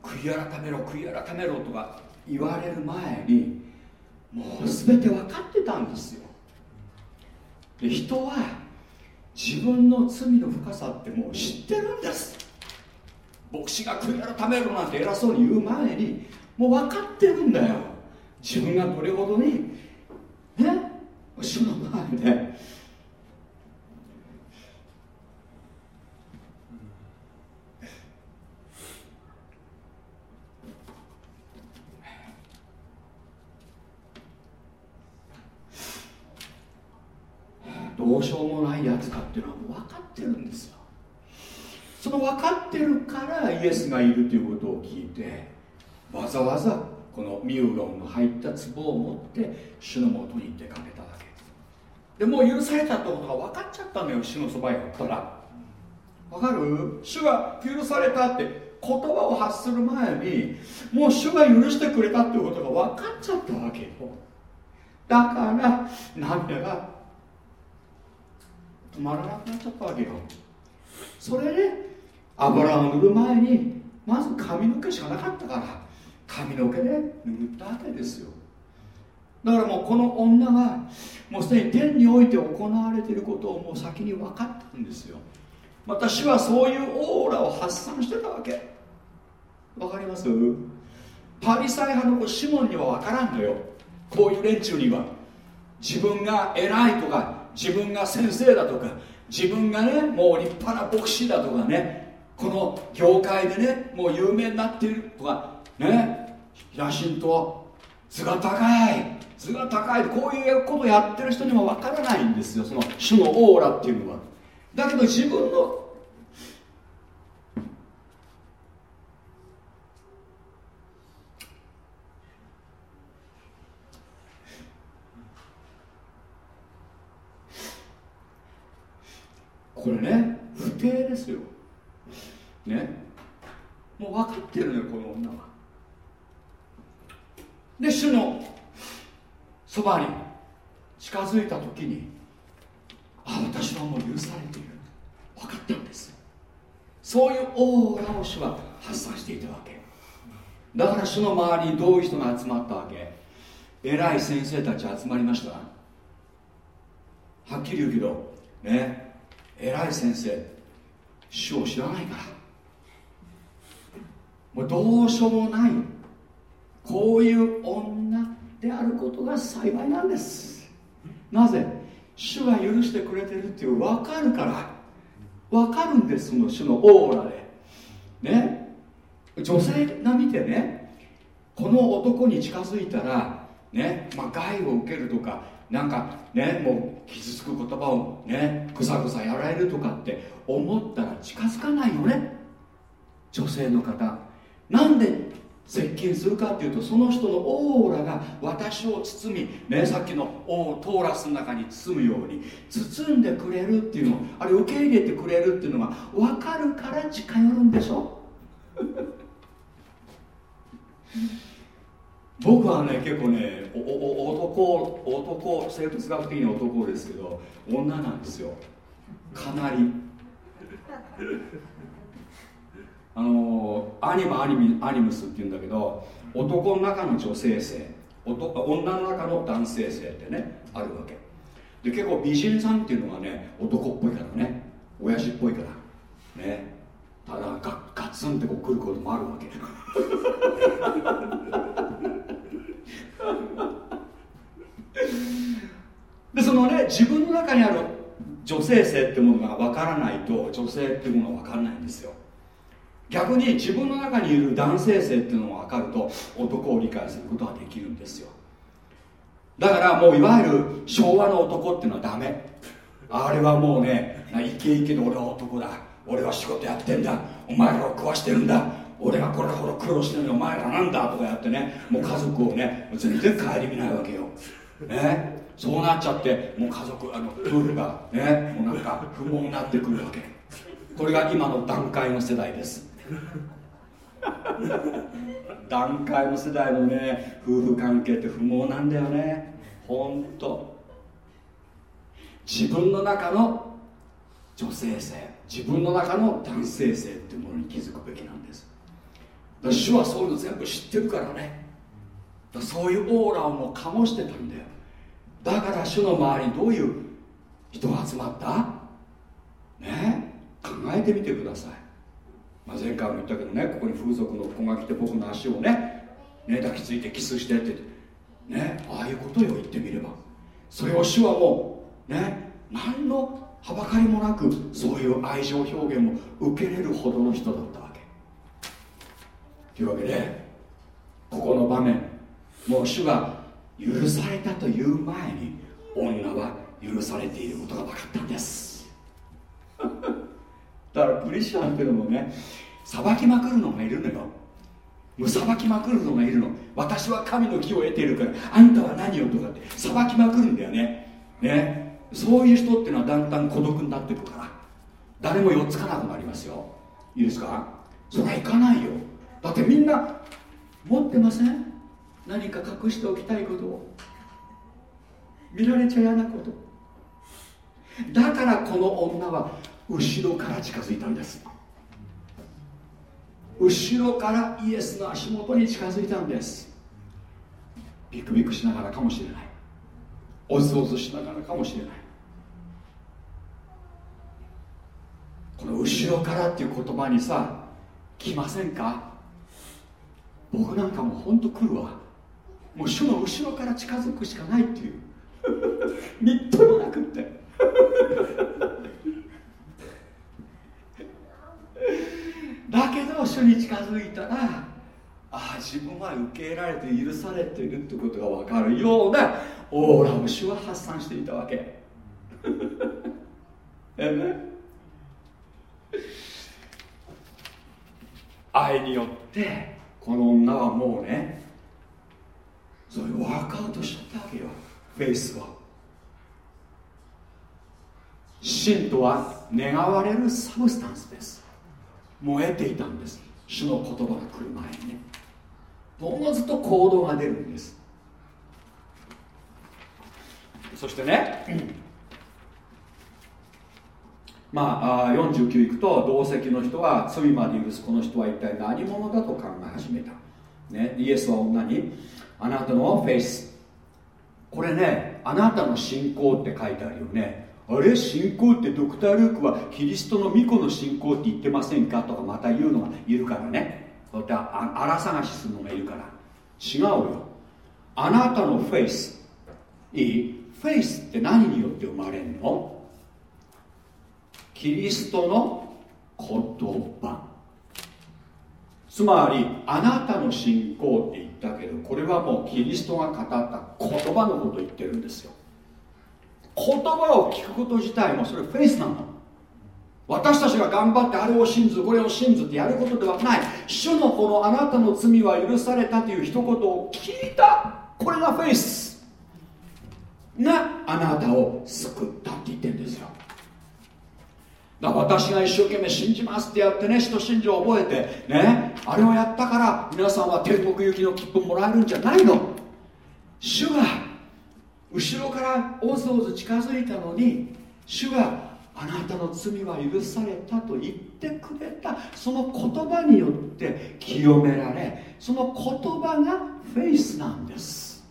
悔い改めろ悔い改めろとか言われる前にもう全て分かってたんですよ。で人は自分の罪の深さってもう知ってるんです。牧師が悔い改めろなんて偉そうに言う前にもう分かってるんだよ。自分がどれほどにね主の前でどうしようもないやつかっていうのはもう分かってるんですよその分かってるからイエスがいるということを聞いてわざわざこのミューロンの入った壺を持って主のもとに出かけただけ。でもう許されたってことが分かっちゃったのよ主のそばへ寄ったら。分かる？主が許されたって言葉を発する前にもう主が許してくれたってことが分かっちゃったわけよ。だから涙が止まらなくなっちゃったわけよ。それで油を塗る前にまず髪の毛しかなかったから髪の毛で拭ったわけですよ。だからもうこの女はもうすでに天において行われていることをもう先に分かったんですよ。また主はそういうオーラを発散してたわけ。わかります？パリサイ派の子シモンには分からんのよ。こういう連中には。自分が偉いとか自分が先生だとか自分がねもう立派な牧師だとかねこの業界でねもう有名になっているとかね野心と図が高い。図が高い。こういうことやってる人にもわからないんですよ。その主のオーラっていうのは。だけど自分のこれね不定ですよ。ね。もう分かってるのよこの女は。で主のそばに近づいた時にあ私はもう許されている。分かったんです。そういうオーラを主は発散していたわけ。だから主の周りにどういう人が集まったわけ。偉い先生たち集まりました。はっきり言うけどね偉い先生主を知らないから。もうどうしようもない。こういう女であることが幸いなんです。なぜ？主が許してくれてるっていう分かるから。分かるんですその主のオーラで。ね？女性が見てねこの男に近づいたらね、まあ、害を受けるとかなんかね？もう傷つく言葉をね？ぐさぐさやられるとかって思ったら近づかないよね。女性の方。なんで接近するかっていうとその人のオーラが私を包み、ね、さっきのトーラスの中に包むように包んでくれるっていうのあれ受け入れてくれるっていうのが分かるから近寄るんでしょ？僕はね結構ねおお男男生物学的に男ですけど女なんですよ。かなり。あのアニマアニミアニムスっていうんだけど男の中の女性性男女の中の男性性ってねあるわけ。で結構美人さんっていうのがね男っぽいからね。親父っぽいから。ね。ただガガツンってこう来ることもあるわけ。でそのね自分の中にある女性性ってものが分からないと女性っていうものは分からないんですよ。逆に自分の中にいる男性性っていうのが分かると男を理解することができるんですよ。だからもういわゆる昭和の男っていうのはダメ。あれはもうねイケイケで俺は男だ。俺は仕事やってんだ。お前らを食わしてるんだ。俺がこれほど苦労してるのにお前らなんだとかやってねもう家族をね全然顧みないわけよ。ね。そうなっちゃってもう家族あの夫婦がねもうなんか不毛になってくるわけ。これが今の段階の世代です。段階の世代のね夫婦関係って不毛なんだよね。ほんと。自分の中の女性性自分の中の男性性っていうものに気づくべきなんです。だ主はそういうの全部知ってるからね。そういうオーラをもう醸してたんだよ。だから主の周りにどういう人が集まった？ね？考えてみてください、まあ、前回も言ったけどねここに風俗の子が来て僕の足をねね抱きついてキスしてってねああいうことを言ってみれば。それを主はもうね何のはばかりもなくそういう愛情表現も受けれるほどの人だったわけ。というわけでここの場面もう主が許されたという前に女は許されていることが分かったんです。だからクリスチャンっていうのもね裁きまくるのがいるのよ。もう裁きまくるのがいるの。私は神の木を得ているからあんたは何をとかって裁きまくるんだよね。ね。そういう人っていうのはだんだん孤独になっていくから。誰も寄っつかなくなりますよ。いいですか？それはいかないよ。だってみんな持ってません？何か隠しておきたいことを。見られちゃ嫌なこと。だからこの女は後ろから近づいたんです。後ろからイエスの足元に近づいたんです。ビクビクしながらかもしれない。おずおずしながらかもしれない。この後ろからっていう言葉にさ来ませんか？僕なんかもうほんと来るわ。もう主の後ろから近づくしかないっていう。みっともなくって。だけど主に近づいたらああ自分は受け入れられて許されているってことが分かるようなオーラを主は発散していたわけ。え？ね愛によってこの女はもうねそれワークアウトしちゃったわけよフェイスは。真とは願われるサブスタンスです。燃えていたんです。主の言葉が来る前にね。おのずと行動が出るんです。そしてね。まあ49いくと同席の人は罪まで許すこの人は一体何者だと考え始めた、ね、イエスは女にあなたの faith。これねあなたの信仰って書いてあるよね。あれ信仰ってドクター・ルークはキリストの御子の信仰って言ってませんかとかまた言うのがいるからね。そうやって粗探しするのがいるから。違うよ。あなたの faith。いい faith って何によって生まれるの？キリストの言葉。つまりあなたの信仰って言ったけどこれはもうキリストが語った言葉のことを言ってるんですよ。言葉を聞くこと自体もそれフェイスなの私たちが頑張ってあれを信ずこれを信ずってやることではない。主のこのあなたの罪は許されたという一言を聞いた。これがフェイス。があなたを救ったって言ってるんですよ。だから私が一生懸命信じますってやってね使徒信条を覚えてねあれをやったから皆さんは天国行きの切符もらえるんじゃないの。主が後ろからおずおず近づいたのに主があなたの罪は許されたと言ってくれた。その言葉によって清められその言葉がフェイスなんです。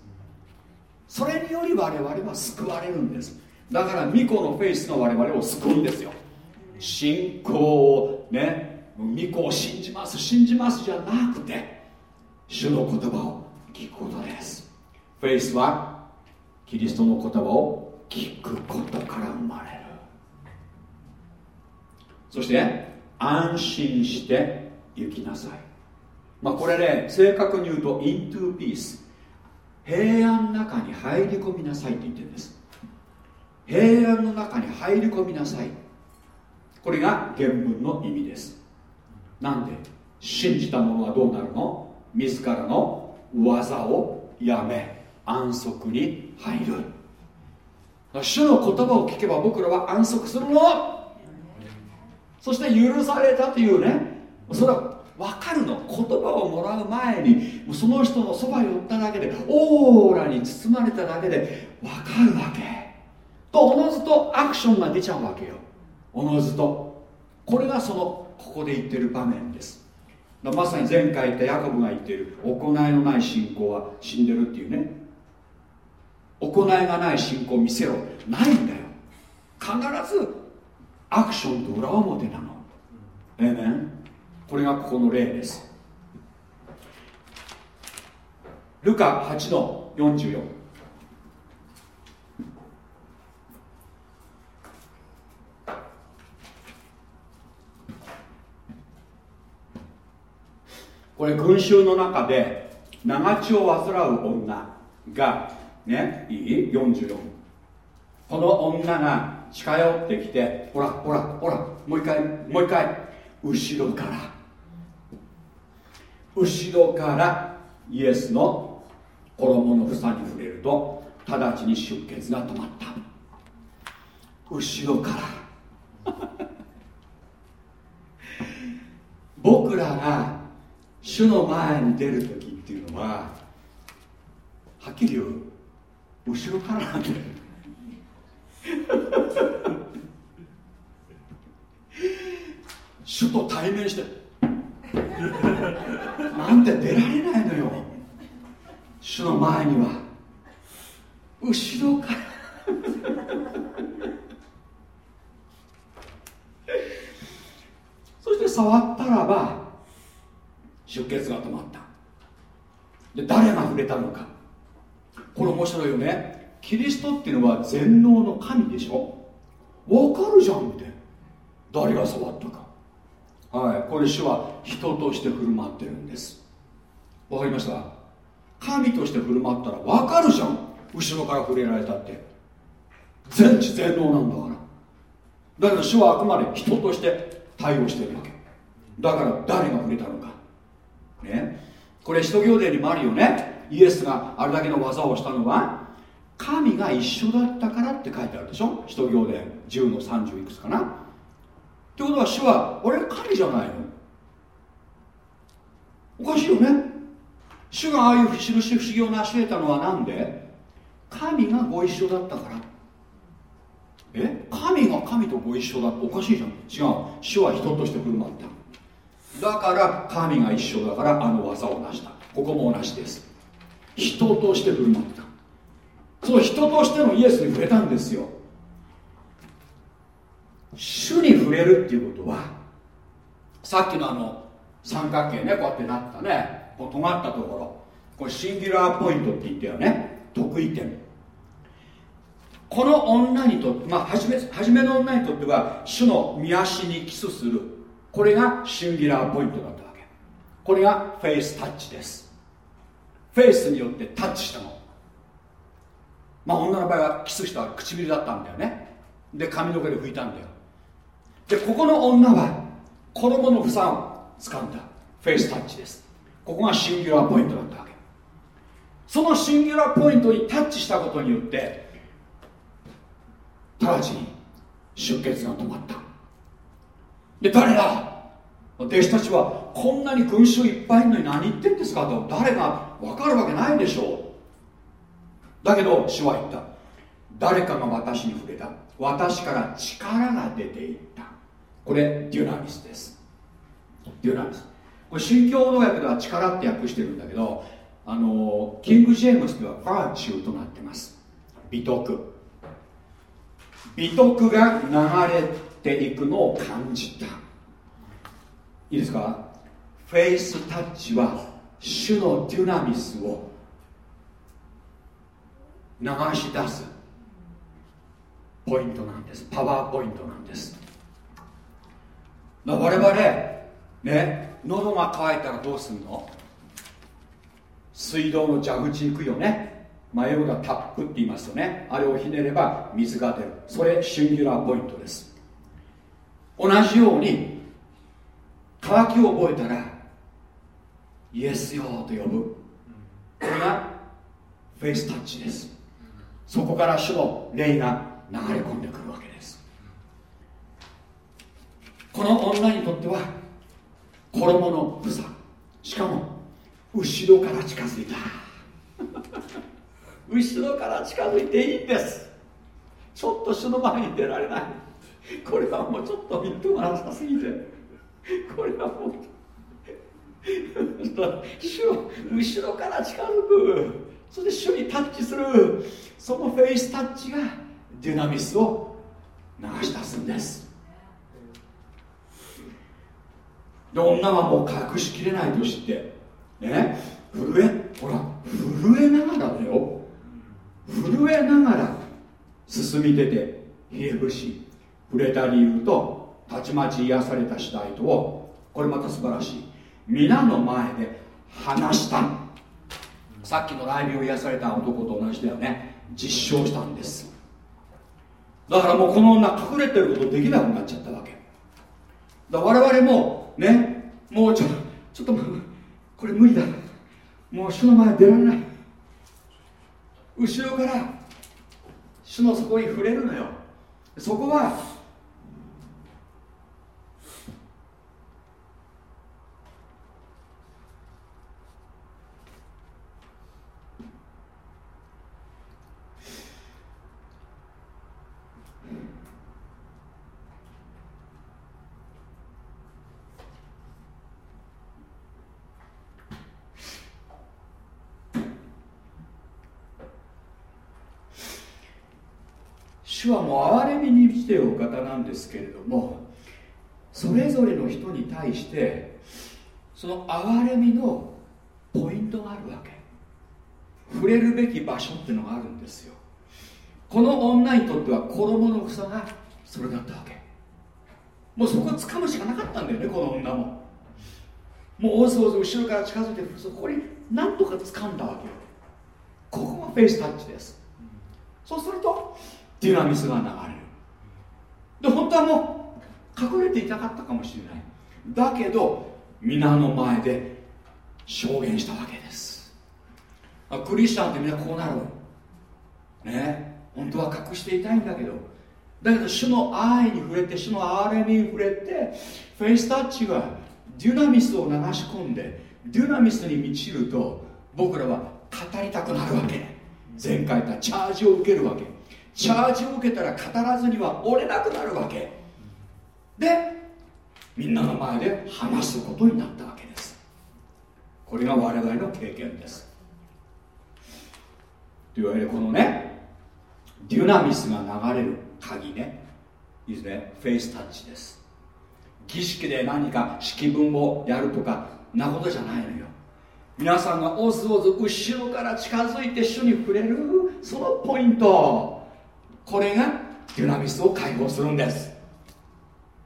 それにより我々は救われるんです。だから巫女のフェイスが我々を救うんですよ。信仰をね巫女を信じます信じますじゃなくて主の言葉を聞くことです。フェイスはキリストの言葉を聞くことから生まれる。そして安心して行きなさい。まあこれね正確に言うと into peace 平安の中に入り込みなさいって言ってるんです。平安の中に入り込みなさい。これが原文の意味です。なんで？信じた者はどうなるの？自らの技をやめ。安息に入る。主の言葉を聞けば僕らは安息するの。そして許されたというね。それは分かるの。言葉をもらう前にその人のそば寄っただけでオーラに包まれただけで分かるわけ。とおのずとアクションが出ちゃうわけよ。おのずと。これがそのここで言ってる場面です。まさに前回言ったヤコブが言ってる行いのない信仰は死んでるっていうね。行いがない信仰を見せろ。ないんだよ。必ずアクションと裏表なの。ええねこれがここの例です。ルカ8の44これ群衆の中で長血を患う女がねいい？44この女が近寄ってきてほらほらほらもう一回もう一回。後ろから。後ろからイエスの衣の房に触れると直ちに出血が止まった。後ろから。僕らが主の前に出る時っていうのははっきり言う。後ろからなんだよ。主と対面して。なんて出られないのよ。主の前には。後ろから。そして触ったらば出血が止まった。で誰が触れたのか。これ面白いよね。キリストっていうのは全能の神でしょ。わかるじゃんって。誰が触ったか。はい。これ主は人として振る舞ってるんです。わかりました？神として振る舞ったらわかるじゃん。後ろから触れられたって。全知全能なんだから。だけど主はあくまで人として対応してるわけ。だから誰が触れたのか。ね。これ使徒行伝にもあるよね。イエスがあれだけの技をしたのは神が一緒だったからって書いてあるでしょ？使徒行伝10の30いくつかな。ってことは主は俺神じゃないの？おかしいよね。主がああいう印不思議を成し得たのは何で？神がご一緒だったから。え？神が神とご一緒だっておかしいじゃん。違う。主は人として振る舞った。だから神が一緒だからあの技を成した。ここも同じです。人として振る舞った。その人としてのイエスに触れたんですよ。主に触れるっていうことはさっきのあの三角形ねこうやってなったね。こう尖ったところ。これシンギュラーポイントって言ったよね。得意点。この女にとってまあ初め初めの女にとっては主の見足にキスする。これがシンギュラーポイントだったわけ。これが faith touch です。 faith によってタッチしたの。まあ女の場合はキスした唇だったんだよね。で髪の毛で拭いたんだよ。でここの女は衣の房を掴んだ。 faith touch です。ここが singular point だったわけ。その singular point にタッチしたことによって直ちに出血が止まった。で誰だ？弟子たちはこんなに群衆いっぱいいるのに何言ってんですかと誰が分かるわけないでしょう。だけど主は言った。誰かが私に触れた。私から力が出ていった。これデュナミスです。デュナミス。これ新共同訳では力って訳してるんだけどあのキング・ジェームスではバーチューとなってます。美徳。美徳が流れていくのを感じた。いいですか？フェイスタッチは主のデュナミスを流し出すポイントなんです。パワーポイントなんです。我々ね喉が渇いたらどうするの？水道の蛇口行くよね。真英語ではタップって言いますよね。あれをひねれば水が出る。それシンギュラーポイントです。同じように渇きを覚えたらイエスよと呼ぶ。これがフェイスタッチです。そこから主の霊が流れ込んでくるわけです。この女にとっては衣の房。しかも後ろから近づいた。後ろから近づいていいんです。ちょっと主の前に出られない。これはもうちょっとみっともなさすぎて。これはもう主後ろから近づく。そして主にタッチする。そのフェイスタッチがデュナミスを流し出すんです。で女はもう隠しきれないと知ってね震えほら震えながらだよ。震えながら進み出てひれ伏し触れた理由とたちまち癒された次第とをこれまた素晴らしい。皆の前で話した。さっきの雷病癒された男と同じだよね。実証したんです。だからもうこの女隠れてることできなくなっちゃったわけ。だ我々もねもうちょちょっとこれ無理だ。もう主の前出られない。後ろから主の底に触れるのよ。そこは主はもう憐れみに満ちているお方なんですけれどもそれぞれの人に対してその憐れみのポイントがあるわけ。触れるべき場所っていうのがあるんですよ。この女にとっては衣の房がそれだったわけ。もうそこを掴むしかなかったんだよねこの女も。もうおずおず後ろから近づいてそこに何とか掴んだわけよ。ここが faith touch です。そうするとデュナミスが流れる。で本当はもう隠れていたかったかもしれない。だけど皆の前で証言したわけです。クリスチャンってみんなこうなるね。本当は隠していたいんだけど。だけど主の愛に触れて主の憐れみに触れて faith touch がデュナミスを流し込んでデュナミスに満ちると僕らは語りたくなるわけ。前回言ったチャージを受けるわけチャージを受けたら語らずには折れなくなるわけ。でみんなの前で話すことになったわけです。これが我々の経験です。というわけでこのねデュナミスが流れる鍵ね。いいですねフェイスタッチです。儀式で何か式文をやるとかなことじゃないのよ。皆さんがおずおず後ろから近づいて主に触れるそのポイント。これがデュナミスを解放するんです。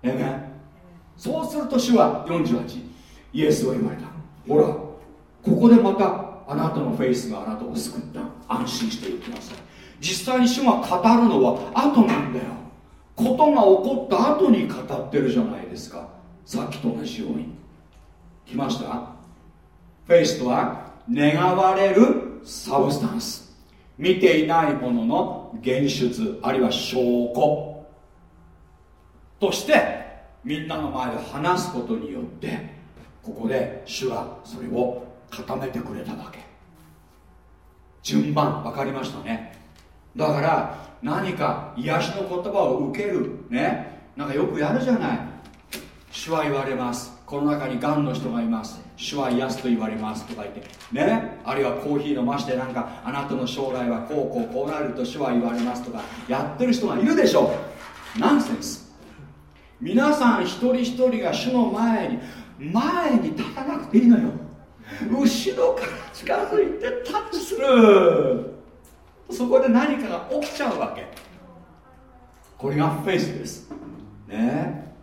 えねそうすると主は48イエスを言われた。ほらここでまたあなたのフェイスがあなたを救った。安心していきなさい。実際に主が語るのは後なんだよ。ことが起こった後に語ってるじゃないですか。さっきと同じように。来ました？フェイスとは願われるサブスタンス。見ていないものの現出あるいは証拠としてみんなの前で話すことによってここで主がそれを固めてくれたわけ。順番分かりましたね。だから何か癒しの言葉を受けるね。なんかよくやるじゃない。主は言われます。この中にがんの人がいます。主は癒すと言われますとか言ってねあるいはコーヒー飲ましてなんかあなたの将来はこうこうこうなると主は言われますとかやってる人がいるでしょう。ナンセンス。皆さん一人一人が主の前に前に立たなくていいのよ。後ろから近づいてタッチする。そこで何かが起きちゃうわけ。これがフェイスです。ね。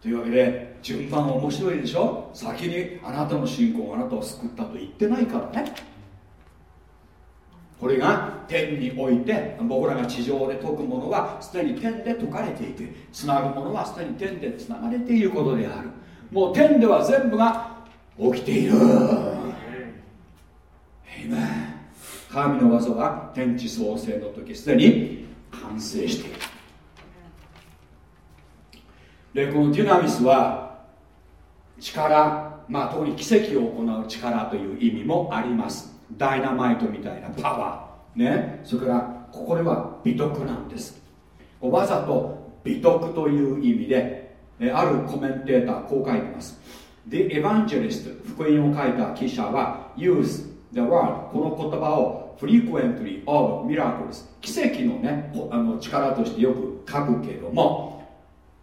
というわけで順番面白いでしょ？先にあなたの信仰があなたを救ったと言ってないからね。これが天において僕らが地上で解くものはすでに天で解かれていてつなぐものはすでに天でつながれていることである。もう天では全部が起きている。神の技は天地創生の時すでに完成している。でこのデュナミスは力まあ特に奇跡を行う力という意味もあります。ダイナマイトみたいなパワー。ね。それからここでは美徳なんです。わざと美徳という意味であるコメンテーターこう書いてます。The Evangelist 福音を書いた記者は use the word この言葉を frequently of miracles 奇跡のねあの力としてよく書くけども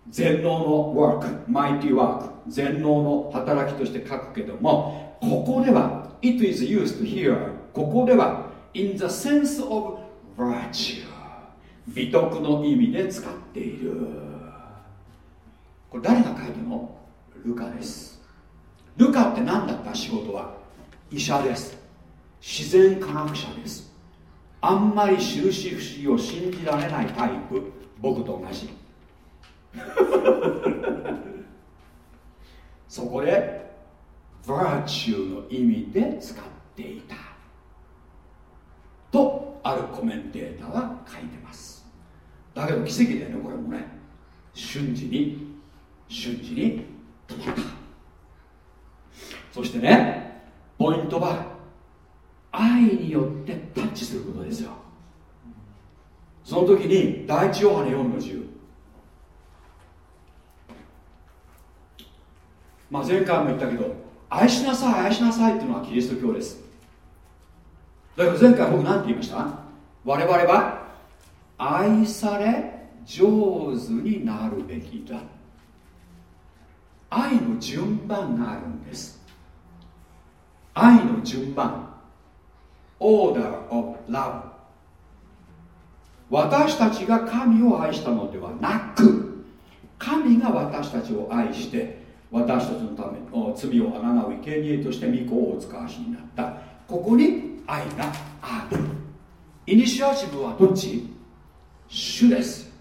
全能の work mighty work 全能の働きとして書くけどもここでは it is used here ここでは in the sense of virtue 美徳の意味で使っている。これ誰が書いたの？ルカです。ルカって何だった仕事は？医者です。自然科学者です。あんまり印不思議を信じられないタイプ。僕と同じ。そこで virtue の意味で使っていた。とあるコメンテーターは書いてます。だけど奇跡だよねこれもね。瞬時に瞬時に止まった。そしてねポイントは愛によってタッチすることですよ。その時に第一ヨハネ4の10まあ前回も言ったけど愛しなさい愛しなさいっていうのはキリスト教です。だから前回僕何て言いました？我々は愛され上手になるべきだ。愛の順番があるんです。愛の順番。Order of Love 私たちが神を愛したのではなく神が私たちを愛して私たちのため罪をあがなう生贄として御子をお使わしになった。ここに愛がある。イニシアチブはどっち？主です。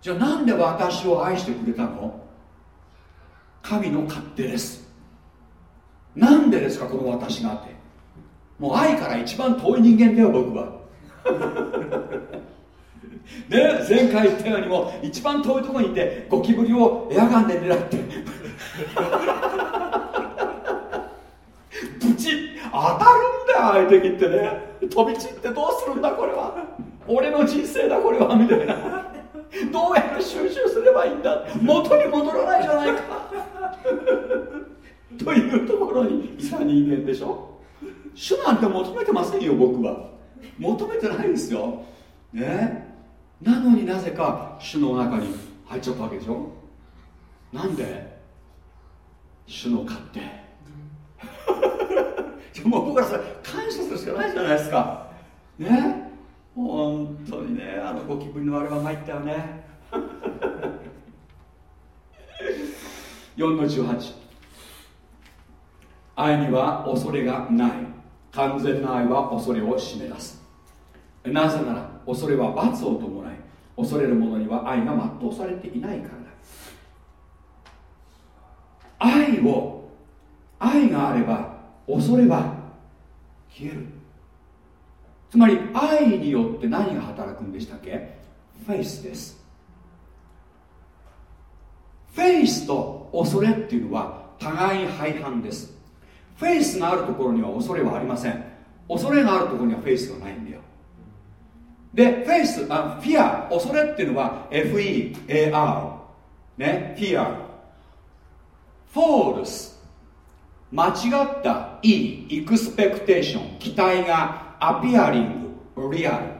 じゃあなんで私を愛してくれたの？神の勝手です。なんでですかこの私がって。もう愛から一番遠い人間だよ僕は。ね前回言ったようにも一番遠いところにいてゴキブリをエアガンで狙ってブチ当たるんだよ相手にってね。飛び散ってどうするんだこれは。俺の人生だこれはみたいな。どうやって収集すればいいんだ。元に戻らないじゃないか。というところにいた人間でしょ。主なんて求めてませんよ僕は。求めてないですよ。ね。なのになぜか主の中に入っちゃったわけでしょ。なんで？主の勝手。もう僕らそれ感謝するしかないじゃないですか。ね？本当にねあのゴキブリのあれは参ったよね。4の18愛には恐れがない。完全な愛は恐れを締め出す。なぜなら恐れは罰を伴い恐れる者には愛が全うされていないから。愛を愛があれば恐れは消える。つまり愛によって何が働くんでしたっけ？faith です。 faith と恐れっていうのは互いに相反です。フェイスがあるところには恐れはありません。恐れがあるところにはフェイスがないんだよ。でフェイスあフィア恐れっていうのは FEAR ね false 間違ったいい expectation 期待が appearing real。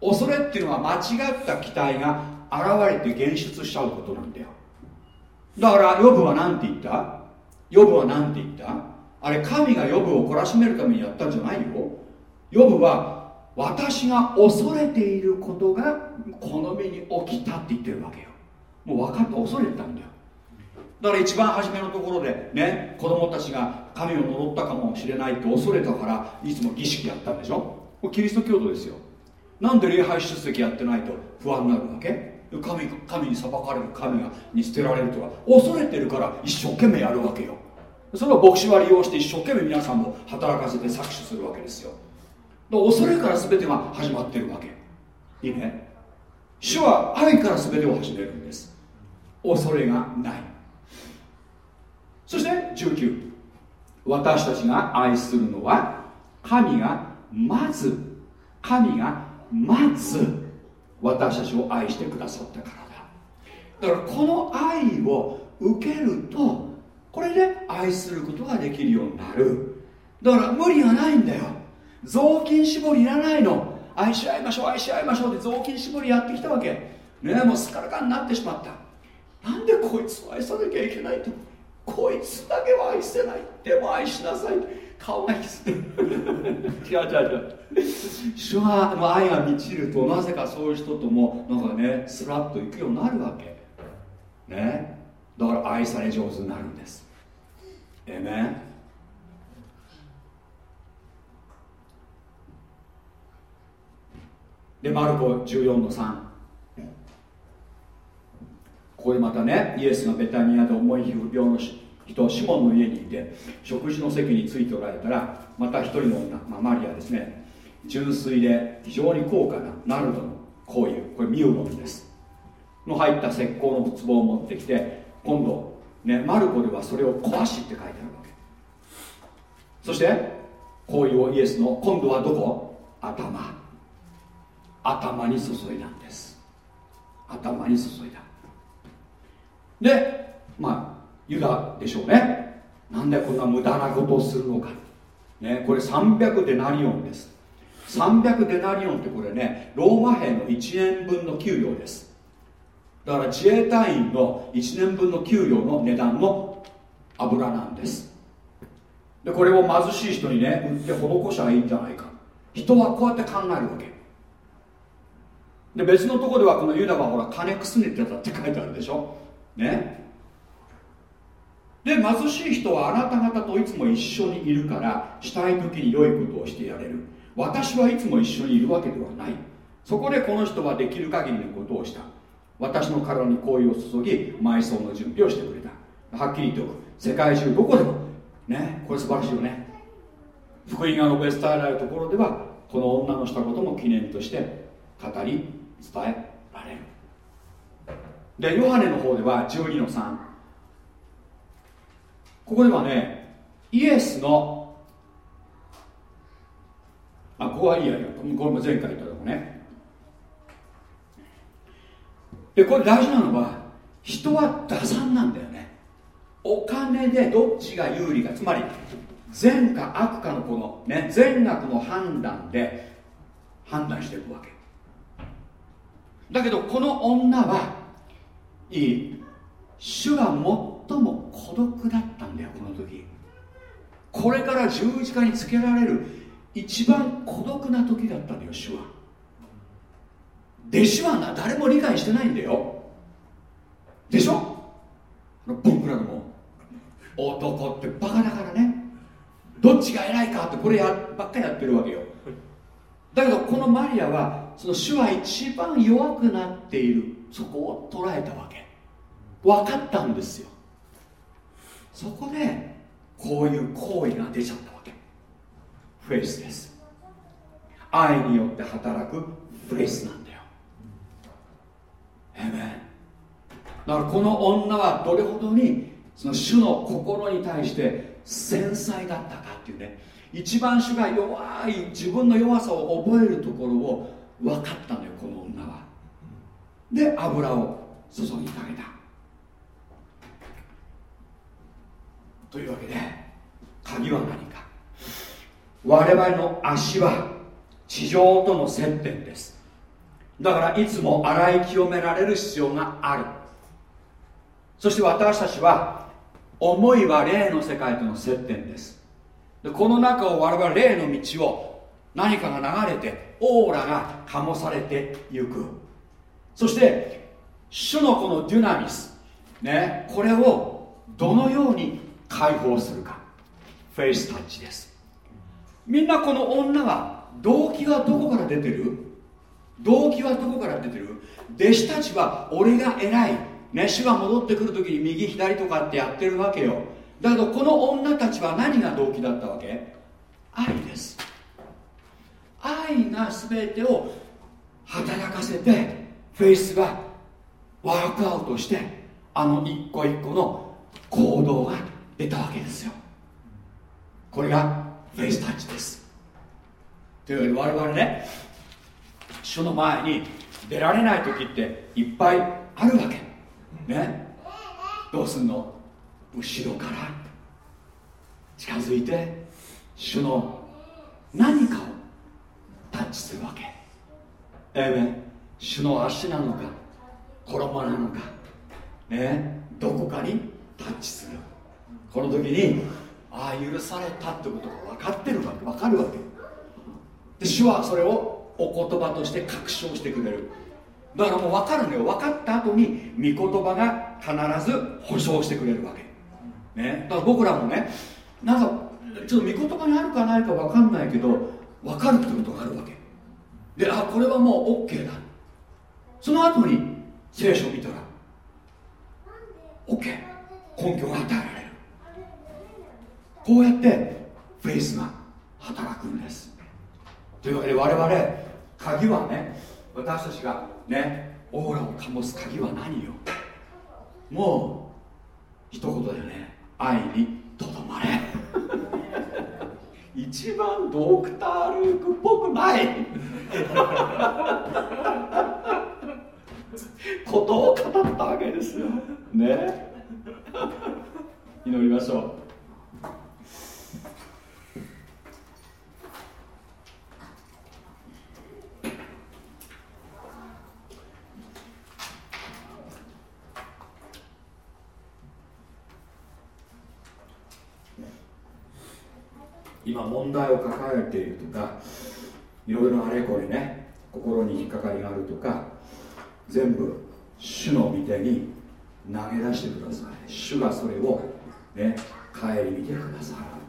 恐れっていうのは間違った期待が現れて現出しちゃうことなんだよ。だからヨブは何て言った？ヨブは何て言った？あれ神がヨブを懲らしめるためにやったんじゃないよ。ヨブは私が恐れていることが好みに起きたって言ってるわけよ。もう分かって恐れてたんだよ。だから一番初めのところでね子供たちが神を呪ったかもしれないって恐れたからいつも儀式やったんでしょ？これキリスト教徒ですよ。なんで礼拝出席やってないと不安になるわけ？神神に裁かれる神がに捨てられるとか恐れてるから一生懸命やるわけよ。それを牧師は利用して一生懸命皆さんも働かせて搾取するわけですよ。恐れから全てが始まってるわけ。いいね？主は愛から全てを始めるんです。恐れがないそして19私たちが愛するのは神がまず神がまず私たちを愛してくださったからだ。だからこの愛を受けるとこれで愛することができるようになる。だから無理がないんだよ。雑巾絞りいらないの。愛し合いましょう愛し合いましょうって雑巾絞りやってきたわけ。ねもうすっからかになってしまった。なんでこいつを愛さなきゃいけないとこいつだけは愛せない。でも愛しなさい。顔がきつい 違う違う違う。主はの愛が満ちるとなぜかそういう人ともなんかねスラッといくようになるわけ。ね。だから愛され上手になるんです。えめ、ね、でマルコ14の3ここでまたねイエスがベタニアで重い皮膚病の人シモンの家にいて食事の席についておられたらまた一人の女、まあ、マリアですね純粋で非常に高価なナルドの香油これミウロンです。の入った石膏の壺を持ってきて今度ねマルコではそれを壊しって書いてあるわけ。そして香油をイエスの今度はどこ？頭。頭に注いだんです。頭に注いだ。でまあユダでしょうね。なんでこんな無駄なことをするのか。ねこれ300デナリオンです。300デナリオンってこれねローマ兵の1年分の給料です。だから自衛隊員の1年分の給料の値段の油なんです。でこれを貧しい人にね売って施しゃいいんじゃないか。人はこうやって考えるわけ。で別のところではこのユダはほら金くすねてたって書いてあるでしょ。ね。で貧しい人はあなた方といつも一緒にいるからしたい時に良いことをしてやれる。私はいつも一緒にいるわけではない。そこでこの人はできる限りのことをした。私の体に香油を注ぎ埋葬の準備をしてくれた。はっきり言っておく。世界中どこでも。ね。これ素晴らしいよね。福音が述べ伝えられるところではこの女のしたことも記念として語り伝え。でヨハネの方では12の3ここではねイエスのあここはいいやいやこれも前回言ったとこね。でこれ大事なのは人は打算なんだよね。お金でどっちが有利か。つまり善か悪かのこのね善悪の判断で判断していくわけ。だけどこの女はいい？主が最も孤独だったんだよこの時。これから十字架につけられる一番孤独な時だったんだよ主は。弟子はな誰も理解してないんだよ。でしょ？僕らのも。男ってバカだからね。どっちが偉いかってこれやばっかりやってるわけよ。だけどこのマリアはその主は一番弱くなっている。そこを捉えたわけ。分かったんですよ。そこでこういう行為が出ちゃったわけ。フェイスです。愛によって働くフェイスなんだよ。えめだからこの女はどれほどにその主の心に対して繊細だったかっていうね。一番主が弱い自分の弱さを覚えるところを分かったのよこの女は。で油を注ぎてあげた。というわけで鍵は何か。我々の足は地上との接点です。だからいつも洗い清められる必要がある。そして私たちは思いは霊の世界との接点です。でこの中を我々霊の道を何かが流れてオーラが醸されていく。そして主のこのデュナミスねこれをどのように解放するか。フェイスタッチです。みんなこの女は動機はどこから出てる？動機はどこから出てる？弟子たちは俺が偉い。ね主が戻ってくる時に右左とかってやってるわけよ。だけどこの女たちは何が動機だったわけ？愛です。愛が全てを働かせて faith が work out してあの一個一個の行動が出たわけですよ。これが faith touch です。というわけで我々ね主の前に出られない時っていっぱいあるわけ。ね。どうすんの？後ろから。近づいて主の何かをタッチするわけ。ええ主の足なのか衣なのか。ね。どこかにタッチする。この時にああ許されたってことが分かってるわけ分かるわけ。で主はそれをお言葉として確証してくれる。だからもう分かるのよ。分かった後に御言葉が必ず保証してくれるわけ。ね。だから僕らもねなんかちょっと御言葉にあるかないか分かんないけど分かるってことがあるわけ。であこれはもう OK だ。その後に聖書を見たら OK 根拠が与えられる。こうやってフェイスが働くんです。というわけで我々鍵はね私たちがねオーラを醸す鍵は何よ。もう一言でね。愛にとどまれ。一番ドクター・ルークっぽくない。ことを語ったわけですよ。ね。祈りましょう。今問題を抱えているとかいろいろあれこれね心に引っかかりがあるとか全部主の御手に投げ出してください。主がそれをね顧みてください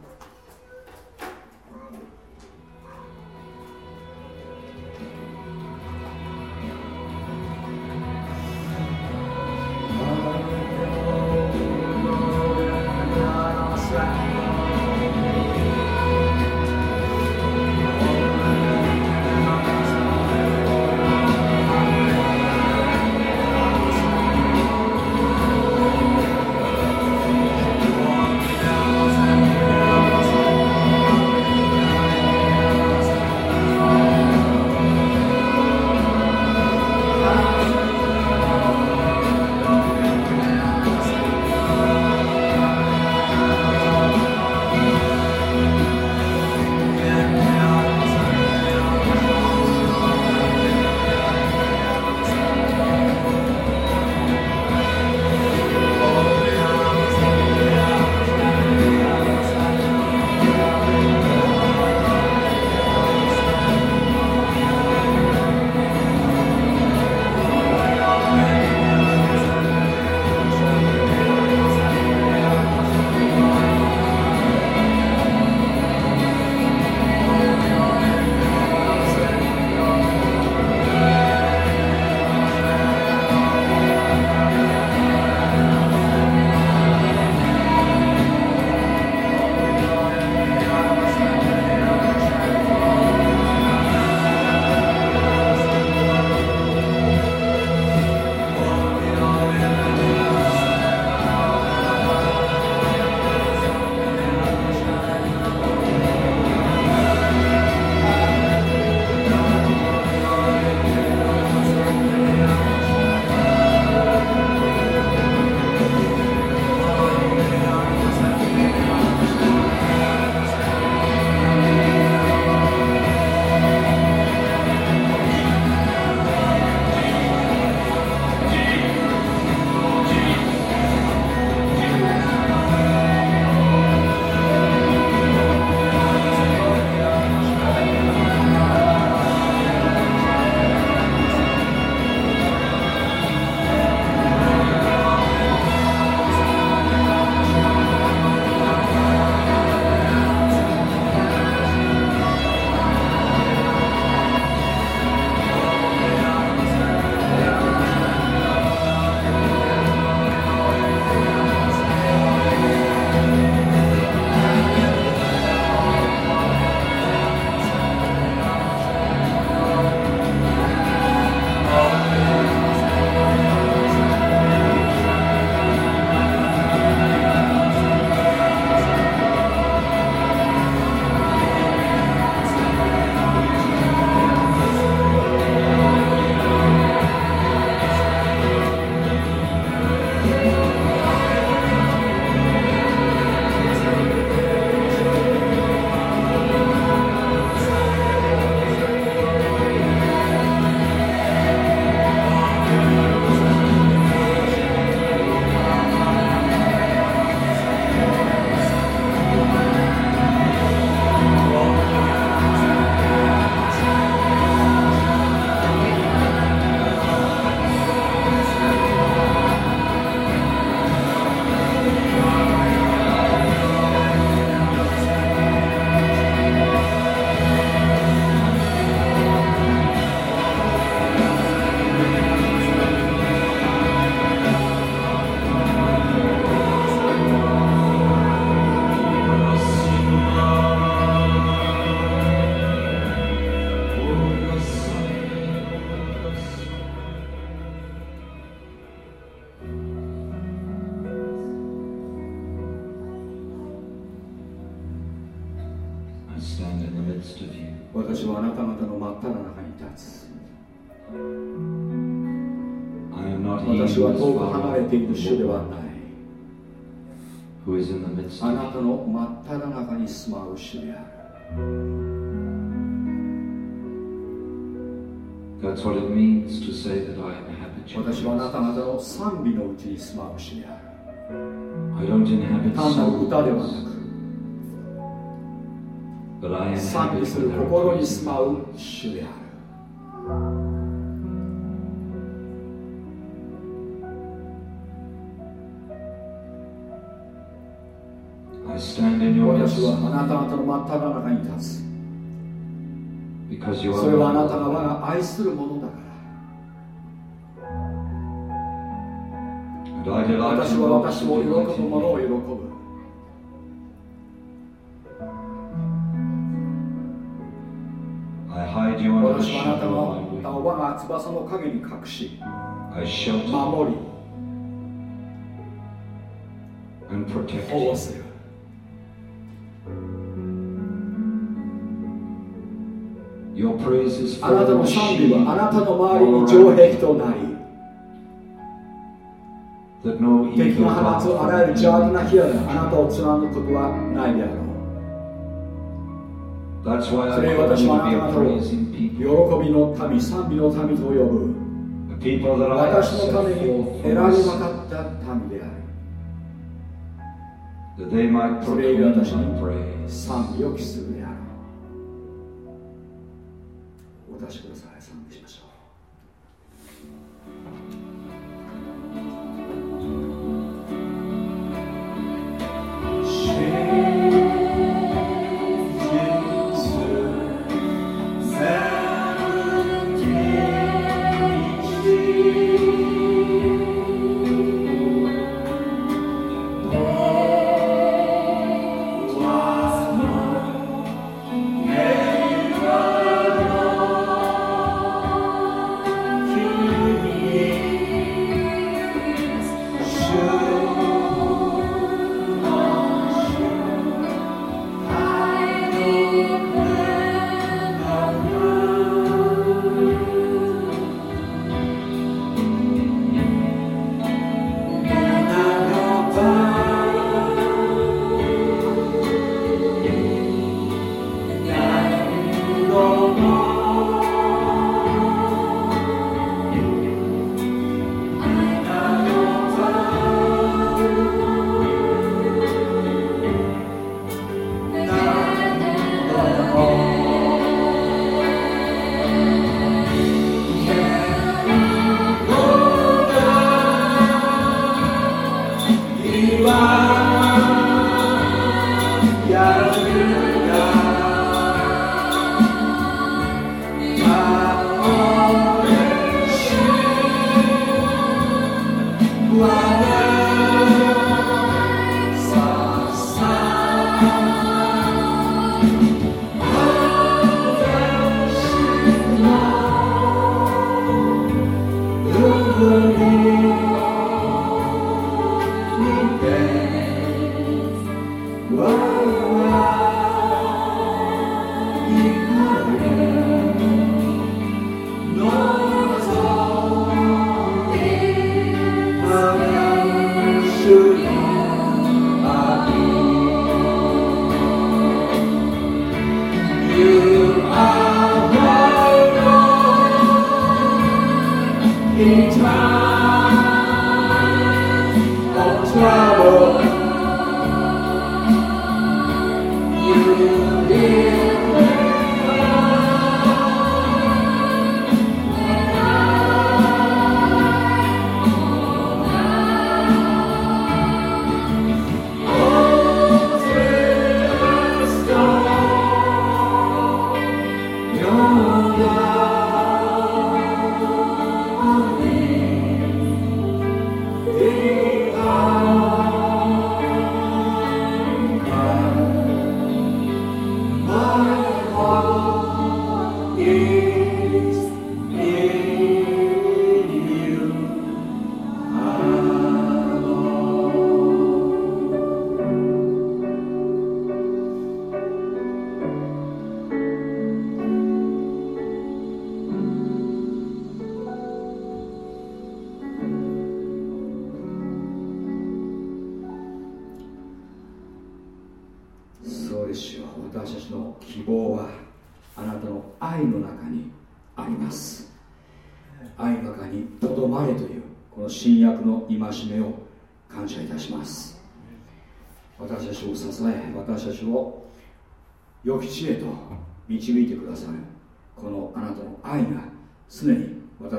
主である That's what it means to say that I inhabit your 私はあなた.方の賛美のうちに住まう主である I don't inhabit 単なる songs, 歌ではなく賛美する心に.住まう主である私はあなた方の真っ只中に立つ。それはあなたが我が愛するものだから。私は私を喜ぶものを喜ぶ。私はあなたの歌を我が翼の影に隠し守り。保護するあなたの賛美はあなたの周りの城壁となり敵の放つあらゆる邪悪な火があなたを貫くことはないであろう。それは私はあなたを喜びの民賛美の民と呼ぶ。私のために選び分かった民である。それが私に賛美を期する。出しください。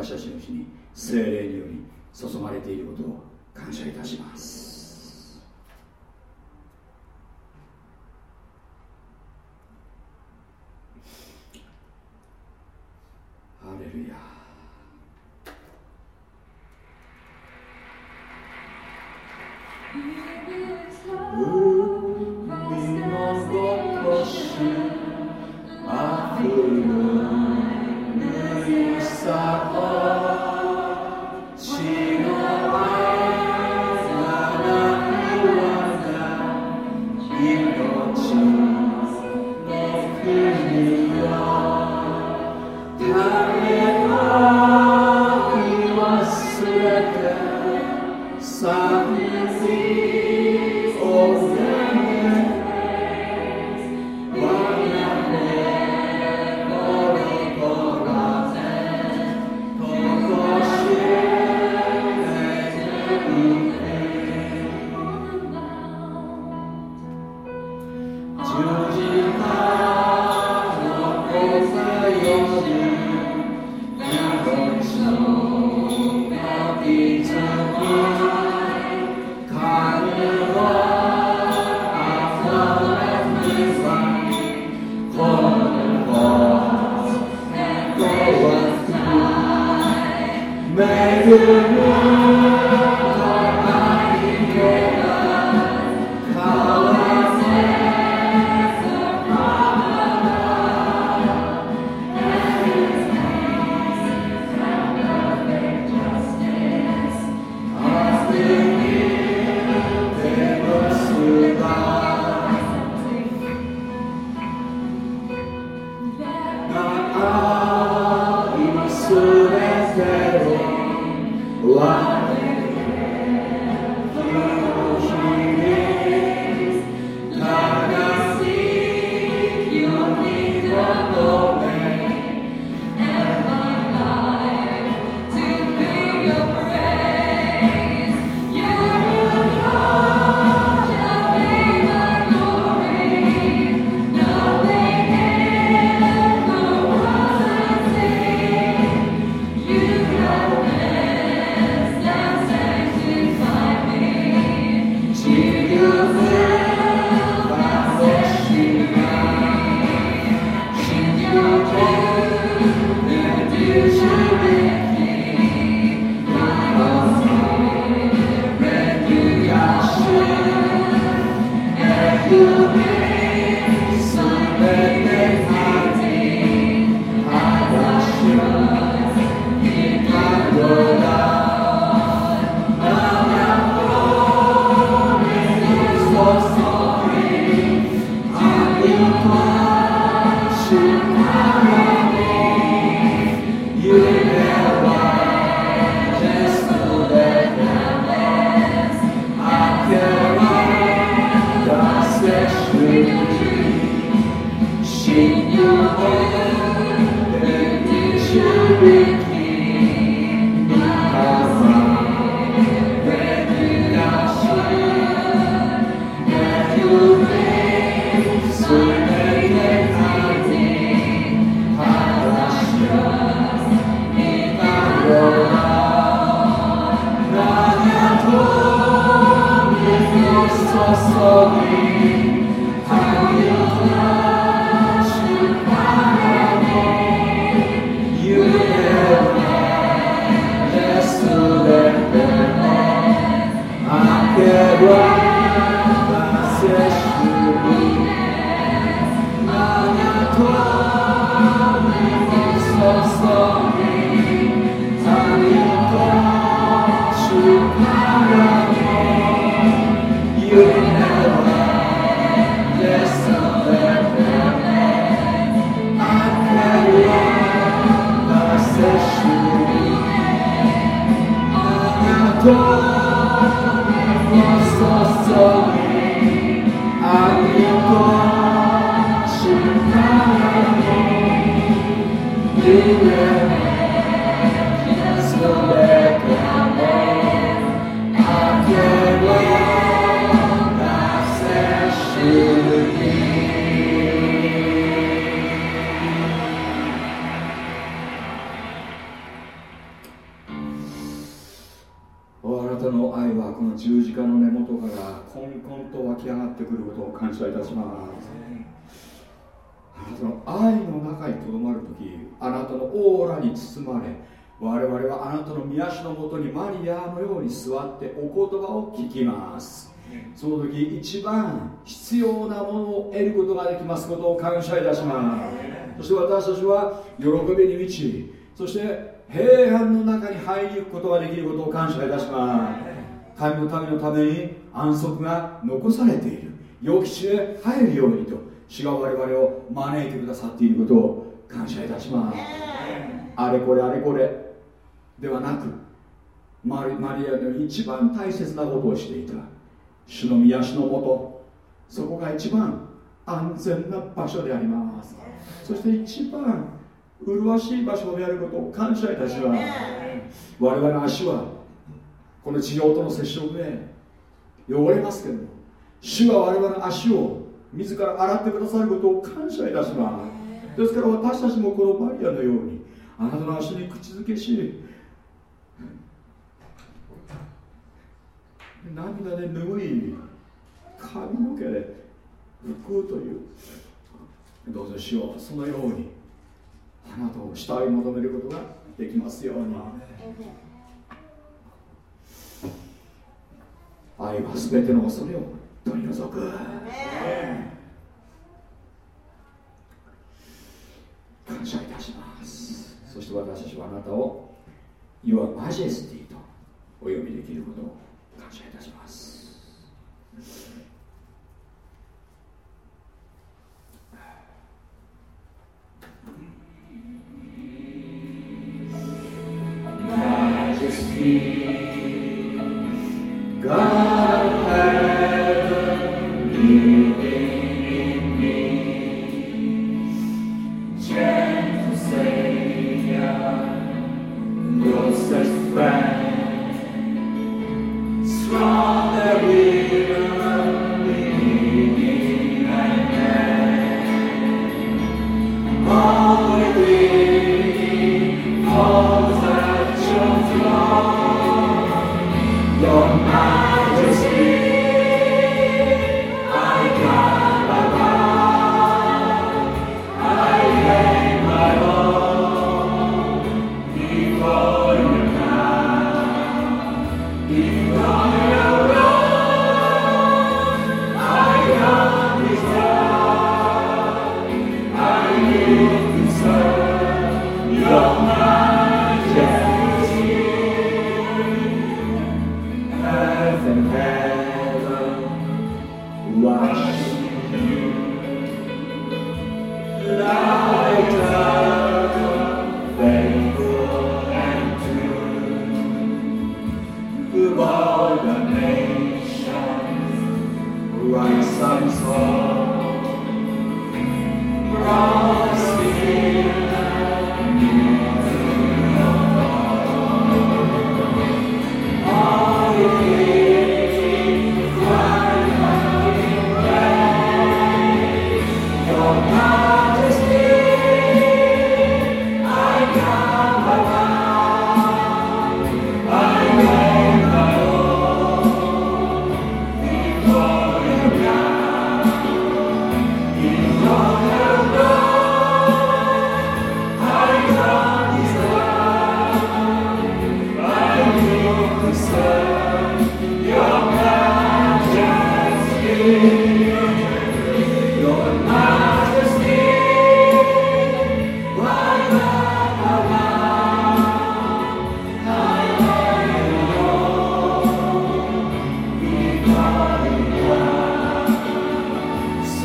私たちのうちに精霊により注がれていることを感謝いたしますハレルヤー。Christmas, the あなたの愛は十字架の根元からコンコンと湧き上がってくることを感謝いたします。あなたの愛の中にとどまる時あなたのオーラに包まれ我々はあなたの宮足のもとにマリアのように座ってお言葉を聞きます。その時一番必要なものを得ることができますことを感謝いたします。そして私たちは喜びに満ちそして平安の中に入り行くことができることを感謝いたします。神の民のために安息が残されている。良き地へ入るようにと。主が我々を招いてくださっていることを感謝いたします。あれこれあれこれ。ではなくマリマリアの一番大切なことをしていた。主の宮主のもとそこが一番安全な場所であります。そして一番麗しい場所であることを感謝いたします。我々の足はこの地上との接触で汚れますけども主は我々の足を自ら洗ってくださることを感謝いたします。ですから私たちもこのマリアのようにあなたの足に口づけし涙で拭い髪の毛で拭くというどうぞしようそのようにあなたを慕い求めることができますように。愛は全ての恐れを取り除く感謝いたします。そして私たちはあなたを Your Majesty とお呼びできることを感謝いたします。God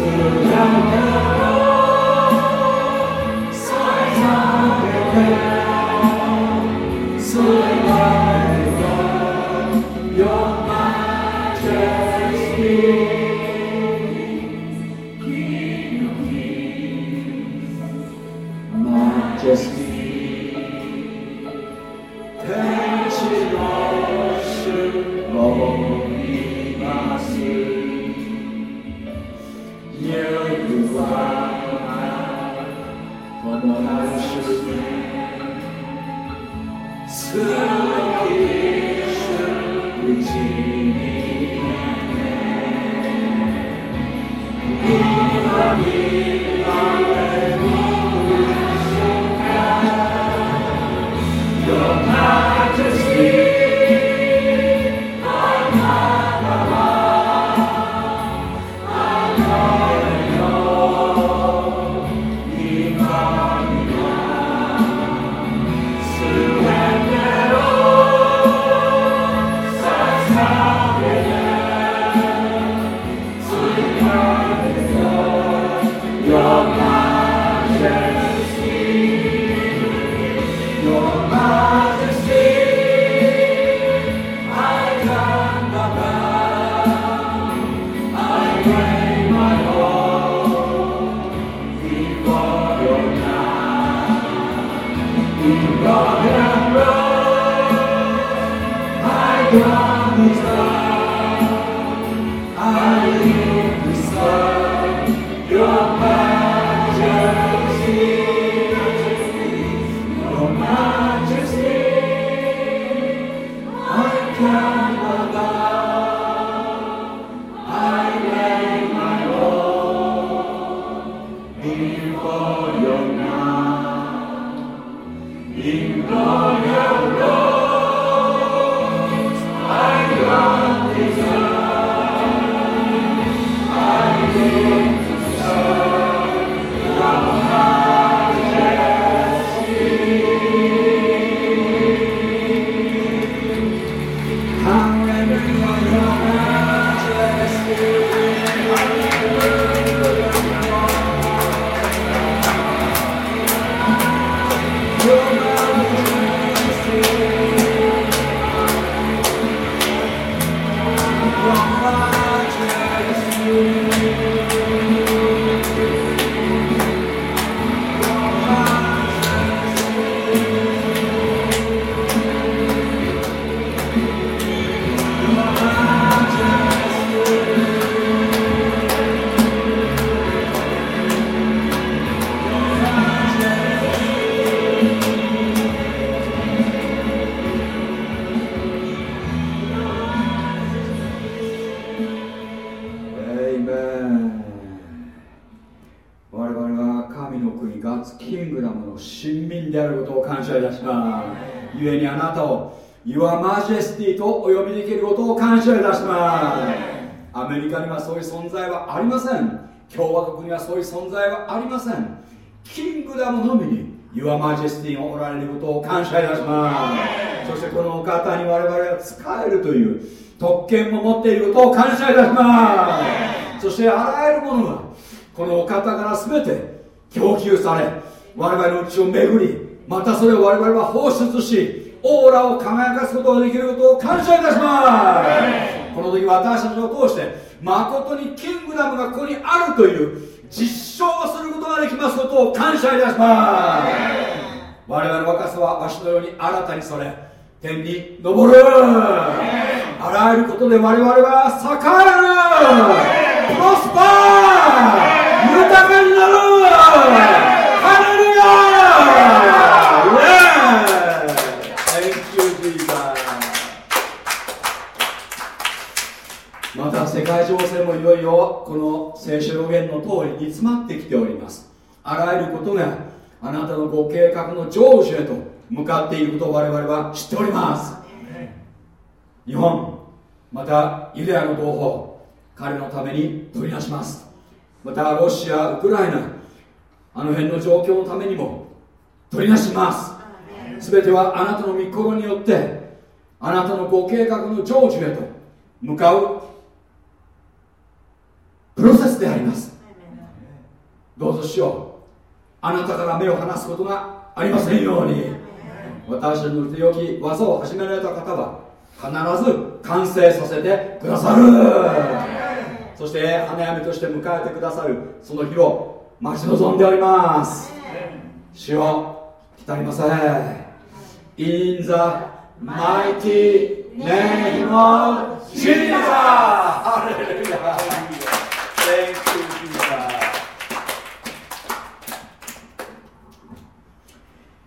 Spirit. に Your Majesty がおられることを感謝いたします。そしてこのお方に我々は使えるという特権も持っていることを感謝いたします。そしてあらゆるものがこのお方から全て供給され我々のうちを巡りまたそれを我々は放出しオーラを輝かすことができることを感謝いたします。この時私たちを通して誠にキングダムがここにあるという実証をすることができますことを感謝いたします。我々の若さはわしのように新たにそれ天に昇る。あらゆることで我々は栄える。プロスパー。豊かになるまた世界情勢もいよいよこの聖書予言の通り煮詰まってきております。あらゆることがあなたのご計画の成就へと向かっていることを我々は知っております。日本またユダヤの同胞彼のために取り出します。またロシアウクライナあの辺の状況のためにも取り出します。全てはあなたの御心によってあなたのご計画の成就へと向かうプロセスであります。どうぞしよう。あなたから目を離すことがありませんように。私の腕よき技を始められた方は必ず完成させてくださる。そして花嫁として迎えてくださるその日を待ち望んでおります。主を来りません。In the mighty name of Jesus!